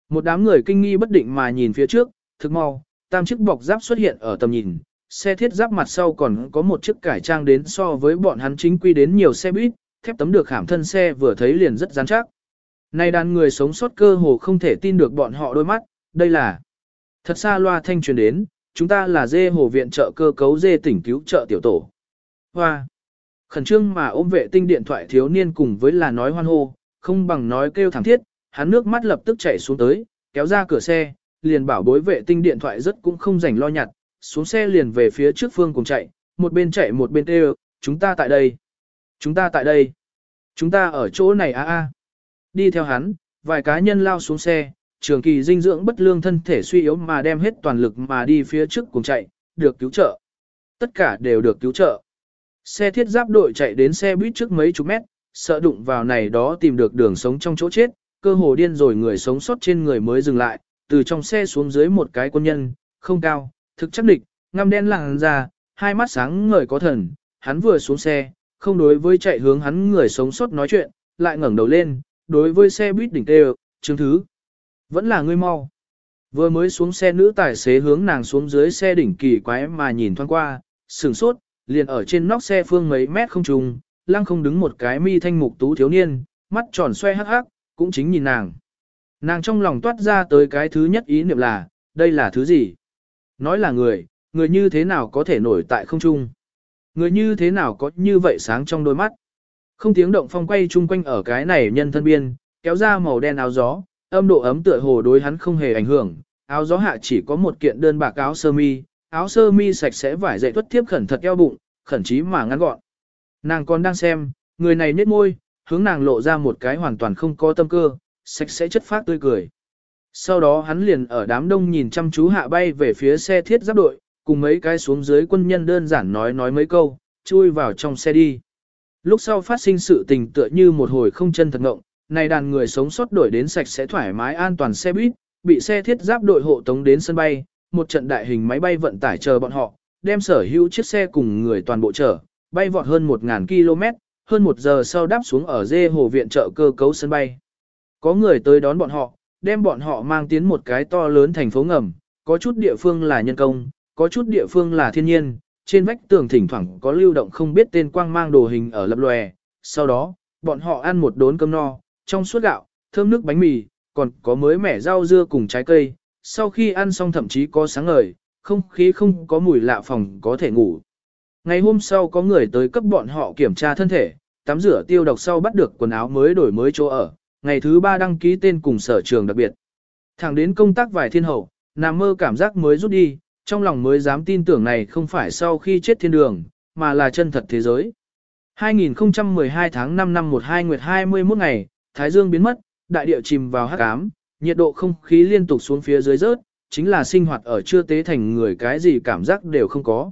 Một đám người kinh nghi bất định mà nhìn phía trước, thực mau, tam chiếc bọc giáp xuất hiện ở tầm nhìn, xe thiết giáp mặt sau còn có một chiếc cải trang đến so với bọn hắn chính quy đến nhiều xe buýt, thép tấm được khảm thân xe vừa thấy liền rất rắn chắc. Này đàn người sống sót cơ hồ không thể tin được bọn họ đôi mắt, đây là thật xa loa thanh truyền đến, chúng ta là dê hồ viện trợ cơ cấu dê tỉnh cứu trợ tiểu tổ. Hoa! Khẩn trương mà ôm vệ tinh điện thoại thiếu niên cùng với là nói hoan hô, không bằng nói kêu thẳng thiết, hắn nước mắt lập tức chảy xuống tới, kéo ra cửa xe, liền bảo bối vệ tinh điện thoại rất cũng không rảnh lo nhặt, xuống xe liền về phía trước phương cùng chạy, một bên chạy một bên kêu, chúng ta tại đây, chúng ta tại đây, chúng ta ở chỗ này a a. Đi theo hắn, vài cá nhân lao xuống xe, trường kỳ dinh dưỡng bất lương thân thể suy yếu mà đem hết toàn lực mà đi phía trước cùng chạy, được cứu trợ. Tất cả đều được cứu trợ. Xe thiết giáp đội chạy đến xe buýt trước mấy chục mét, sợ đụng vào này đó tìm được đường sống trong chỗ chết, cơ hồ điên rồi người sống sót trên người mới dừng lại, từ trong xe xuống dưới một cái quân nhân, không cao, thực chắc địch, ngăm đen làng ra, hai mắt sáng ngời có thần, hắn vừa xuống xe, không đối với chạy hướng hắn người sống sót nói chuyện, lại ngẩng đầu lên, đối với xe buýt đỉnh tê chứng thứ. Vẫn là ngươi mau. Vừa mới xuống xe nữ tài xế hướng nàng xuống dưới xe đỉnh kỳ quái mà nhìn thoáng qua, sửng sốt, liền ở trên nóc xe phương mấy mét không trùng, lăng không đứng một cái mi thanh mục tú thiếu niên, mắt tròn xoe hắc hắc, cũng chính nhìn nàng. Nàng trong lòng toát ra tới cái thứ nhất ý niệm là, đây là thứ gì? Nói là người, người như thế nào có thể nổi tại không trung? Người như thế nào có như vậy sáng trong đôi mắt? Không tiếng động phong quay chung quanh ở cái này nhân thân biên, kéo ra màu đen áo gió, âm độ ấm tựa hồ đối hắn không hề ảnh hưởng. Áo gió hạ chỉ có một kiện đơn bạc áo sơ mi, áo sơ mi sạch sẽ vải dậy tuất tiếp khẩn thật eo bụng, khẩn chí mà ngắn gọn. Nàng còn đang xem, người này nhếch môi, hướng nàng lộ ra một cái hoàn toàn không có tâm cơ, sạch sẽ chất phát tươi cười. Sau đó hắn liền ở đám đông nhìn chăm chú hạ bay về phía xe thiết giáp đội, cùng mấy cái xuống dưới quân nhân đơn giản nói nói mấy câu, chui vào trong xe đi. Lúc sau phát sinh sự tình tựa như một hồi không chân thật ngộng, này đàn người sống sót đổi đến sạch sẽ thoải mái an toàn xe buýt, bị xe thiết giáp đội hộ tống đến sân bay, một trận đại hình máy bay vận tải chờ bọn họ, đem sở hữu chiếc xe cùng người toàn bộ chở, bay vọt hơn 1.000 km, hơn một giờ sau đáp xuống ở dê hồ viện trợ cơ cấu sân bay. Có người tới đón bọn họ, đem bọn họ mang tiến một cái to lớn thành phố ngầm, có chút địa phương là nhân công, có chút địa phương là thiên nhiên, trên vách tường thỉnh thoảng có lưu động không biết tên quang mang đồ hình ở lập lòe. Sau đó, bọn họ ăn một đốn cơm no, trong suốt gạo, thơm nước bánh mì, còn có mới mẻ rau dưa cùng trái cây. Sau khi ăn xong thậm chí có sáng ngời, không khí không có mùi lạ phòng có thể ngủ. Ngày hôm sau có người tới cấp bọn họ kiểm tra thân thể, tắm rửa tiêu độc sau bắt được quần áo mới đổi mới chỗ ở, ngày thứ ba đăng ký tên cùng sở trường đặc biệt. Thẳng đến công tác vài thiên hậu, nằm mơ cảm giác mới rút đi, trong lòng mới dám tin tưởng này không phải sau khi chết thiên đường, mà là chân thật thế giới. 2012 tháng 5 năm 12 nguyệt 21 ngày, Thái Dương biến mất, đại địa chìm vào hắc ám, nhiệt độ không khí liên tục xuống phía dưới rớt, chính là sinh hoạt ở chưa tế thành người cái gì cảm giác đều không có.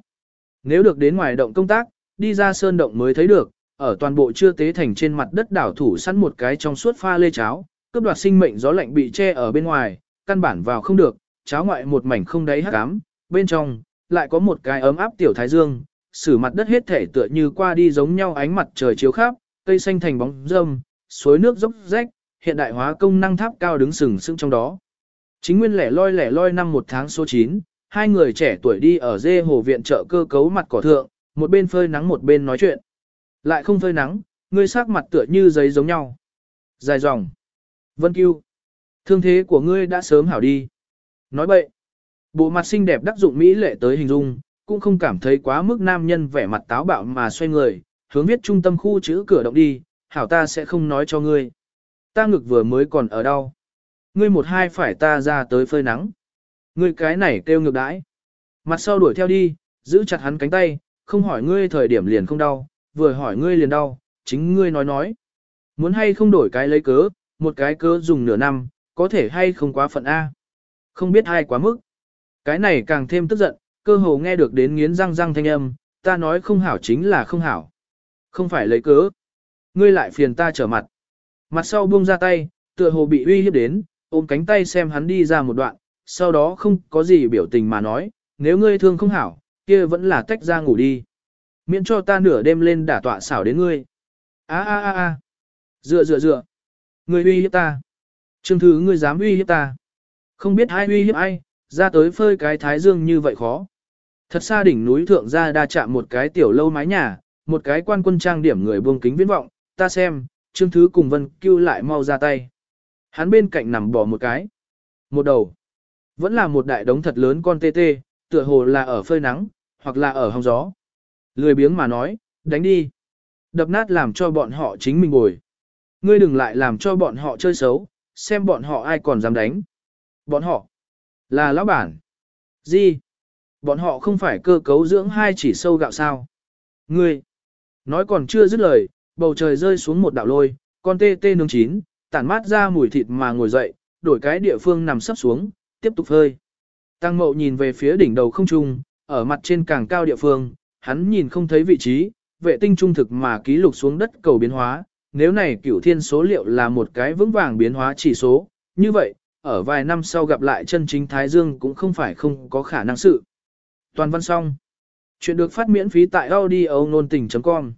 Nếu được đến ngoài động công tác, đi ra sơn động mới thấy được, ở toàn bộ chưa tế thành trên mặt đất đảo thủ sẵn một cái trong suốt pha lê cháo, cướp đoạt sinh mệnh gió lạnh bị che ở bên ngoài, căn bản vào không được, cháo ngoại một mảnh không đáy hắc ám, bên trong lại có một cái ấm áp tiểu thái dương, sử mặt đất hết thể tựa như qua đi giống nhau ánh mặt trời chiếu khắp, cây xanh thành bóng râm, suối nước dốc rách, hiện đại hóa công năng tháp cao đứng sừng sững trong đó. Chính nguyên lẻ loi lẻ loi năm một tháng số 9, hai người trẻ tuổi đi ở dê hồ viện chợ cơ cấu mặt cỏ thượng, một bên phơi nắng một bên nói chuyện. Lại không phơi nắng, ngươi sắc mặt tựa như giấy giống nhau. Dài dòng. Vân Cưu. Thương thế của ngươi đã sớm hảo đi. Nói bậy. Bộ mặt xinh đẹp đắc dụng Mỹ lệ tới hình dung, cũng không cảm thấy quá mức nam nhân vẻ mặt táo bạo mà xoay người, hướng viết trung tâm khu chữ cửa động đi, hảo ta sẽ không nói cho ngươi. Ta ngực vừa mới còn ở đâu. Ngươi một hai phải ta ra tới phơi nắng. Ngươi cái này kêu ngược đãi. Mặt sau đuổi theo đi, giữ chặt hắn cánh tay, không hỏi ngươi thời điểm liền không đau, vừa hỏi ngươi liền đau, chính ngươi nói nói. Muốn hay không đổi cái lấy cớ, một cái cớ dùng nửa năm, có thể hay không quá phận A. Không biết ai quá mức. Cái này càng thêm tức giận, cơ hồ nghe được đến nghiến răng răng thanh âm, ta nói không hảo chính là không hảo. Không phải lấy cớ. Ngươi lại phiền ta trở mặt. Mặt sau buông ra tay, tựa hồ bị uy hiếp đến, ôm cánh tay xem hắn đi ra một đoạn, sau đó không có gì biểu tình mà nói, nếu ngươi thương không hảo, kia vẫn là tách ra ngủ đi. Miễn cho ta nửa đêm lên đả tọa xảo đến ngươi. a a a a Dựa dựa dựa. Ngươi uy hiếp ta. Trương thứ ngươi dám uy hiếp ta. Không biết ai uy hiếp ai, ra tới phơi cái thái dương như vậy khó. Thật xa đỉnh núi thượng ra đa chạm một cái tiểu lâu mái nhà, một cái quan quân trang điểm người buông kính viễn vọng, ta xem, Trương Thứ cùng Vân Cưu lại mau ra tay. Hắn bên cạnh nằm bỏ một cái. Một đầu. Vẫn là một đại đống thật lớn con tê tê, tựa hồ là ở phơi nắng, hoặc là ở hong gió. Lười biếng mà nói, đánh đi. Đập nát làm cho bọn họ chính mình ngồi. Ngươi đừng lại làm cho bọn họ chơi xấu, xem bọn họ ai còn dám đánh. Bọn họ là lão bản. Gì? Bọn họ không phải cơ cấu dưỡng hai chỉ sâu gạo sao. Ngươi, nói còn chưa dứt lời, bầu trời rơi xuống một đạo lôi, con tê tê nướng chín, tản mát ra mùi thịt mà ngồi dậy, đổi cái địa phương nằm sấp xuống, tiếp tục phơi. Tăng mậu nhìn về phía đỉnh đầu không trung, ở mặt trên càng cao địa phương, hắn nhìn không thấy vị trí, vệ tinh trung thực mà ký lục xuống đất cầu biến hóa, nếu này cửu thiên số liệu là một cái vững vàng biến hóa chỉ số, như vậy, ở vài năm sau gặp lại chân chính Thái Dương cũng không phải không có khả năng sự. Toàn văn xong. Chuyện được phát miễn phí tại audio nôn tình.com